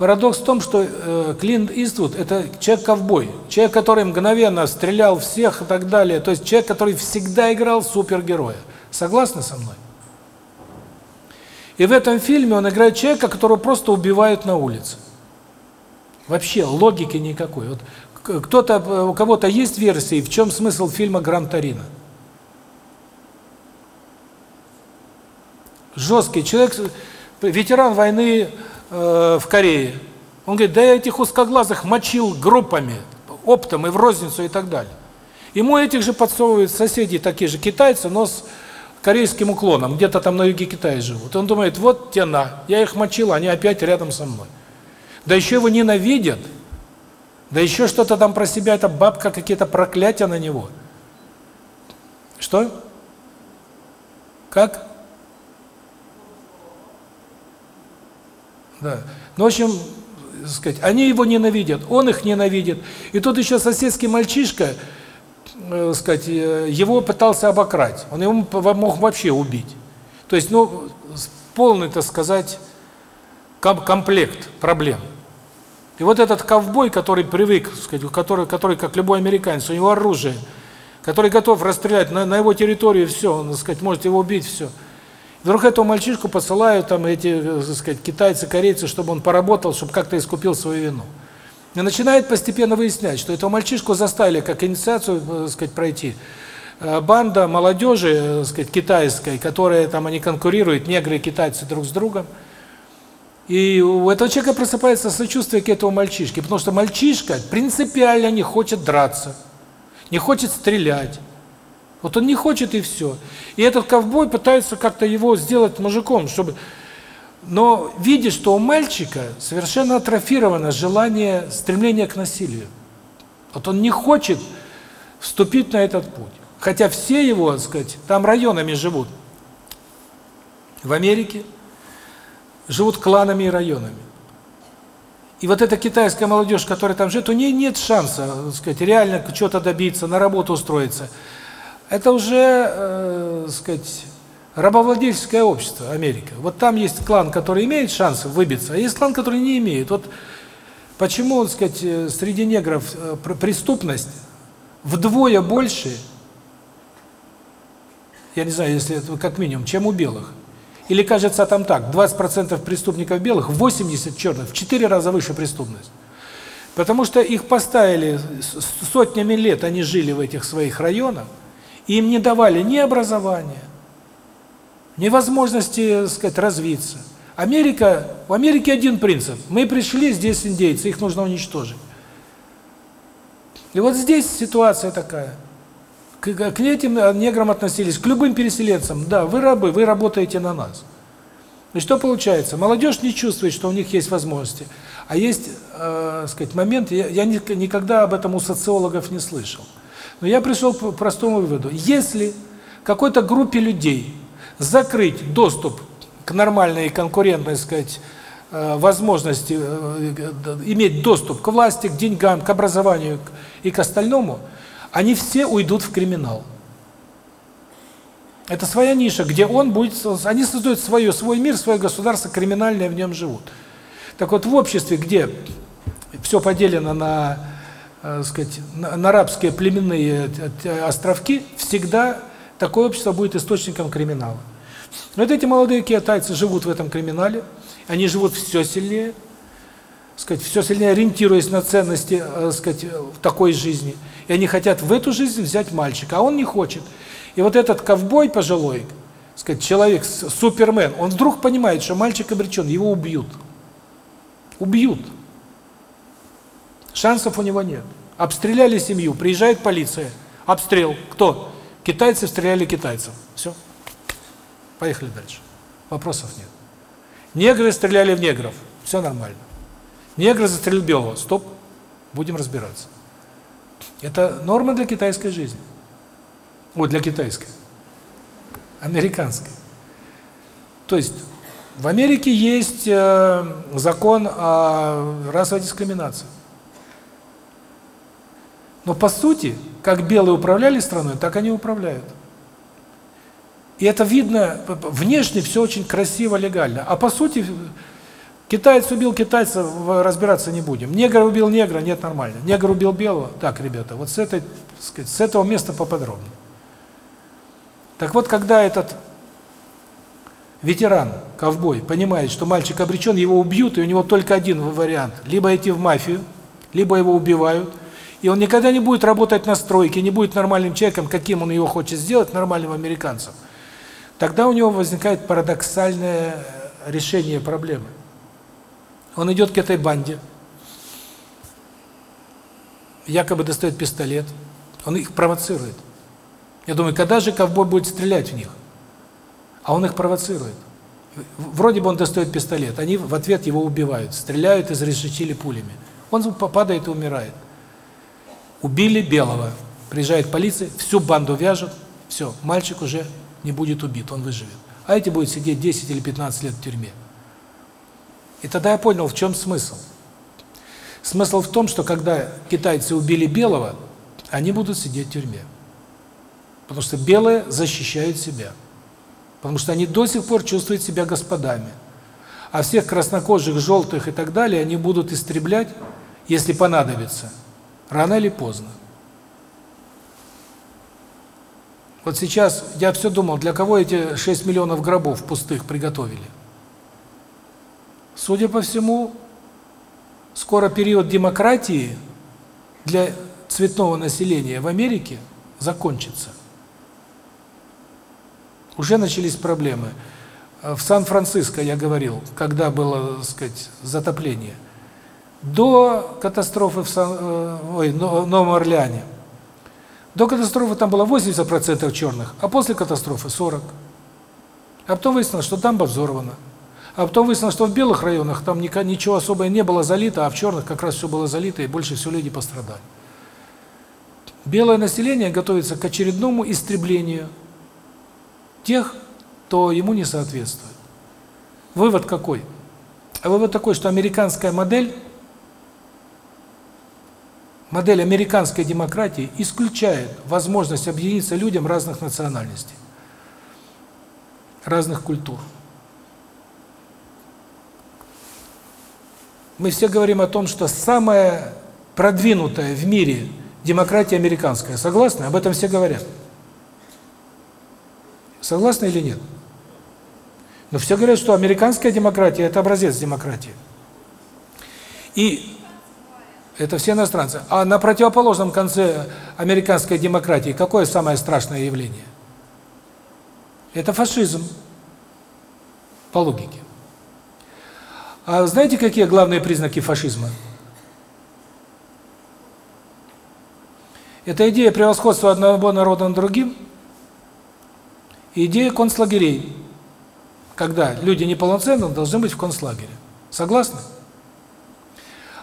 S1: Парадокс в том, что э, Клинт Иствуд – это человек-ковбой, человек, который мгновенно стрелял всех и так далее, то есть человек, который всегда играл супергероя. Согласны со мной? И в этом фильме он играет человека, которого просто убивают на улице. Вообще логики никакой. Вот кто-то, у кого-то есть версии, в чем смысл фильма «Гран Торино»? Жесткий человек, ветеран войны э, в Корее. Он говорит, да я этих узкоглазых мочил группами, оптом и в розницу и так далее. Ему этих же подсовывают соседи, такие же китайцы, но с корейским уклоном, где-то там на юге Китая живут. Он думает, вот тена, я их мочил, они опять рядом со мной. Да еще его ненавидят, да еще что-то там про себя, эта бабка, какие-то проклятия на него. Что? Как? Да. Ну, в общем, сказать, они его ненавидят, он их ненавидит. И тут еще соседский мальчишка, э, сказать, э, его пытался обокрасть. Он его мог вообще убить. То есть, ну, полный, так сказать, комплект проблем. И вот этот ковбой, который привык, сказать, который, который как любой американец, у него оружие, который готов расстрелять на, на его территории все, он, так сказать, может его убить, все. Вдруг этого мальчишку посылают там эти, так сказать, китайцы, корейцы, чтобы он поработал, чтобы как-то искупил свою вину. И начинает постепенно выяснять, что этого мальчишку заставили как инициацию, так сказать, пройти. Банда молодежи, так сказать, китайской, которая там они конкурируют, негры и китайцы друг с другом. И у этого человека просыпается сочувствие к этому мальчишке, потому что мальчишка принципиально не хочет драться, не хочет стрелять. Вот он не хочет и все. И этот ковбой пытается как-то его сделать мужиком, чтобы но видит, что у мальчика совершенно атрофировано желание, стремление к насилию. Вот он не хочет вступить на этот путь. Хотя все его, так сказать, там районами живут. В Америке, живут кланами и районами. И вот эта китайская молодежь, которая там живет, у нее нет шанса, так сказать, реально чего-то добиться, на работу устроиться. Это уже, э, сказать, рабовладельческое общество Америка. Вот там есть клан, который имеет шанс выбиться, а есть клан, который не имеет. Вот почему, сказать, э, среди негров э, преступность вдвое больше, я не знаю, если это как минимум, чем у белых. Или кажется там так, 20% преступников белых, 80 черных, в 4 раза выше преступность. Потому что их поставили сотнями лет, они жили в этих своих районах, им не давали ни образования, ни возможности, сказать, развиться. Америка, в Америке один принцип. Мы пришли, здесь индейцы, их нужно уничтожить. И вот здесь ситуация такая. К, к этим неграм относились, к любым переселенцам. Да, вы рабы, вы работаете на нас. И что получается? Молодежь не чувствует, что у них есть возможности. А есть, э, сказать, момент, я, я никогда об этом у социологов не слышал. Но я пришел к простому выводу. Если какой-то группе людей закрыть доступ к нормальной конкурентной, сказать, э, возможности э, иметь доступ к власти, к деньгам, к образованию и к остальному – они все уйдут в криминал. Это своя ниша, где он будет, они создают свое, свой мир, свое государство криминальное, в нем живут. Так вот, в обществе, где все поделено на, э, сказать, на, на рабские племенные э, островки, всегда такое общество будет источником криминала. Но вот эти молодые китайцы живут в этом криминале, они живут все сильнее, сказать, все сильнее ориентируясь на ценности, э, сказать, в такой жизни. И они хотят в эту жизнь взять мальчика, а он не хочет. И вот этот ковбой пожилой, сказать, человек, супермен, он вдруг понимает, что мальчик обречен, его убьют. Убьют. Шансов у него нет. Обстреляли семью, приезжает полиция. Обстрел. Кто? Китайцы стреляли китайцев. Все. Поехали дальше. Вопросов нет. Негры стреляли в негров. Все нормально. Негр застрелил белого. Стоп. Будем разбираться. Это норма для китайской жизни. Ой, для китайской. Американской. То есть в Америке есть э, закон о расовой дискриминации. Но по сути, как белые управляли страной, так они управляют. И это видно, внешне все очень красиво, легально. А по сути, Китаец убил китайца, разбираться не будем. Негр убил негра, нет, нормально. Негр убил белого, так, ребята, вот с этой, сказать, с этого места поподробнее. Так вот, когда этот ветеран, ковбой, понимает, что мальчик обречен, его убьют, и у него только один вариант: либо идти в мафию, либо его убивают, и он никогда не будет работать на стройке, не будет нормальным человеком, каким он его хочет сделать, нормальным американцем. Тогда у него возникает парадоксальное решение проблемы. Он идет к этой банде, якобы достает пистолет, он их провоцирует. Я думаю, когда же ковбой будет стрелять в них? А он их провоцирует. Вроде бы он достает пистолет, они в ответ его убивают, стреляют, изрешетили пулями. Он попадает и умирает. Убили белого. Приезжает полиция, всю банду вяжут, все, мальчик уже не будет убит, он выживет. А эти будут сидеть 10 или 15 лет в тюрьме. И тогда я понял, в чем смысл. Смысл в том, что когда китайцы убили белого, они будут сидеть в тюрьме. Потому что белые защищают себя. Потому что они до сих пор чувствуют себя господами. А всех краснокожих, желтых и так далее они будут истреблять, если понадобится, рано или поздно. Вот сейчас я все думал, для кого эти 6 миллионов гробов пустых приготовили? Судя по всему, скоро период демократии для цветного населения в Америке закончится. Уже начались проблемы. В Сан-Франциско, я говорил, когда было, так сказать, затопление, до катастрофы в Сан, э, ой, Новом Орлеане, до катастрофы там было 80% черных, а после катастрофы 40%. А потом выяснилось, что дамба взорвана. А потом выяснилось, что в белых районах там ничего особо не было залито, а в черных как раз все было залито, и больше всего люди пострадали. Белое население готовится к очередному истреблению тех, кто ему не соответствует. Вывод какой? А вывод такой, что американская модель, модель американской демократии исключает возможность объединиться людям разных национальностей, разных культур. Мы все говорим о том, что самая продвинутая в мире демократия американская. Согласны? Об этом все говорят. Согласны или нет? Но все говорят, что американская демократия – это образец демократии. И это все иностранцы. А на противоположном конце американской демократии какое самое страшное явление? Это фашизм, по логике. А знаете, какие главные признаки фашизма? Это идея превосходства одного народа над другим, идея концлагерей, когда люди неполноценны должны быть в концлагере. Согласны?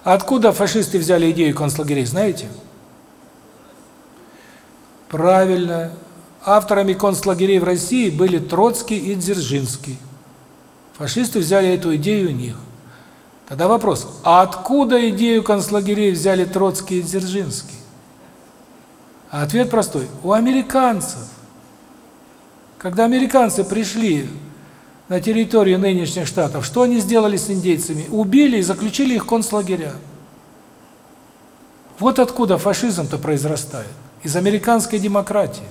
S1: Откуда фашисты взяли идею концлагерей, знаете? Правильно. Авторами концлагерей в России были Троцкий и Дзержинский. Фашисты взяли эту идею у них. Тогда вопрос, а откуда идею концлагерей взяли Троцкий и Дзержинский? А ответ простой, у американцев. Когда американцы пришли на территорию нынешних штатов, что они сделали с индейцами? Убили и заключили их в концлагеря. Вот откуда фашизм-то произрастает. Из американской демократии.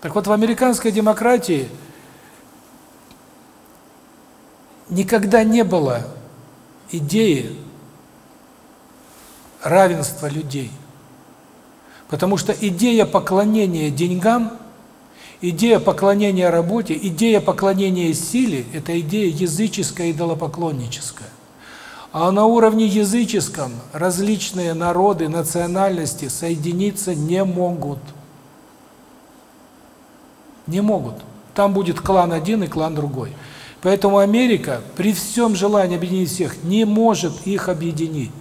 S1: Так вот, в американской демократии никогда не было идеи равенства людей. Потому что идея поклонения деньгам, идея поклонения работе, идея поклонения силе – это идея языческая, идолопоклонническая. А на уровне языческом различные народы, национальности соединиться не могут. Не могут. Там будет клан один и клан другой. Поэтому Америка при всем желании объединить всех не может их объединить.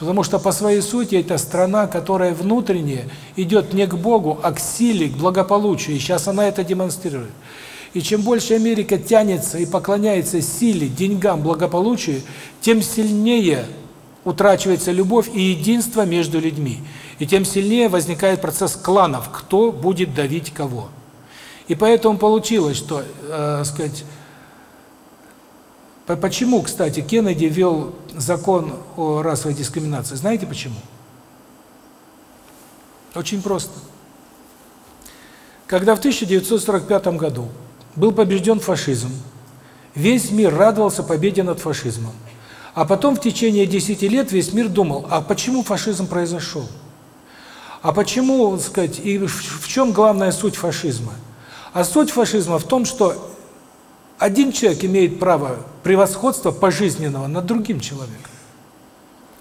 S1: Потому что по своей сути это страна, которая внутренне идет не к Богу, а к силе, к благополучию. И сейчас она это демонстрирует. И чем больше Америка тянется и поклоняется силе, деньгам, благополучию, тем сильнее утрачивается любовь и единство между людьми. И тем сильнее возникает процесс кланов, кто будет давить кого. И поэтому получилось, что, э, сказать, Почему, кстати, Кеннеди ввел закон о расовой дискриминации? Знаете почему? Очень просто. Когда в 1945 году был побежден фашизм, весь мир радовался победе над фашизмом. А потом в течение 10 лет весь мир думал, а почему фашизм произошел? А почему, сказать, и в чем главная суть фашизма? А суть фашизма в том, что один человек имеет право превосходства пожизненного над другим человеком.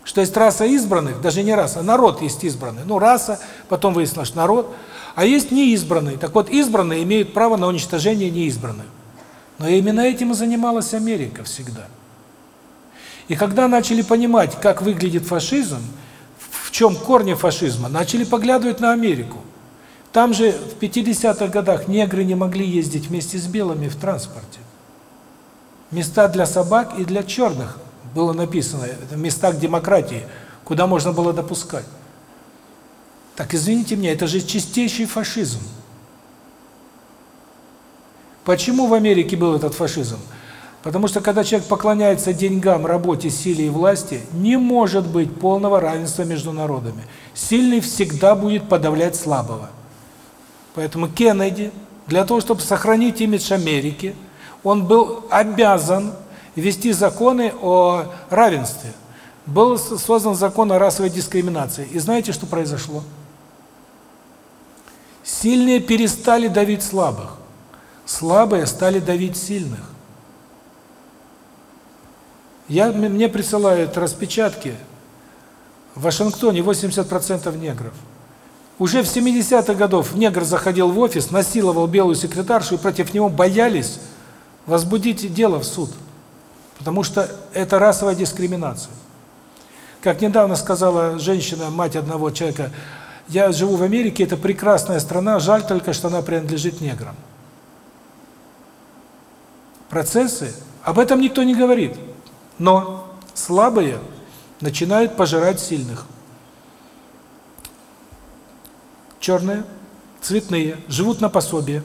S1: Что есть раса избранных, даже не раса, народ есть избранный. Ну, раса, потом выяснилось, народ. А есть неизбранные. Так вот, избранные имеют право на уничтожение неизбранных. Но именно этим и занималась Америка всегда. И когда начали понимать, как выглядит фашизм, в чем корни фашизма, начали поглядывать на Америку. Там же в 50-х годах негры не могли ездить вместе с белыми в транспорте места для собак и для черных было написано, это места к демократии, куда можно было допускать. Так, извините меня, это же чистейший фашизм. Почему в Америке был этот фашизм? Потому что когда человек поклоняется деньгам, работе, силе и власти, не может быть полного равенства между народами. Сильный всегда будет подавлять слабого. Поэтому Кеннеди, для того, чтобы сохранить имидж Америки, он был обязан и ввести законы о равенстве. Был создан закон о расовой дискриминации. И знаете, что произошло? Сильные перестали давить слабых. Слабые стали давить сильных. Я, мне присылают распечатки. В Вашингтоне 80% негров. Уже в 70-х годов негр заходил в офис, насиловал белую секретаршу, и против него боялись возбудить дело в суд. Потому что это расовая дискриминация. Как недавно сказала женщина, мать одного человека, я живу в Америке, это прекрасная страна, жаль только, что она принадлежит неграм. Процессы, об этом никто не говорит. Но слабые начинают пожирать сильных. Черные, цветные, живут на пособие,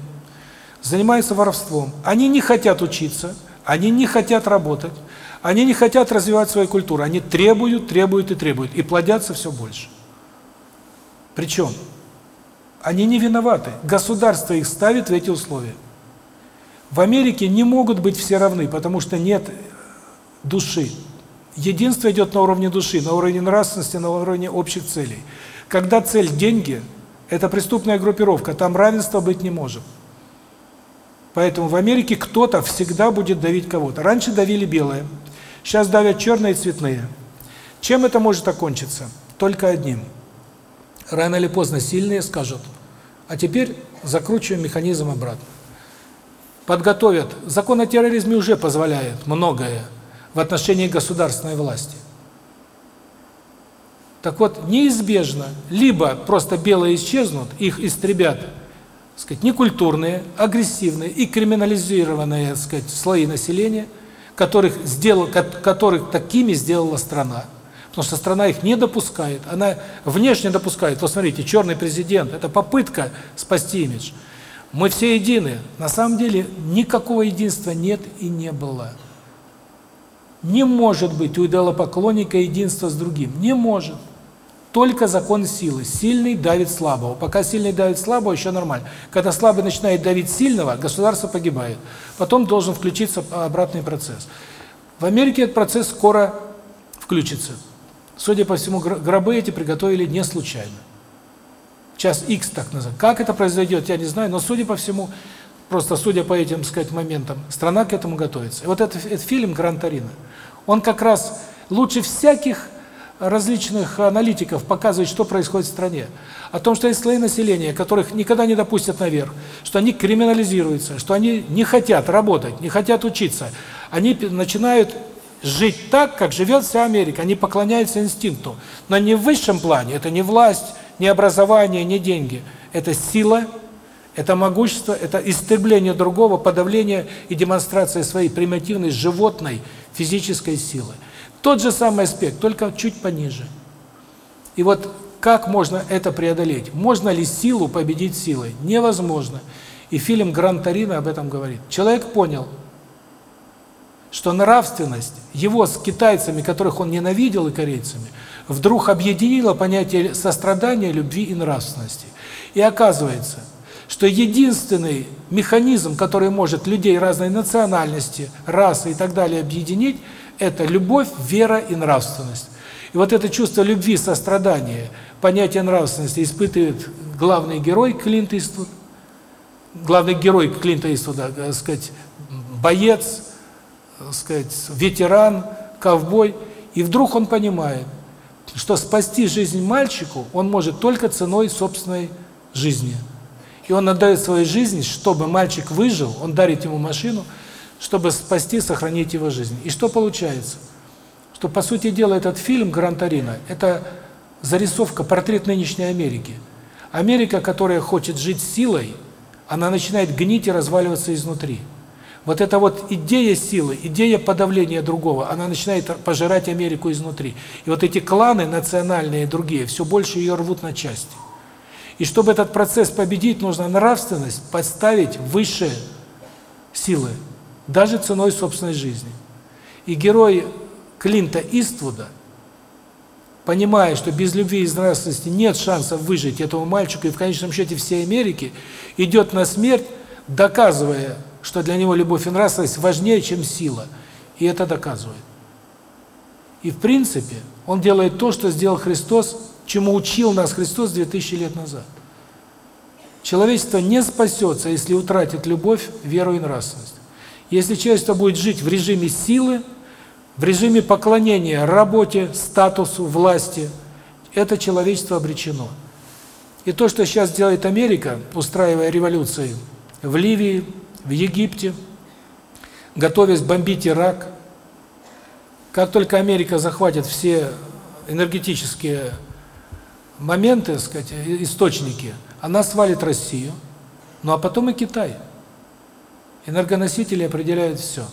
S1: занимаются воровством. Они не хотят учиться, они не хотят работать, они не хотят развивать свою культуру. Они требуют, требуют и требуют. И плодятся все больше. Причем они не виноваты. Государство их ставит в эти условия. В Америке не могут быть все равны, потому что нет души. Единство идет на уровне души, на уровне нравственности, на уровне общих целей. Когда цель – деньги, это преступная группировка, там равенства быть не может. Поэтому в Америке кто-то всегда будет давить кого-то. Раньше давили белые, сейчас давят черные и цветные. Чем это может окончиться? Только одним. Рано или поздно сильные скажут, а теперь закручиваем механизм обратно. Подготовят. Закон о терроризме уже позволяет многое в отношении государственной власти. Так вот, неизбежно, либо просто белые исчезнут, их истребят сказать, некультурные, агрессивные и криминализированные, сказать, слои населения, которых сделал, которых такими сделала страна. Потому что страна их не допускает, она внешне допускает. Вот смотрите, черный президент это попытка спасти имидж. Мы все едины. На самом деле никакого единства нет и не было. Не может быть у идолопоклонника единства с другим. Не может только закон силы. Сильный давит слабого. Пока сильный давит слабого, еще нормально. Когда слабый начинает давить сильного, государство погибает. Потом должен включиться обратный процесс. В Америке этот процесс скоро включится. Судя по всему, гробы эти приготовили не случайно. Час X так называемый. Как это произойдет, я не знаю, но судя по всему, просто судя по этим, сказать, моментам, страна к этому готовится. И вот этот, этот фильм «Гран Торино», он как раз лучше всяких различных аналитиков показывает, что происходит в стране. О том, что есть слои населения, которых никогда не допустят наверх, что они криминализируются, что они не хотят работать, не хотят учиться. Они начинают жить так, как живет вся Америка. Они поклоняются инстинкту. Но не в высшем плане, это не власть, не образование, не деньги. Это сила, это могущество, это истребление другого, подавление и демонстрация своей примитивной животной физической силы. Тот же самый аспект, только чуть пониже. И вот как можно это преодолеть? Можно ли силу победить силой? Невозможно. И фильм «Гран Торино» об этом говорит. Человек понял, что нравственность его с китайцами, которых он ненавидел, и корейцами, вдруг объединила понятие сострадания, любви и нравственности. И оказывается, что единственный механизм, который может людей разной национальности, расы и так далее объединить – это любовь, вера и нравственность. И вот это чувство любви, сострадания, понятие нравственности испытывает главный герой Клинт Иствуд, главный герой Клинта Иствуда, так сказать, боец, так сказать, ветеран, ковбой, и вдруг он понимает, что спасти жизнь мальчику он может только ценой собственной жизни. И он отдает свою жизнь, чтобы мальчик выжил, он дарит ему машину – чтобы спасти, сохранить его жизнь. И что получается? Что, по сути дела, этот фильм «Гран Торино» – это зарисовка, портрет нынешней Америки. Америка, которая хочет жить силой, она начинает гнить и разваливаться изнутри. Вот эта вот идея силы, идея подавления другого, она начинает пожирать Америку изнутри. И вот эти кланы национальные и другие все больше ее рвут на части. И чтобы этот процесс победить, нужно нравственность поставить выше силы даже ценой собственной жизни. И герой Клинта Иствуда, понимая, что без любви и нравственности нет шансов выжить этому мальчику и в конечном счете всей Америки, идет на смерть, доказывая, что для него любовь и нравственность важнее, чем сила. И это доказывает. И в принципе, он делает то, что сделал Христос, чему учил нас Христос 2000 лет назад. Человечество не спасется, если утратит любовь, веру и нравственность. Если человечество будет жить в режиме силы, в режиме поклонения работе, статусу, власти, это человечество обречено. И то, что сейчас делает Америка, устраивая революции в Ливии, в Египте, готовясь бомбить Ирак, как только Америка захватит все энергетические моменты, так сказать, источники, она свалит Россию, ну а потом и Китай. Энергоносители определяют все.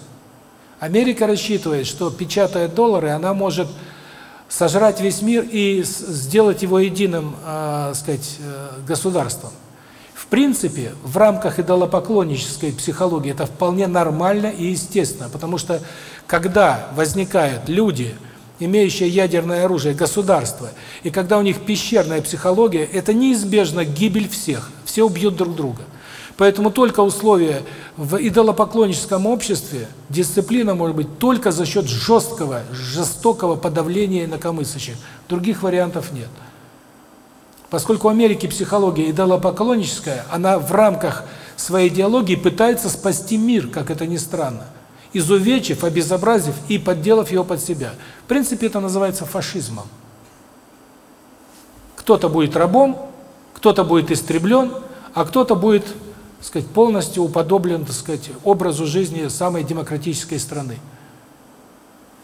S1: Америка рассчитывает, что печатая доллары, она может сожрать весь мир и сделать его единым, э, сказать, государством. В принципе, в рамках идолопоклоннической психологии это вполне нормально и естественно, потому что когда возникают люди, имеющие ядерное оружие, государство, и когда у них пещерная психология, это неизбежно гибель всех, все убьют друг друга. Поэтому только условия в идолопоклонническом обществе дисциплина может быть только за счет жесткого, жестокого подавления инакомыслящих. Других вариантов нет. Поскольку в Америке психология идолопоклонническая, она в рамках своей идеологии пытается спасти мир, как это ни странно, изувечив, обезобразив и подделав его под себя. В принципе, это называется фашизмом. Кто-то будет рабом, кто-то будет истреблен, а кто-то будет сказать, полностью уподоблен, так сказать, образу жизни самой демократической страны.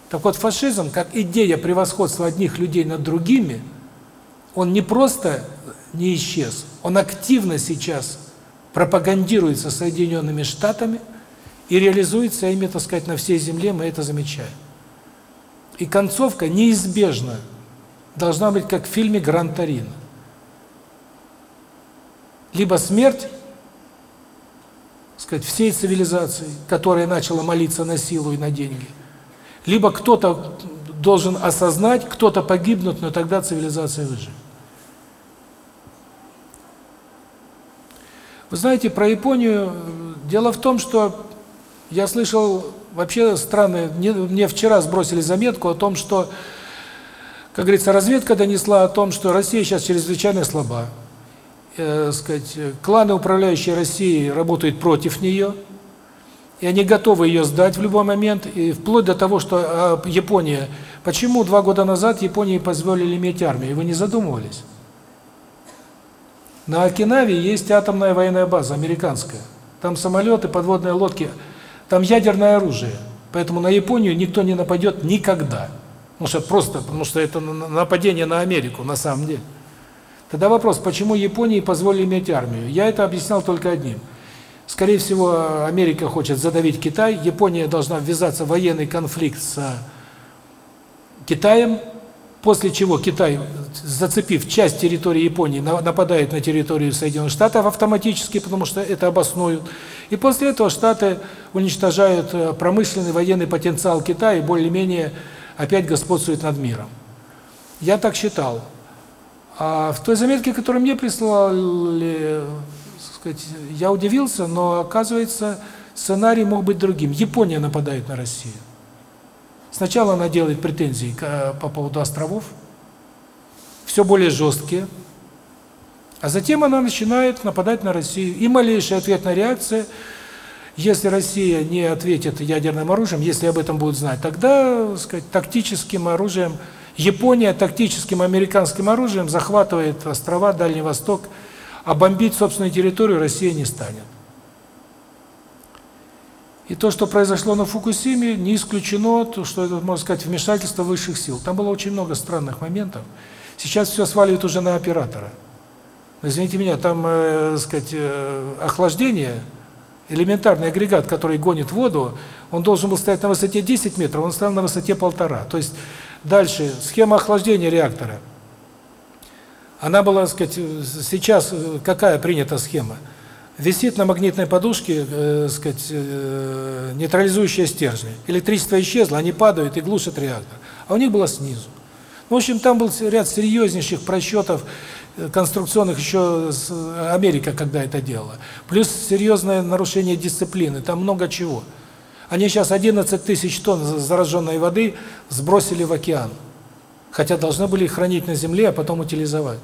S1: Так вот, фашизм, как идея превосходства одних людей над другими, он не просто не исчез, он активно сейчас пропагандируется Соединенными Штатами и реализуется ими, так сказать, на всей земле, мы это замечаем. И концовка неизбежно должна быть как в фильме «Гран Торино». Либо смерть, сказать, всей цивилизации, которая начала молиться на силу и на деньги. Либо кто-то должен осознать, кто-то погибнуть, но тогда цивилизация выживет. Вы знаете, про Японию, дело в том, что я слышал вообще странное, мне вчера сбросили заметку о том, что, как говорится, разведка донесла о том, что Россия сейчас чрезвычайно слаба э, сказать, кланы, управляющие Россией, работают против нее, и они готовы ее сдать в любой момент, и вплоть до того, что э, Япония... Почему два года назад Японии позволили иметь армию? Вы не задумывались? На Окинаве есть атомная военная база, американская. Там самолеты, подводные лодки, там ядерное оружие. Поэтому на Японию никто не нападет никогда. Потому что просто, потому что это нападение на Америку на самом деле. Тогда вопрос, почему Японии позволили иметь армию? Я это объяснял только одним. Скорее всего, Америка хочет задавить Китай, Япония должна ввязаться в военный конфликт с Китаем, после чего Китай, зацепив часть территории Японии, нападает на территорию Соединенных Штатов автоматически, потому что это обоснуют. И после этого Штаты уничтожают э, промышленный военный потенциал Китая и более-менее опять господствуют над миром. Я так считал. А в той заметке, которую мне прислали, сказать, я удивился, но оказывается, сценарий мог быть другим. Япония нападает на Россию. Сначала она делает претензии по поводу островов, все более жесткие, а затем она начинает нападать на Россию. И малейшая ответная реакция, если Россия не ответит ядерным оружием, если об этом будут знать, тогда, сказать, тактическим оружием Япония тактическим американским оружием захватывает острова, Дальний Восток, а бомбить собственную территорию Россия не станет. И то, что произошло на Фукусиме, не исключено, то, что это, можно сказать, вмешательство высших сил. Там было очень много странных моментов. Сейчас все сваливают уже на оператора. Извините меня, там, э, сказать, э, охлаждение, элементарный агрегат, который гонит воду, он должен был стоять на высоте 10 метров, он стоял на высоте полтора. То есть Дальше, схема охлаждения реактора. Она была, так сказать, сейчас какая принята схема? Висит на магнитной подушке, э, сказать, э, нейтрализующая стержни. Электричество исчезло, они падают и глушат реактор. А у них было снизу. В общем, там был ряд серьезнейших просчетов э, конструкционных еще с Америка, когда это делала. Плюс серьезное нарушение дисциплины, там много чего. Они сейчас 11 тысяч тонн зараженной воды сбросили в океан. Хотя должны были их хранить на земле, а потом утилизовать.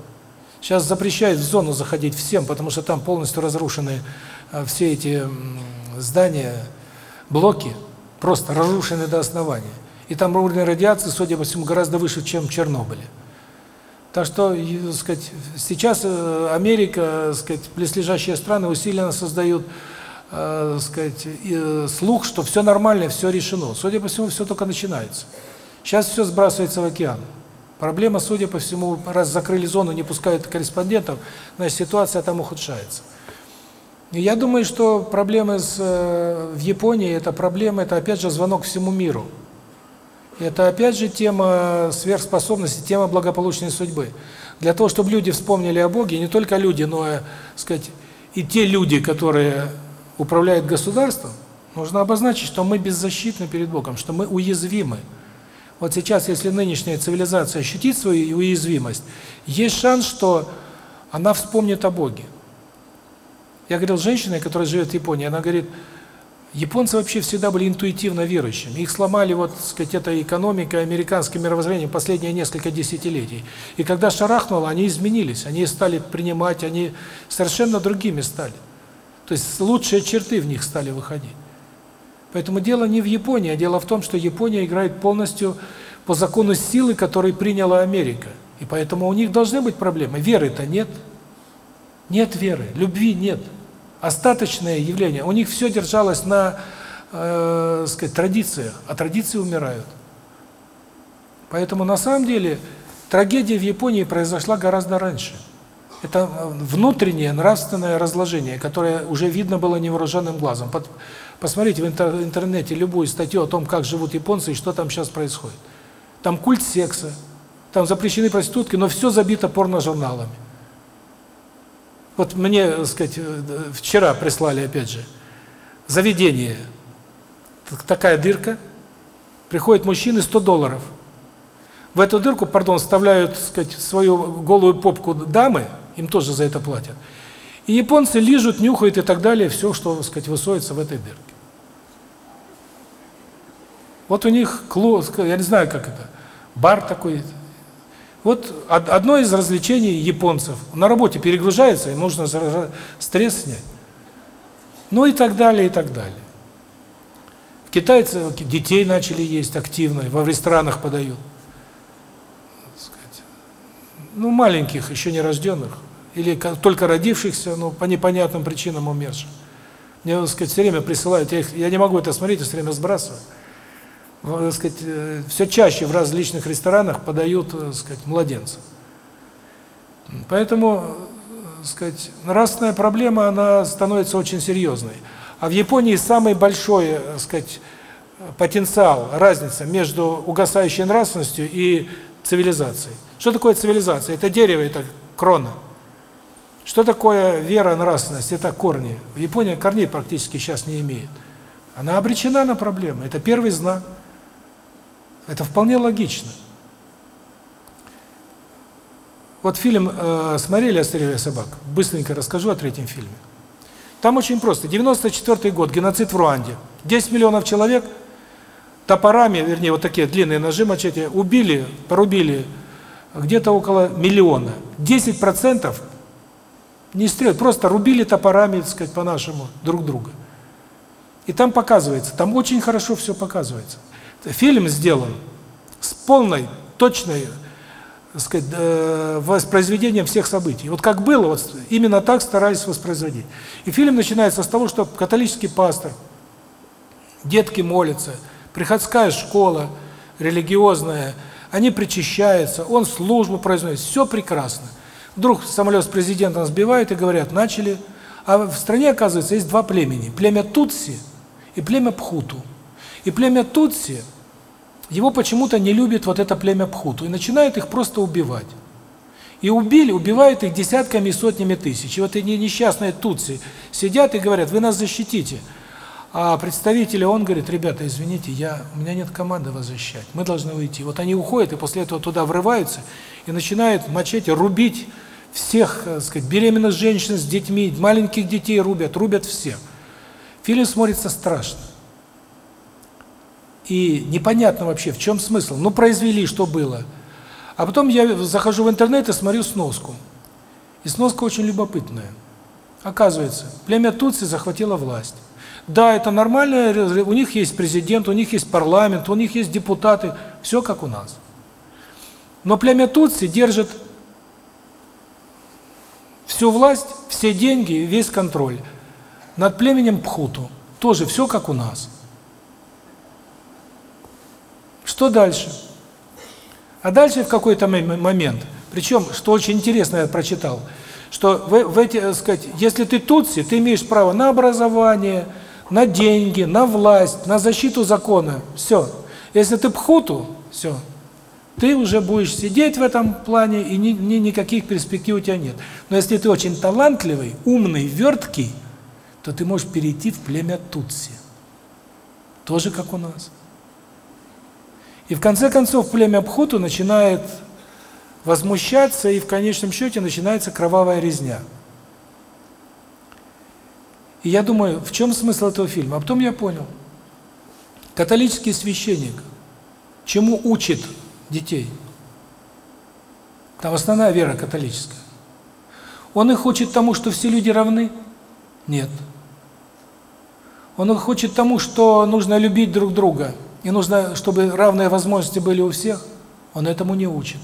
S1: Сейчас запрещают в зону заходить всем, потому что там полностью разрушены э, все эти здания, блоки, просто разрушены до основания. И там уровень радиации, судя по всему, гораздо выше, чем в Чернобыле. Так что, сказать, сейчас э, Америка, так сказать, близлежащие страны усиленно создают, э, так сказать, э, слух, что все нормально, все решено. Судя по всему, все только начинается. Сейчас все сбрасывается в океан. Проблема, судя по всему, раз закрыли зону, не пускают корреспондентов, значит, ситуация там ухудшается. Я думаю, что проблемы с, в Японии, это проблема, это опять же звонок всему миру. Это опять же тема сверхспособности, тема благополучной судьбы. Для того, чтобы люди вспомнили о Боге, не только люди, но, и, сказать, и те люди, которые управляют государством, нужно обозначить, что мы беззащитны перед Богом, что мы уязвимы. Вот сейчас, если нынешняя цивилизация ощутит свою уязвимость, есть шанс, что она вспомнит о Боге. Я говорил с женщиной, которая живет в Японии, она говорит, Японцы вообще всегда были интуитивно верующими. Их сломали, вот, так сказать, эта экономика, американское мировоззрение последние несколько десятилетий. И когда шарахнуло, они изменились, они стали принимать, они совершенно другими стали. То есть лучшие черты в них стали выходить. Поэтому дело не в Японии, а дело в том, что Япония играет полностью по закону силы, который приняла Америка. И поэтому у них должны быть проблемы. Веры-то нет. Нет веры, любви нет остаточное явление. У них все держалось на, э, сказать, традициях, а традиции умирают. Поэтому на самом деле трагедия в Японии произошла гораздо раньше. Это э, внутреннее нравственное разложение, которое уже видно было невооруженным глазом. Посмотрите в интернете любую статью о том, как живут японцы и что там сейчас происходит. Там культ секса, там запрещены проститутки, но все забито порно-журналами. Вот мне, так сказать, вчера прислали опять же заведение. Такая дырка. Приходит мужчина 100 долларов. В эту дырку, пардон, вставляют, так сказать, свою голую попку дамы, им тоже за это платят. И японцы лижут, нюхают и так далее, все, что, так сказать, высоется в этой дырке. Вот у них я не знаю, как это, бар такой, вот одно из развлечений японцев. На работе перегружается, и нужно стресс снять. Ну и так далее, и так далее. Китайцы детей начали есть активно, во ресторанах подают. Ну, маленьких, еще не рожденных. Или только родившихся, но по непонятным причинам умерших. Мне, так сказать, все время присылают, я, их, я не могу это смотреть, я все время сбрасываю так сказать, э, все чаще в различных ресторанах подают, так э, сказать, младенцев. Поэтому, так сказать, нравственная проблема, она становится очень серьезной. А в Японии самый большой, так сказать, потенциал, разница между угасающей нравственностью и цивилизацией. Что такое цивилизация? Это дерево, это крона. Что такое вера, нравственность? Это корни. В Японии корней практически сейчас не имеет. Она обречена на проблемы. Это первый знак. Это вполне логично. Вот фильм э, смотрели «Острее собак»? Быстренько расскажу о третьем фильме. Там очень просто. 94 год, геноцид в Руанде. 10 миллионов человек топорами, вернее, вот такие длинные ножи мачете, убили, порубили где-то около миллиона. 10% не стреляют, просто рубили топорами, так сказать, по-нашему, друг друга. И там показывается, там очень хорошо все показывается фильм сделан с полной, точной, так сказать, э, воспроизведением всех событий. Вот как было, вот именно так старались воспроизводить. И фильм начинается с того, что католический пастор, детки молятся, приходская школа религиозная, они причащаются, он службу произносит, все прекрасно. Вдруг самолет с президентом сбивают и говорят, начали, а в стране, оказывается, есть два племени, племя Тутси и племя Пхуту. И племя Тутси его почему-то не любит вот это племя Пхуту и начинает их просто убивать. И убили, убивают их десятками и сотнями тысяч. И вот эти несчастные тутси сидят и говорят, вы нас защитите. А представители, он говорит, ребята, извините, я, у меня нет команды вас защищать, мы должны уйти. Вот они уходят и после этого туда врываются и начинают мачете рубить всех, так сказать, беременных женщин с детьми, маленьких детей рубят, рубят всех. Фильм смотрится страшно. И непонятно вообще, в чем смысл. Ну, произвели, что было. А потом я захожу в интернет и смотрю сноску. И сноска очень любопытная. Оказывается, племя Тутси захватило власть. Да, это нормально, у них есть президент, у них есть парламент, у них есть депутаты, все как у нас. Но племя Тутси держит всю власть, все деньги, весь контроль. Над племенем Пхуту тоже все как у нас. Что дальше? А дальше в какой-то момент, причем, что очень интересно я прочитал, что в, в эти, так сказать, если ты тутси, ты имеешь право на образование, на деньги, на власть, на защиту закона. Все. Если ты пхуту, все. Ты уже будешь сидеть в этом плане, и ни, ни никаких перспектив у тебя нет. Но если ты очень талантливый, умный, верткий, то ты можешь перейти в племя Тутси. Тоже как у нас. И в конце концов племя Пхуту начинает возмущаться, и в конечном счете начинается кровавая резня. И я думаю, в чем смысл этого фильма? А потом я понял. Католический священник чему учит детей? Там основная вера католическая. Он их учит тому, что все люди равны? Нет. Он их учит тому, что нужно любить друг друга, и нужно, чтобы равные возможности были у всех. Он этому не учит.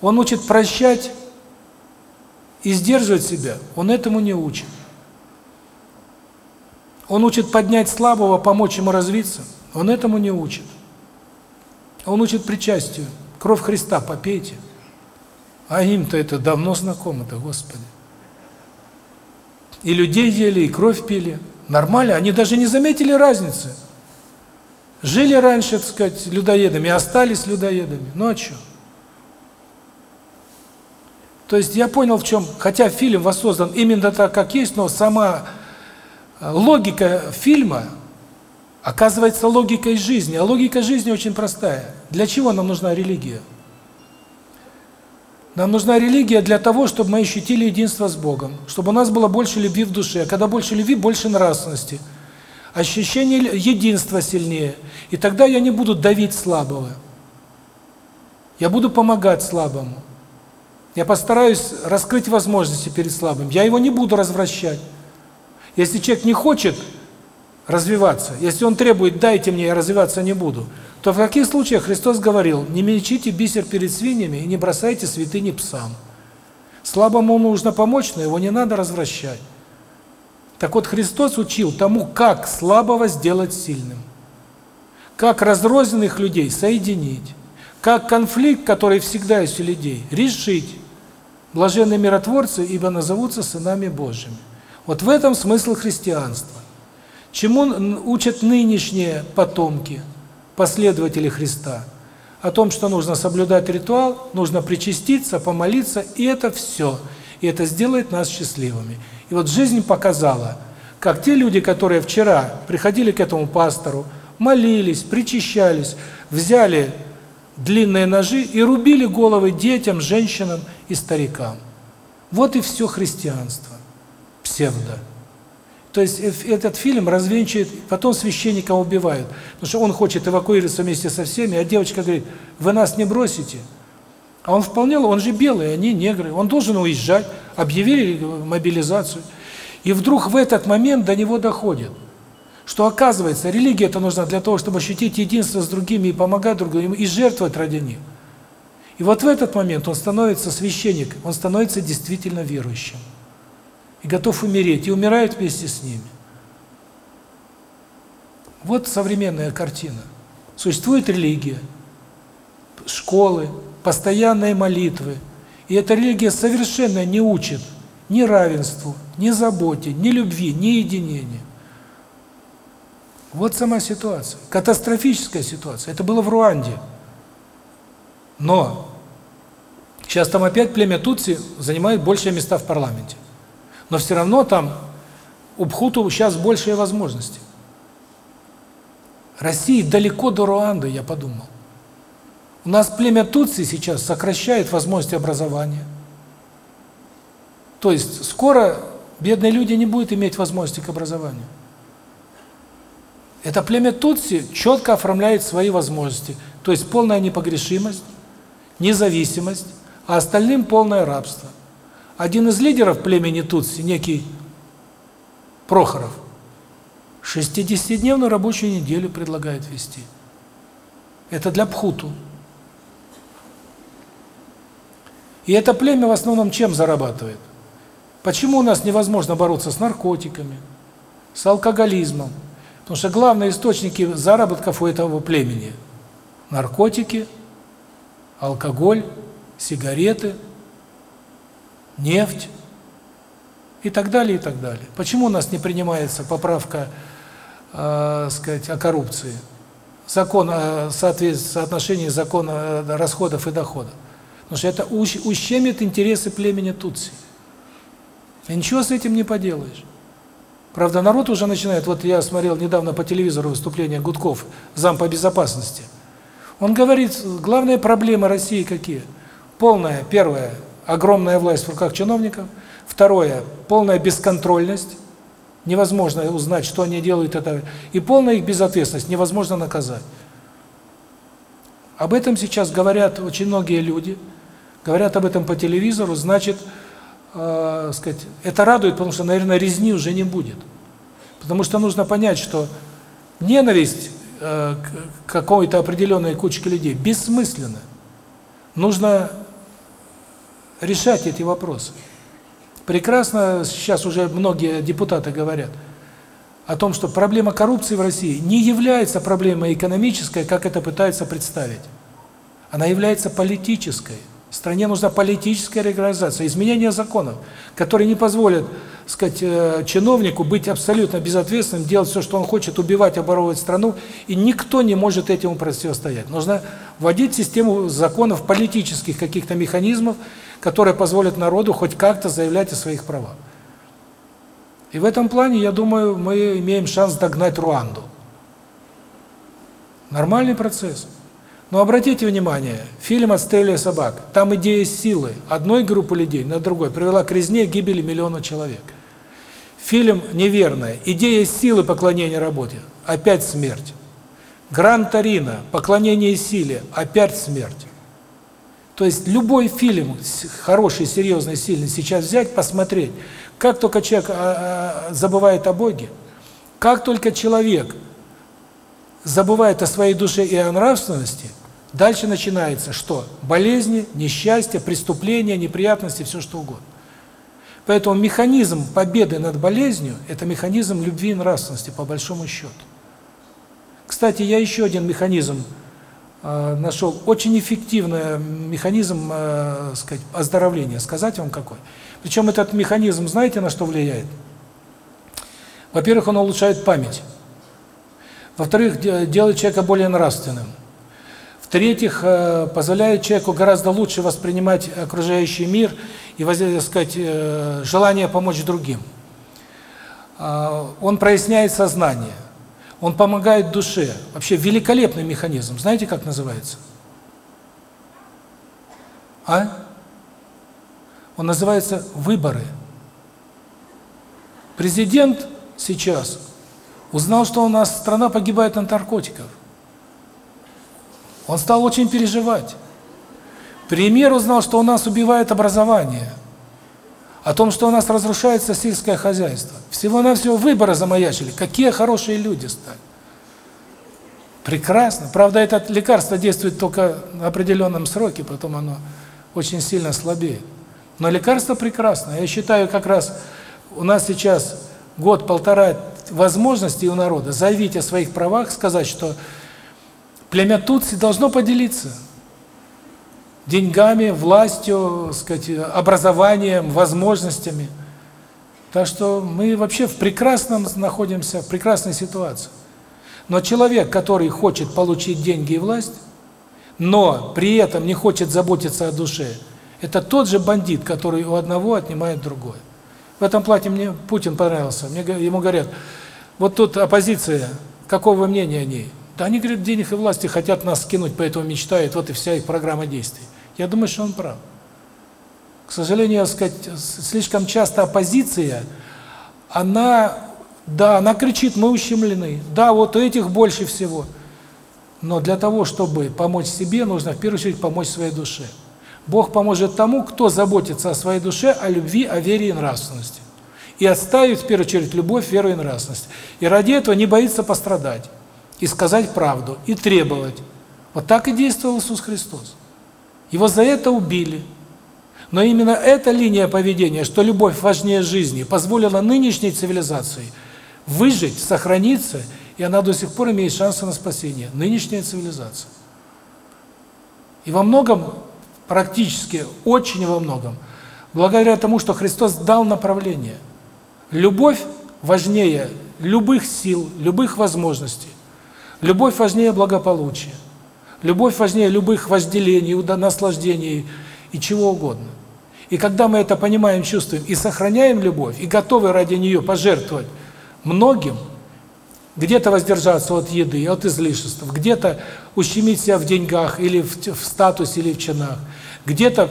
S1: Он учит прощать и сдерживать себя. Он этому не учит. Он учит поднять слабого, помочь ему развиться. Он этому не учит. Он учит причастию. Кровь Христа попейте. А им-то это давно знакомо-то, Господи. И людей ели, и кровь пили. Нормально, они даже не заметили разницы. Жили раньше, так сказать, людоедами, остались людоедами. Ну а что? То есть я понял в чем, хотя фильм воссоздан именно так, как есть, но сама логика фильма оказывается логикой жизни. А логика жизни очень простая. Для чего нам нужна религия? Нам нужна религия для того, чтобы мы ощутили единство с Богом, чтобы у нас было больше любви в душе. А когда больше любви, больше нравственности. Ощущение единства сильнее. И тогда я не буду давить слабого. Я буду помогать слабому. Я постараюсь раскрыть возможности перед слабым. Я его не буду развращать. Если человек не хочет развиваться, если он требует «дайте мне, я развиваться не буду», то в каких случаях Христос говорил «не мельчите бисер перед свиньями и не бросайте святыни псам». Слабому нужно помочь, но его не надо развращать. Так вот, Христос учил тому, как слабого сделать сильным. Как разрозненных людей соединить. Как конфликт, который всегда есть у людей, решить. Блаженные миротворцы, ибо назовутся сынами Божьими. Вот в этом смысл христианства. Чему учат нынешние потомки, последователи Христа? О том, что нужно соблюдать ритуал, нужно причаститься, помолиться, и это все. И это сделает нас счастливыми. И вот жизнь показала, как те люди, которые вчера приходили к этому пастору, молились, причащались, взяли длинные ножи и рубили головы детям, женщинам и старикам. Вот и все христианство. Псевдо. То есть этот фильм развенчивает, потом священника убивают, потому что он хочет эвакуироваться вместе со всеми, а девочка говорит, вы нас не бросите. А он вполне, он же белый, они негры, он должен уезжать, объявили мобилизацию. И вдруг в этот момент до него доходит, что оказывается, религия это нужна для того, чтобы ощутить единство с другими и помогать другим, и жертвовать ради них. И вот в этот момент он становится священник, он становится действительно верующим. И готов умереть, и умирает вместе с ними. Вот современная картина. Существует религия, школы, постоянные молитвы. И эта религия совершенно не учит ни равенству, ни заботе, ни любви, ни единению. Вот сама ситуация. Катастрофическая ситуация. Это было в Руанде. Но сейчас там опять племя Тутси занимает большие места в парламенте. Но все равно там у Бхуту сейчас большие возможности. России далеко до Руанды, я подумал. У нас племя Тутси сейчас сокращает возможности образования. То есть скоро бедные люди не будут иметь возможности к образованию. Это племя Тутси четко оформляет свои возможности. То есть полная непогрешимость, независимость, а остальным полное рабство. Один из лидеров племени Тутси, некий Прохоров, 60-дневную рабочую неделю предлагает вести. Это для Пхуту. И это племя в основном чем зарабатывает? Почему у нас невозможно бороться с наркотиками, с алкоголизмом? Потому что главные источники заработков у этого племени – наркотики, алкоголь, сигареты, нефть и так далее, и так далее. Почему у нас не принимается поправка, э, сказать, о коррупции? Закон о соотношении закона э, расходов и доходов. Потому что это ущемит интересы племени Тутси. И ничего с этим не поделаешь. Правда, народ уже начинает, вот я смотрел недавно по телевизору выступление Гудков, зам по безопасности. Он говорит, главные проблемы России какие? Полная, первое, огромная власть в руках чиновников. Второе, полная бесконтрольность. Невозможно узнать, что они делают. это И полная их безответственность. Невозможно наказать. Об этом сейчас говорят очень многие люди. Говорят об этом по телевизору. Значит, э, сказать, это радует, потому что, наверное, резни уже не будет. Потому что нужно понять, что ненависть э, к какой-то определенной кучке людей бессмысленна. Нужно решать эти вопросы. Прекрасно сейчас уже многие депутаты говорят о том, что проблема коррупции в России не является проблемой экономической, как это пытаются представить. Она является политической. Стране нужна политическая регуляризация, изменение законов, которые не позволят, сказать, э, чиновнику быть абсолютно безответственным, делать все, что он хочет, убивать, оборовывать страну, и никто не может этому противостоять. Нужно вводить систему законов, политических каких-то механизмов, которые позволят народу хоть как-то заявлять о своих правах. И в этом плане, я думаю, мы имеем шанс догнать Руанду. Нормальный процесс. Но обратите внимание, фильм «Отстрелия собак», там идея силы одной группы людей на другой привела к резне гибели миллиона человек. Фильм «Неверная», идея силы поклонения работе, опять смерть. Гран Торино, поклонение силе, опять смерть. То есть любой фильм, хороший, серьезный, сильный, сейчас взять, посмотреть, как только человек а, а, забывает о Боге, как только человек забывает о своей душе и о нравственности – Дальше начинается что? Болезни, несчастья, преступления, неприятности, все что угодно. Поэтому механизм победы над болезнью – это механизм любви и нравственности, по большому счету. Кстати, я еще один механизм нашел, очень эффективный механизм, э, сказать, оздоровления. Сказать вам какой? Причем этот механизм, знаете, на что влияет? Во-первых, он улучшает память. Во-вторых, делает человека более нравственным. В-третьих, э, позволяет человеку гораздо лучше воспринимать окружающий мир и, так сказать, э, желание помочь другим. А, он проясняет сознание. Он помогает душе. Вообще великолепный механизм. Знаете, как называется? А? Он называется выборы. Президент сейчас узнал, что у нас страна погибает от наркотиков. Он стал очень переживать. Премьер узнал, что у нас убивает образование, о том, что у нас разрушается сельское хозяйство. Всего-навсего выборы замаячили. Какие хорошие люди стали. Прекрасно. Правда, это лекарство действует только на определенном сроке, потом оно очень сильно слабеет. Но лекарство прекрасно. Я считаю, как раз у нас сейчас год-полтора возможностей у народа заявить о своих правах, сказать, что Племя Тутси должно поделиться деньгами, властью, сказать, образованием, возможностями. Так что мы вообще в прекрасном находимся, в прекрасной ситуации. Но человек, который хочет получить деньги и власть, но при этом не хочет заботиться о душе, это тот же бандит, который у одного отнимает другое. В этом плане мне Путин понравился. Мне ему говорят: "Вот тут оппозиция, какого мнения о ней?" Да они, говорят, денег и власти хотят нас скинуть, поэтому мечтают, вот и вся их программа действий. Я думаю, что он прав. К сожалению, сказать, слишком часто оппозиция, она Да, она кричит, мы ущемлены. Да, вот у этих больше всего. Но для того, чтобы помочь себе, нужно в первую очередь помочь своей душе. Бог поможет тому, кто заботится о своей душе, о любви, о вере и нравственности. И отставить в первую очередь любовь, веру и нравственность. И ради этого не боится пострадать, и сказать правду, и требовать. Вот так и действовал Иисус Христос. Его за это убили. Но именно эта линия поведения, что любовь важнее жизни, позволила нынешней цивилизации выжить, сохраниться, и она до сих пор имеет шансы на спасение. Нынешняя цивилизация. И во многом практически, очень во многом, благодаря тому, что Христос дал направление. Любовь важнее любых сил, любых возможностей. Любовь важнее благополучия. Любовь важнее любых вожделений, наслаждений и чего угодно. И когда мы это понимаем, чувствуем и сохраняем любовь, и готовы ради нее пожертвовать многим, где-то воздержаться от еды, от излишеств, где-то ущемить себя в деньгах или в, в статусе или в чинах, где-то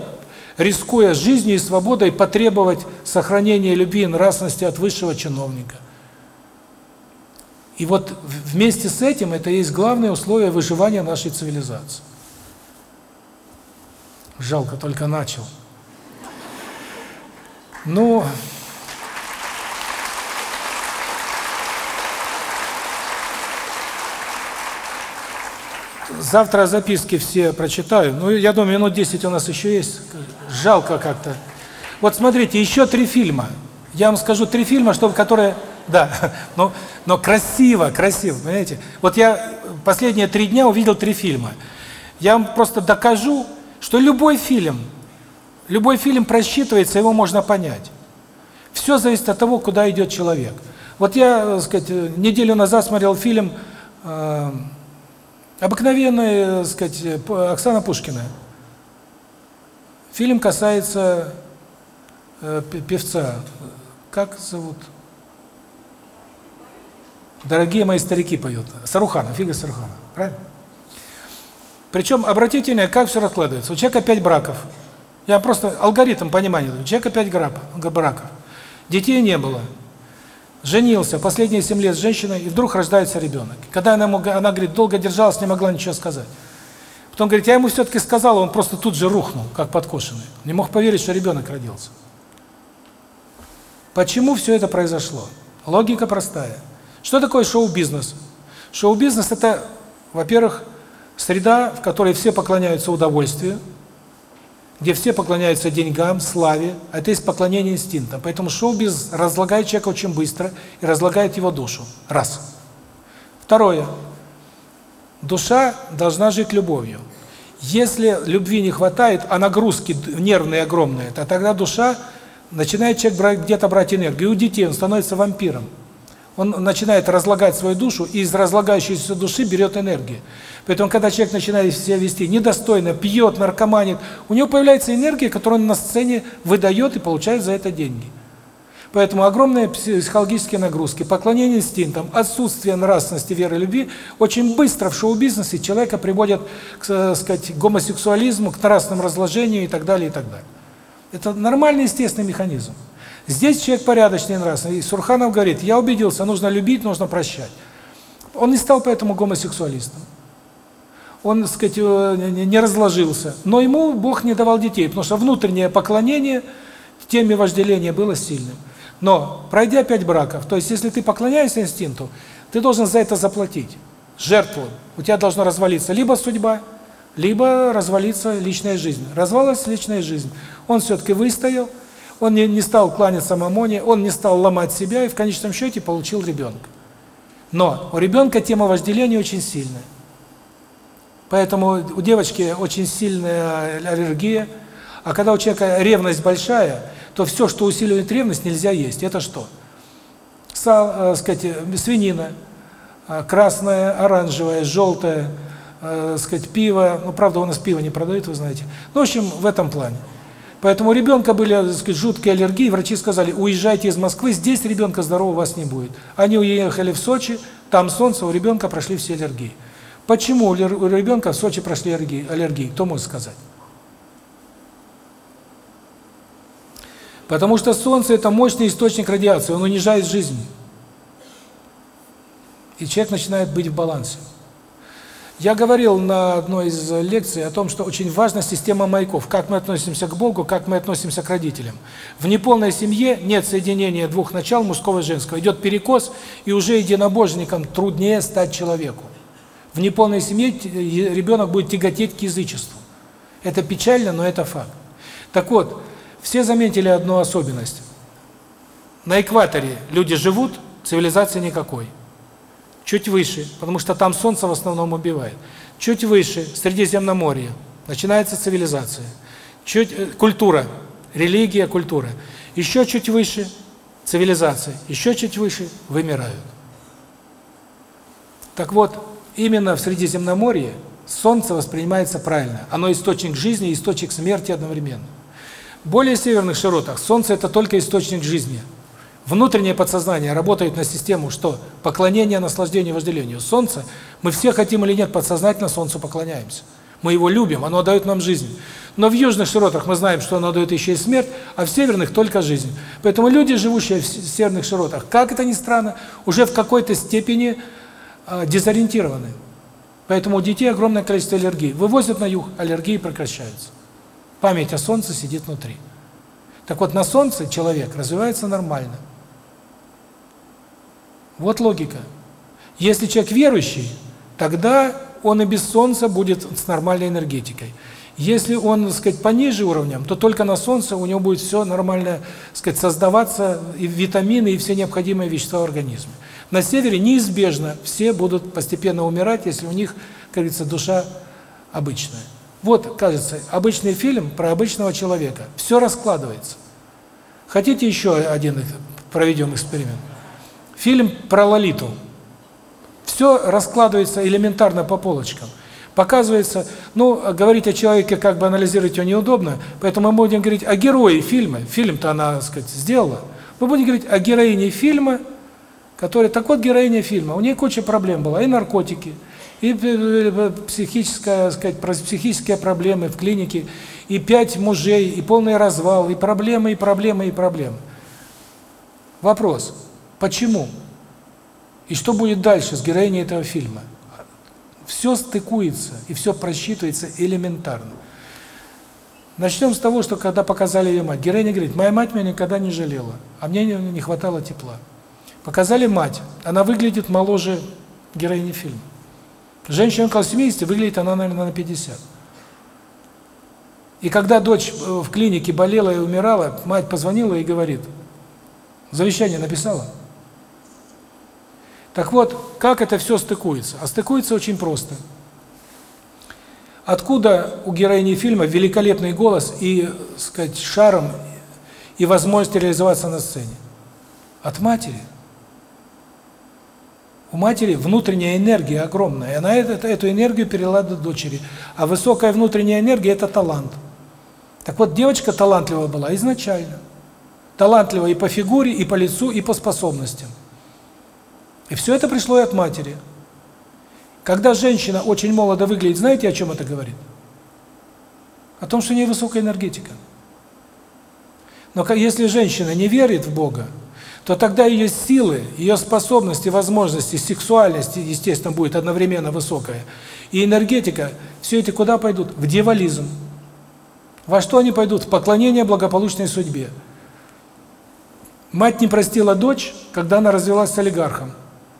S1: рискуя жизнью и свободой потребовать сохранения любви и нравственности от высшего чиновника. И вот вместе с этим это есть главное условие выживания нашей цивилизации. Жалко, только начал. Ну, Завтра записки все прочитаю. Ну, я думаю, минут 10 у нас еще есть. Жалко как-то. Вот смотрите, еще три фильма. Я вам скажу три фильма, чтобы которые... Да, но, но красиво, красиво, понимаете? Вот я последние три дня увидел три фильма. Я вам просто докажу, что любой фильм, любой фильм просчитывается, его можно понять. Все зависит от того, куда идет человек. Вот я, так сказать, неделю назад смотрел фильм э, Обыкновенная, так сказать, Оксана Пушкина. Фильм касается э, певца. Как зовут? Дорогие мои старики поют. Саруханов, Фига Саруханов. Правильно? Причем, обратите внимание, как все раскладывается. У человека пять браков. Я просто алгоритм понимания. У человека пять браков. Детей не было женился, последние 7 лет с женщиной, и вдруг рождается ребенок. Когда она, ему, она говорит, долго держалась, не могла ничего сказать. Потом говорит, я ему все-таки сказала, он просто тут же рухнул, как подкошенный. Не мог поверить, что ребенок родился. Почему все это произошло? Логика простая. Что такое шоу-бизнес? Шоу-бизнес – это, во-первых, среда, в которой все поклоняются удовольствию, где все поклоняются деньгам, славе, а это есть поклонение инстинктам. Поэтому шоу-биз разлагает человека очень быстро и разлагает его душу. Раз. Второе. Душа должна жить любовью. Если любви не хватает, а нагрузки нервные огромные, то тогда душа начинает человек где-то брать энергию. И у детей он становится вампиром. Он начинает разлагать свою душу, и из разлагающейся души берет энергию. Поэтому, когда человек начинает себя вести недостойно, пьет, наркоманит, у него появляется энергия, которую он на сцене выдает и получает за это деньги. Поэтому огромные психологические нагрузки, поклонение инстинктам, отсутствие нравственности, веры, любви очень быстро в шоу-бизнесе человека приводят к, э, сказать, гомосексуализму, к нравственному разложению и так далее, и так далее. Это нормальный, естественный механизм. Здесь человек порядочный нравственный. И Сурханов говорит, я убедился, нужно любить, нужно прощать. Он не стал поэтому гомосексуалистом он, так сказать, э, не разложился. Но ему Бог не давал детей, потому что внутреннее поклонение теме вожделения было сильным. Но, пройдя пять браков, то есть если ты поклоняешься инстинкту, ты должен за это заплатить, жертву. У тебя должна развалиться либо судьба, либо развалиться личная жизнь. Развалилась личная жизнь. Он все-таки выстоял, он не, не стал кланяться мамоне, он не стал ломать себя и в конечном счете получил ребенка. Но у ребенка тема вожделения очень сильная. Поэтому у девочки очень сильная аллергия, а когда у человека ревность большая, то все, что усиливает ревность, нельзя есть. Это что? Сал, э, сказать, свинина, э, красная, оранжевая, желтая, э, сказать, пиво. Ну, правда, у нас пиво не продают, вы знаете. Ну, в общем, в этом плане. Поэтому у ребенка были, так сказать, жуткие аллергии, врачи сказали, уезжайте из Москвы, здесь ребенка здорового у вас не будет. Они уехали в Сочи, там солнце, у ребенка прошли все аллергии. Почему у ребенка в Сочи прошли аллергии? аллергии? Кто может сказать? Потому что Солнце – это мощный источник радиации, он унижает жизнь. и человек начинает быть в балансе. Я говорил на одной из лекций о том, что очень важна система маяков, как мы относимся к Богу, как мы относимся к родителям. В неполной семье нет соединения двух начал, мужского и женского. Идет перекос, и уже единобожникам труднее стать человеку. В неполной семье ребенок будет тяготеть к язычеству. Это печально, но это факт. Так вот, все заметили одну особенность. На экваторе люди живут, цивилизации никакой. Чуть выше, потому что там солнце в основном убивает. Чуть выше, Средиземноморье, начинается цивилизация. Чуть э, культура, религия, культура. Еще чуть выше цивилизация, еще чуть выше вымирают. Так вот, именно в Средиземноморье солнце воспринимается правильно. Оно источник жизни и источник смерти одновременно. В более северных широтах солнце это только источник жизни. Внутреннее подсознание работает на систему, что поклонение, наслаждение, вожделению. Солнце, мы все хотим или нет, подсознательно Солнцу поклоняемся. Мы его любим, оно дает нам жизнь. Но в южных широтах мы знаем, что оно дает еще и смерть, а в северных только жизнь. Поэтому люди, живущие в северных широтах, как это ни странно, уже в какой-то степени э, дезориентированы. Поэтому у детей огромное количество аллергий. Вывозят на юг, аллергии прекращаются. Память о солнце сидит внутри. Так вот, на солнце человек развивается нормально. Вот логика. Если человек верующий, тогда он и без солнца будет с нормальной энергетикой. Если он, так сказать, пониже уровнем, то только на солнце у него будет все нормально, так сказать, создаваться и витамины, и все необходимые вещества в организме. На севере неизбежно все будут постепенно умирать, если у них, как говорится, душа обычная. Вот, кажется, обычный фильм про обычного человека. Все раскладывается. Хотите еще один проведем эксперимент? Фильм про Лолиту. Все раскладывается элементарно по полочкам. Показывается, ну, говорить о человеке, как бы анализировать его неудобно, поэтому мы будем говорить о герое фильма. Фильм-то она, так сказать, сделала. Мы будем говорить о героине фильма, которая, так вот, героиня фильма, у нее куча проблем была, и наркотики, и э, э, психическая, сказать, психические проблемы в клинике, и пять мужей, и полный развал, и проблемы, и проблемы, и проблемы. Вопрос, почему? И что будет дальше с героиней этого фильма? Все стыкуется, и все просчитывается элементарно. Начнем с того, что когда показали ее мать, героиня говорит, моя мать меня никогда не жалела, а мне не хватало тепла. Показали мать, она выглядит моложе героини фильма. Женщина около 70, выглядит она, наверное, на 50. И когда дочь э, в клинике болела и умирала, мать позвонила и говорит, завещание написала? Так вот, как это все стыкуется? А стыкуется очень просто. Откуда у героини фильма великолепный голос и, сказать, шарм и возможность реализоваться на сцене? От матери. У матери внутренняя энергия огромная, и она эту, эту энергию перелила до дочери. А высокая внутренняя энергия – это талант. Так вот, девочка талантливая была изначально. Талантливая и по фигуре, и по лицу, и по способностям. И все это пришло и от матери. Когда женщина очень молодо выглядит, знаете, о чем это говорит? О том, что у нее высокая энергетика. Но если женщина не верит в Бога, то тогда ее силы, ее способности, возможности, сексуальность, естественно, будет одновременно высокая. И энергетика, все эти куда пойдут? В дьяволизм. Во что они пойдут? В поклонение благополучной судьбе. Мать не простила дочь, когда она развелась с олигархом.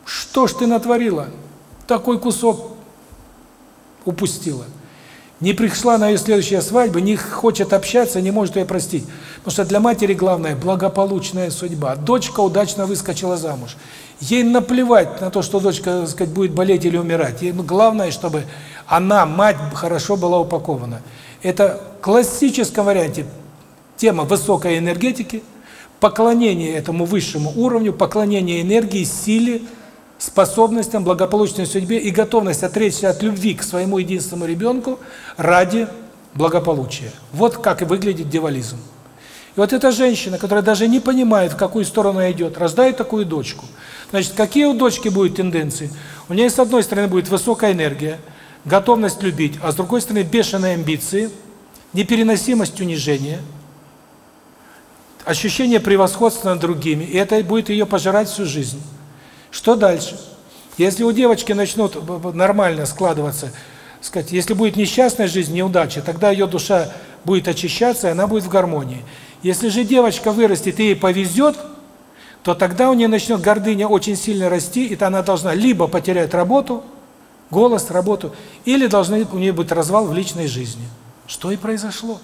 S1: Что ж ты натворила? Такой кусок упустила не пришла на ее следующая свадьба, не хочет общаться, не может ее простить. Потому что для матери главное – благополучная судьба. Дочка удачно выскочила замуж. Ей наплевать на то, что дочка, так сказать, будет болеть или умирать. Ей главное, чтобы она, мать, хорошо была упакована. Это в классическом варианте тема высокой энергетики, поклонение этому высшему уровню, поклонение энергии, силе, способностям, благополучной судьбе и готовность отречься от любви к своему единственному ребенку ради благополучия. Вот как и выглядит девализм. И вот эта женщина, которая даже не понимает, в какую сторону идет, рождает такую дочку. Значит, какие у дочки будут тенденции? У нее с одной стороны будет высокая энергия, готовность любить, а с другой стороны бешеные амбиции, непереносимость унижения, ощущение превосходства над другими, и это будет ее пожирать всю жизнь. Что дальше? Если у девочки начнут нормально складываться, сказать, если будет несчастная жизнь, неудача, тогда ее душа будет очищаться, и она будет в гармонии. Если же девочка вырастет и ей повезет, то тогда у нее начнет гордыня очень сильно расти, и она должна либо потерять работу, голос, работу, или должны у нее быть развал в личной жизни. Что и произошло.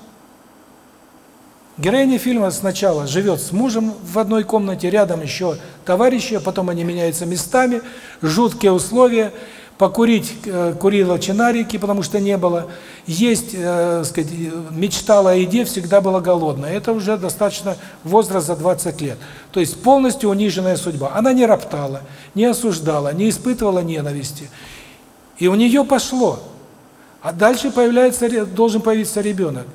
S1: Героиня фильма сначала живет с мужем в одной комнате, рядом еще товарищи, а потом они меняются местами, жуткие условия, покурить э, курила чинарики, потому что не было, есть, э, сказать, мечтала о еде, всегда была голодная. Это уже достаточно возраст за 20 лет. То есть полностью униженная судьба. Она не роптала, не осуждала, не испытывала ненависти. И у нее пошло. А дальше появляется должен появиться ребенок.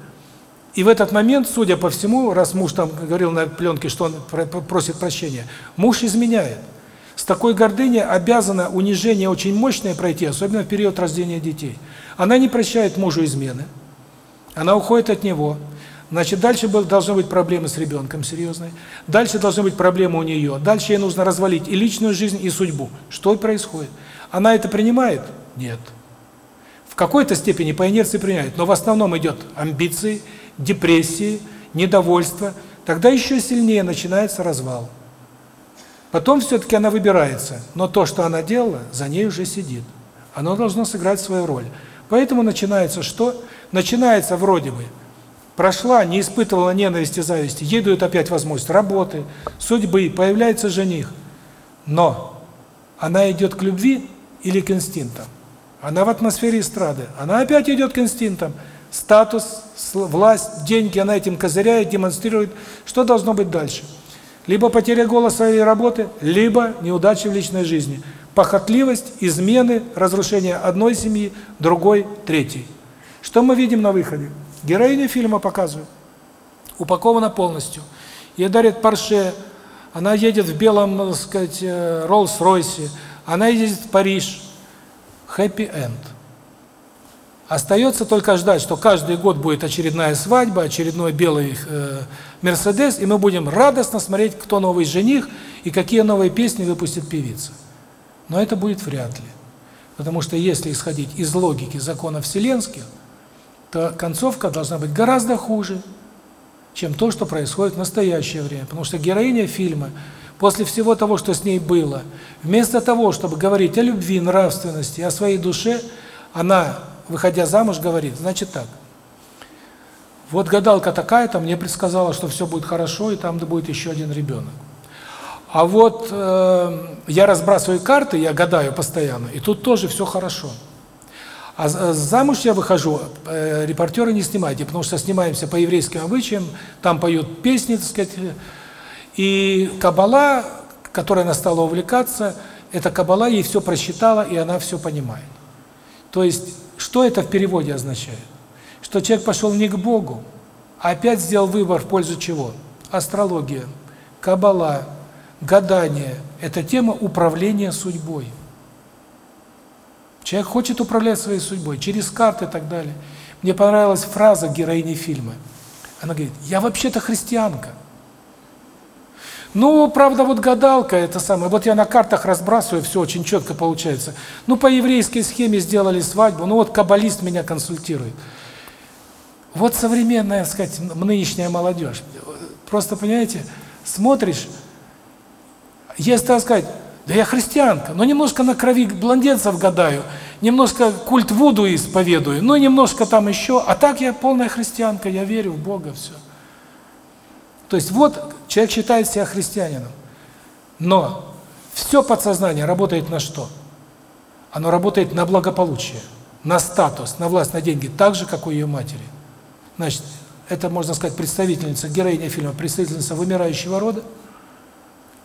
S1: И в этот момент, судя по всему, раз муж там говорил на пленке, что он просит прощения, муж изменяет. С такой гордыней обязана унижение очень мощное пройти, особенно в период рождения детей. Она не прощает мужу измены, она уходит от него. Значит, дальше должны быть проблемы с ребенком серьезные, дальше должны быть проблемы у нее, дальше ей нужно развалить и личную жизнь, и судьбу. Что происходит? Она это принимает? Нет. В какой-то степени по инерции принимает, но в основном идет амбиции, депрессии, недовольство, тогда еще сильнее начинается развал. Потом все-таки она выбирается, но то, что она делала, за ней уже сидит. Оно должно сыграть свою роль. Поэтому начинается что? Начинается вроде бы, прошла, не испытывала ненависти, зависти, ей дают опять возможность работы, судьбы, появляется жених. Но она идет к любви или к инстинктам? Она в атмосфере эстрады, она опять идет к инстинктам – статус, власть, деньги, она этим козыряет, демонстрирует. Что должно быть дальше? Либо потеря голоса и работы, либо неудача в личной жизни. Похотливость, измены, разрушение одной семьи, другой, третьей. Что мы видим на выходе? Героиня фильма показывает. Упакована полностью. Ей дарят Порше, она едет в белом, так сказать, э, Роллс-Ройсе, она едет в Париж. Хэппи-энд. Остается только ждать, что каждый год будет очередная свадьба, очередной белый э, Мерседес, и мы будем радостно смотреть, кто новый жених и какие новые песни выпустит певица. Но это будет вряд ли. Потому что если исходить из логики законов вселенских, то концовка должна быть гораздо хуже, чем то, что происходит в настоящее время. Потому что героиня фильма, после всего того, что с ней было, вместо того, чтобы говорить о любви, нравственности, о своей душе, она выходя замуж, говорит, значит так, вот гадалка такая-то мне предсказала, что все будет хорошо, и там будет еще один ребенок. А вот э, я разбрасываю карты, я гадаю постоянно, и тут тоже все хорошо. А замуж я выхожу, э, репортеры не снимайте, потому что снимаемся по еврейским обычаям, там поют песни, так сказать, и Кабала, которой она стала увлекаться, эта Кабала ей все просчитала, и она все понимает. То есть что это в переводе означает? Что человек пошел не к Богу, а опять сделал выбор в пользу чего? Астрология, каббала, гадание – это тема управления судьбой. Человек хочет управлять своей судьбой через карты и так далее. Мне понравилась фраза героини фильма. Она говорит, я вообще-то христианка. Ну, правда, вот гадалка это самое. Вот я на картах разбрасываю, все очень четко получается. Ну, по еврейской схеме сделали свадьбу. Ну, вот каббалист меня консультирует. Вот современная, так сказать, нынешняя молодежь. Просто, понимаете, смотришь, если так сказать, да я христианка, но немножко на крови блондинцев гадаю, немножко культ Вуду исповедую, ну, немножко там еще, а так я полная христианка, я верю в Бога, все. То есть вот человек считает себя христианином. Но все подсознание работает на что? Оно работает на благополучие, на статус, на власть, на деньги, так же, как у ее матери. Значит, это, можно сказать, представительница, героиня фильма, представительница вымирающего рода,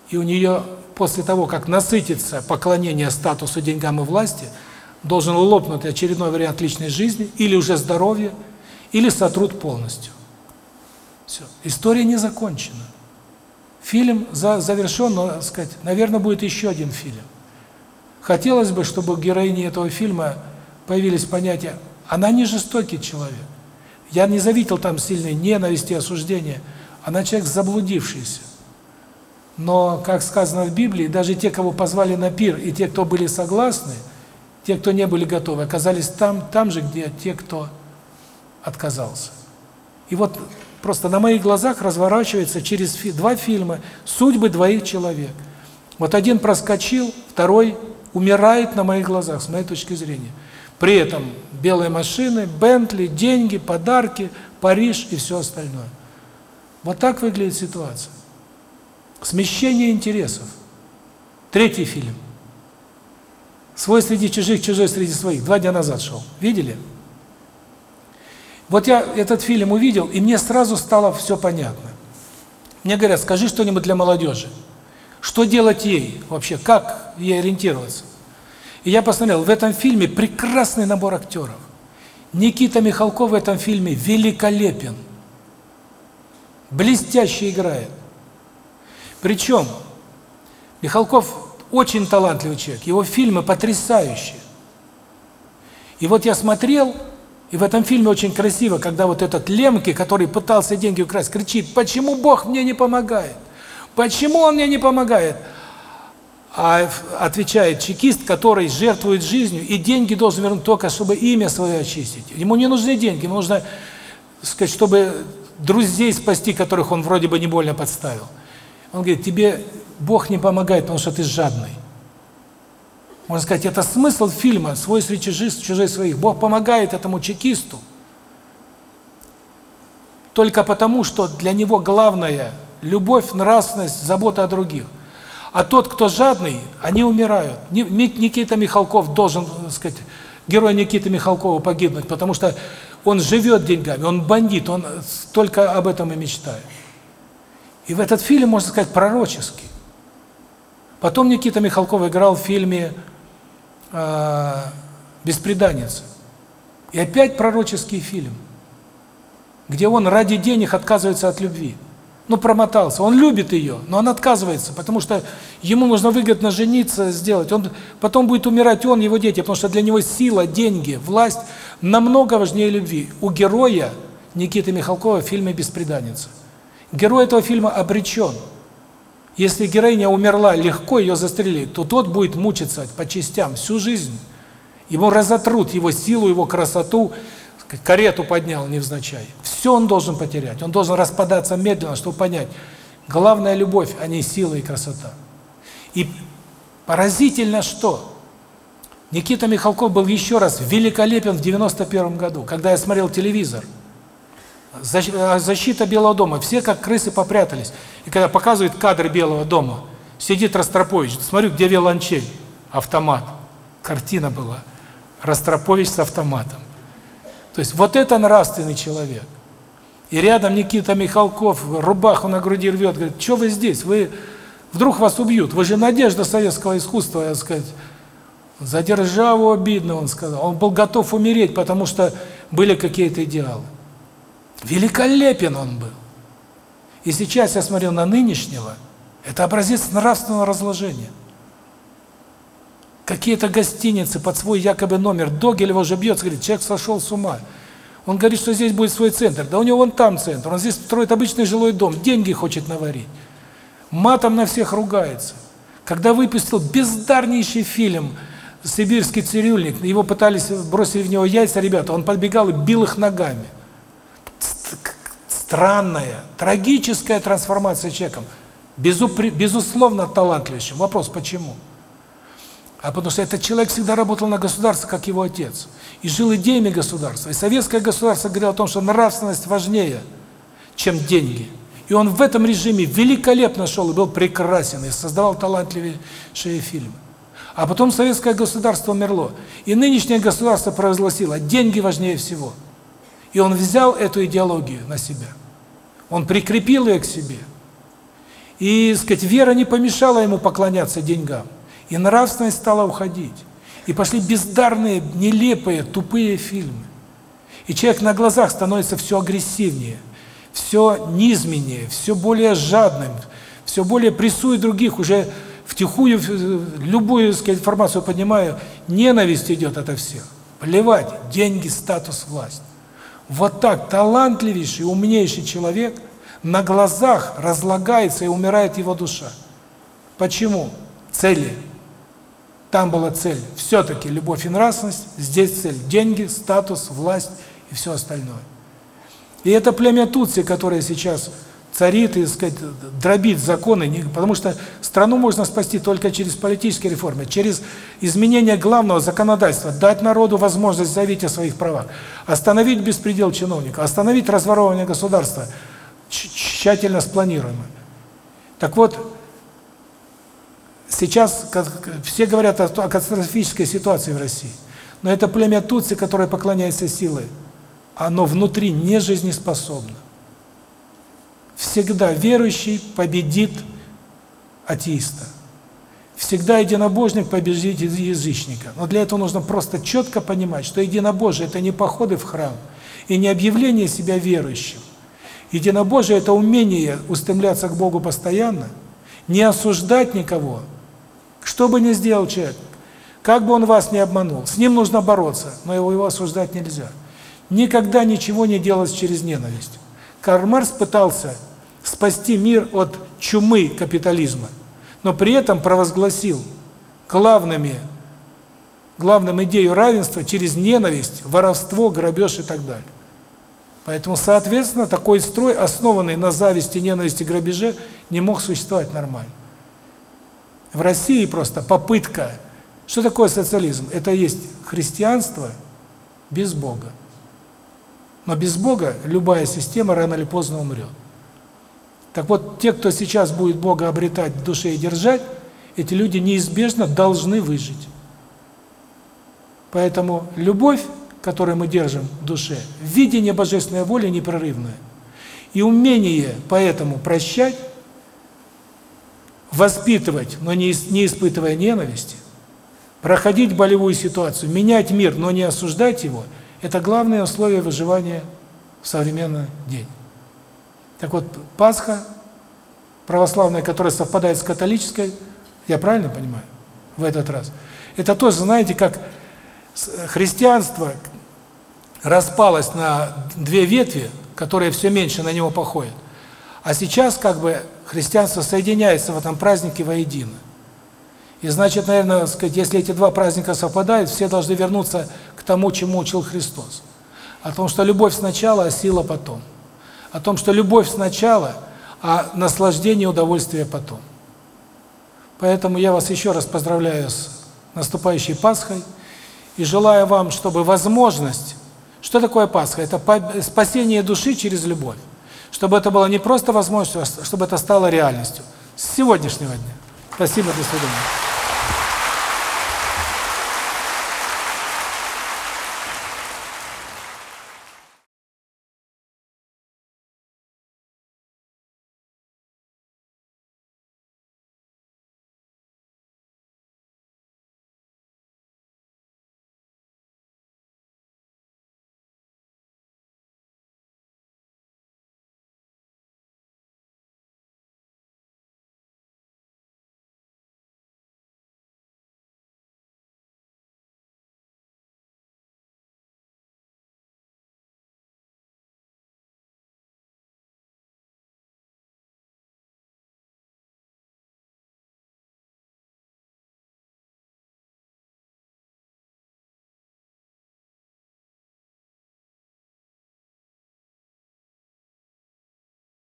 S1: и у нее после того, как насытится поклонение статусу, деньгам и власти, должен лопнуть очередной вариант личной жизни, или уже здоровье, или сотрут полностью. Все. История не закончена. Фильм за, завершен, но, сказать, наверное, будет еще один фильм. Хотелось бы, чтобы у героини этого фильма появились понятия «она не жестокий человек». Я не заметил там сильной ненависти, осуждения. Она человек заблудившийся.
S2: Но, как сказано в Библии, даже те, кого позвали на пир, и те, кто были согласны, те, кто не были готовы, оказались там, там же, где те, кто отказался. И вот просто на моих глазах разворачивается через фи два фильма судьбы двоих человек. Вот один проскочил, второй умирает на моих глазах, с моей точки зрения. При этом белые машины, Бентли, деньги, подарки, Париж и все остальное. Вот так выглядит ситуация. Смещение интересов. Третий фильм. Свой среди чужих, чужой среди своих. Два дня назад шел. Видели? Вот я этот фильм увидел, и мне сразу стало все понятно. Мне говорят, скажи что-нибудь для молодежи. Что делать ей вообще? Как ей ориентироваться? И я посмотрел, в этом фильме прекрасный набор актеров. Никита Михалков в этом фильме великолепен. Блестяще играет. Причем Михалков очень талантливый человек, его фильмы потрясающие. И вот я смотрел, и в этом фильме очень красиво, когда вот этот Лемки, который пытался деньги украсть, кричит, почему Бог мне не помогает? Почему Он мне не помогает? А отвечает чекист, который жертвует жизнью, и деньги должен вернуть только, чтобы имя свое очистить. Ему не нужны деньги, ему нужно, сказать, чтобы друзей спасти, которых он вроде бы не больно подставил. Он говорит, тебе Бог не помогает, потому что ты жадный. Можно сказать, это смысл фильма «Свой среди чужих, чужой своих». Бог помогает этому чекисту только потому, что для него главное – любовь, нравственность, забота о других. А тот, кто жадный, они умирают. Никита Михалков должен, так сказать, герой Никиты Михалкова погибнуть, потому что он живет деньгами, он бандит, он только об этом и мечтает. И в этот фильм, можно сказать, пророческий. Потом Никита Михалков играл в фильме э, «Беспреданница». И опять пророческий фильм, где он ради денег отказывается от любви. Ну, промотался. Он любит ее, но он отказывается, потому что ему нужно выгодно жениться, сделать. Он потом будет умирать он, его дети, потому что для него сила, деньги, власть намного важнее любви. У героя Никиты Михалкова в фильме «Беспреданница». Герой этого фильма обречен. Если героиня умерла легко, ее застрелили, то тот будет мучиться по частям всю жизнь. Ему разотрут его силу, его красоту, карету поднял невзначай. Все он должен потерять. Он должен распадаться медленно, чтобы понять. Главная любовь, а не сила и красота. И поразительно что? Никита Михалков был еще раз великолепен в 91 году, когда я смотрел телевизор. Защита Белого дома. Все как крысы попрятались. И когда показывают кадры Белого дома, сидит Ростропович. Смотрю, где виолончель, автомат. Картина была. Ростропович с автоматом. То есть вот это нравственный человек. И рядом Никита Михалков, рубаху на груди рвет, говорит, что вы здесь? Вы вдруг вас убьют. Вы же надежда советского искусства, я сказать. За державу обидно, он сказал. Он был готов умереть, потому что были какие-то идеалы. Великолепен он был. И сейчас я смотрю на нынешнего, это образец нравственного разложения. Какие-то гостиницы под свой якобы номер, Догилева уже бьется, говорит, человек сошел с ума. Он говорит, что здесь будет свой центр. Да у него вон там центр, он здесь строит обычный жилой дом, деньги хочет наварить. Матом на всех ругается. Когда выпустил бездарнейший фильм «Сибирский цирюльник», его пытались, бросили в него яйца ребята, он подбегал и бил их ногами странная, трагическая трансформация человеком, безусловно талантливейшим. Вопрос, почему? А потому что этот человек всегда работал на государство, как его отец. И жил идеями государства. И советское государство говорило о том, что нравственность важнее, чем деньги. И он в этом режиме великолепно шел и был прекрасен, и создавал талантливейшие фильмы. А потом советское государство умерло. И нынешнее государство провозгласило, деньги важнее всего. И он взял эту идеологию на себя. Он прикрепил ее к себе. И, сказать, вера не помешала ему поклоняться деньгам. И нравственность стала уходить. И пошли бездарные, нелепые, тупые фильмы. И человек на глазах становится все агрессивнее, все низменнее, все более жадным, все более прессует других, уже втихую любую, сказать, информацию поднимаю, ненависть идет от всех. Плевать, деньги, статус, власть. Вот так талантливейший, умнейший человек на глазах разлагается и умирает его душа. Почему? Цели. Там была цель. Все-таки любовь и нравственность, здесь цель. Деньги, статус, власть и все остальное. И это племя Тутси, которое сейчас царит и, сказать, дробит законы, потому что страну можно спасти только через политические реформы, через изменение главного законодательства, дать народу возможность заявить о своих правах, остановить беспредел чиновников, остановить разворовывание государства, тщательно спланируемо. Так вот, сейчас все говорят о, катастрофической ситуации в России, но это племя Тутси, которое поклоняется силой, оно внутри не жизнеспособно. Всегда верующий победит атеиста. Всегда единобожник победит язычника. Но для этого нужно просто четко понимать, что единобожие – это не походы в храм и не объявление себя верующим. Единобожие – это умение устремляться к Богу постоянно, не осуждать никого, что бы ни сделал человек, как бы он вас не обманул, с ним нужно бороться, но его, его осуждать нельзя. Никогда ничего не делать через ненависть. Карл Маркс пытался спасти мир от чумы капитализма, но при этом провозгласил главными главным идею равенства через ненависть, воровство, грабеж и так далее. Поэтому, соответственно, такой строй, основанный на зависти, ненависти, грабеже, не мог существовать нормально. В России просто попытка... Что такое социализм? Это есть христианство без Бога. Но без Бога любая система рано или поздно умрет. Так вот, те, кто сейчас будет Бога обретать в душе и держать, эти люди неизбежно должны выжить. Поэтому любовь, которую мы держим в душе, видение божественной воли непрерывное. И умение поэтому прощать, воспитывать, но не, испытывая ненависти, проходить болевую ситуацию, менять мир, но не осуждать его – это главное условие выживания в современный день. Так вот, Пасха православная, которая совпадает с католической, я правильно понимаю, в этот раз, это тоже, знаете, как христианство распалось на две ветви, которые все меньше на него походят. А сейчас как бы христианство соединяется в этом празднике воедино. И значит, наверное, сказать, если эти два праздника совпадают, все должны вернуться к тому, чему учил Христос. О том, что любовь сначала, а сила потом. О том, что любовь сначала, а наслаждение и удовольствие потом. Поэтому я вас еще раз поздравляю с наступающей Пасхой и желаю вам, чтобы возможность... Что такое Пасха? Это спасение души через любовь. Чтобы это было не просто возможностью, а чтобы это стало реальностью. С сегодняшнего дня. Спасибо, до свидания.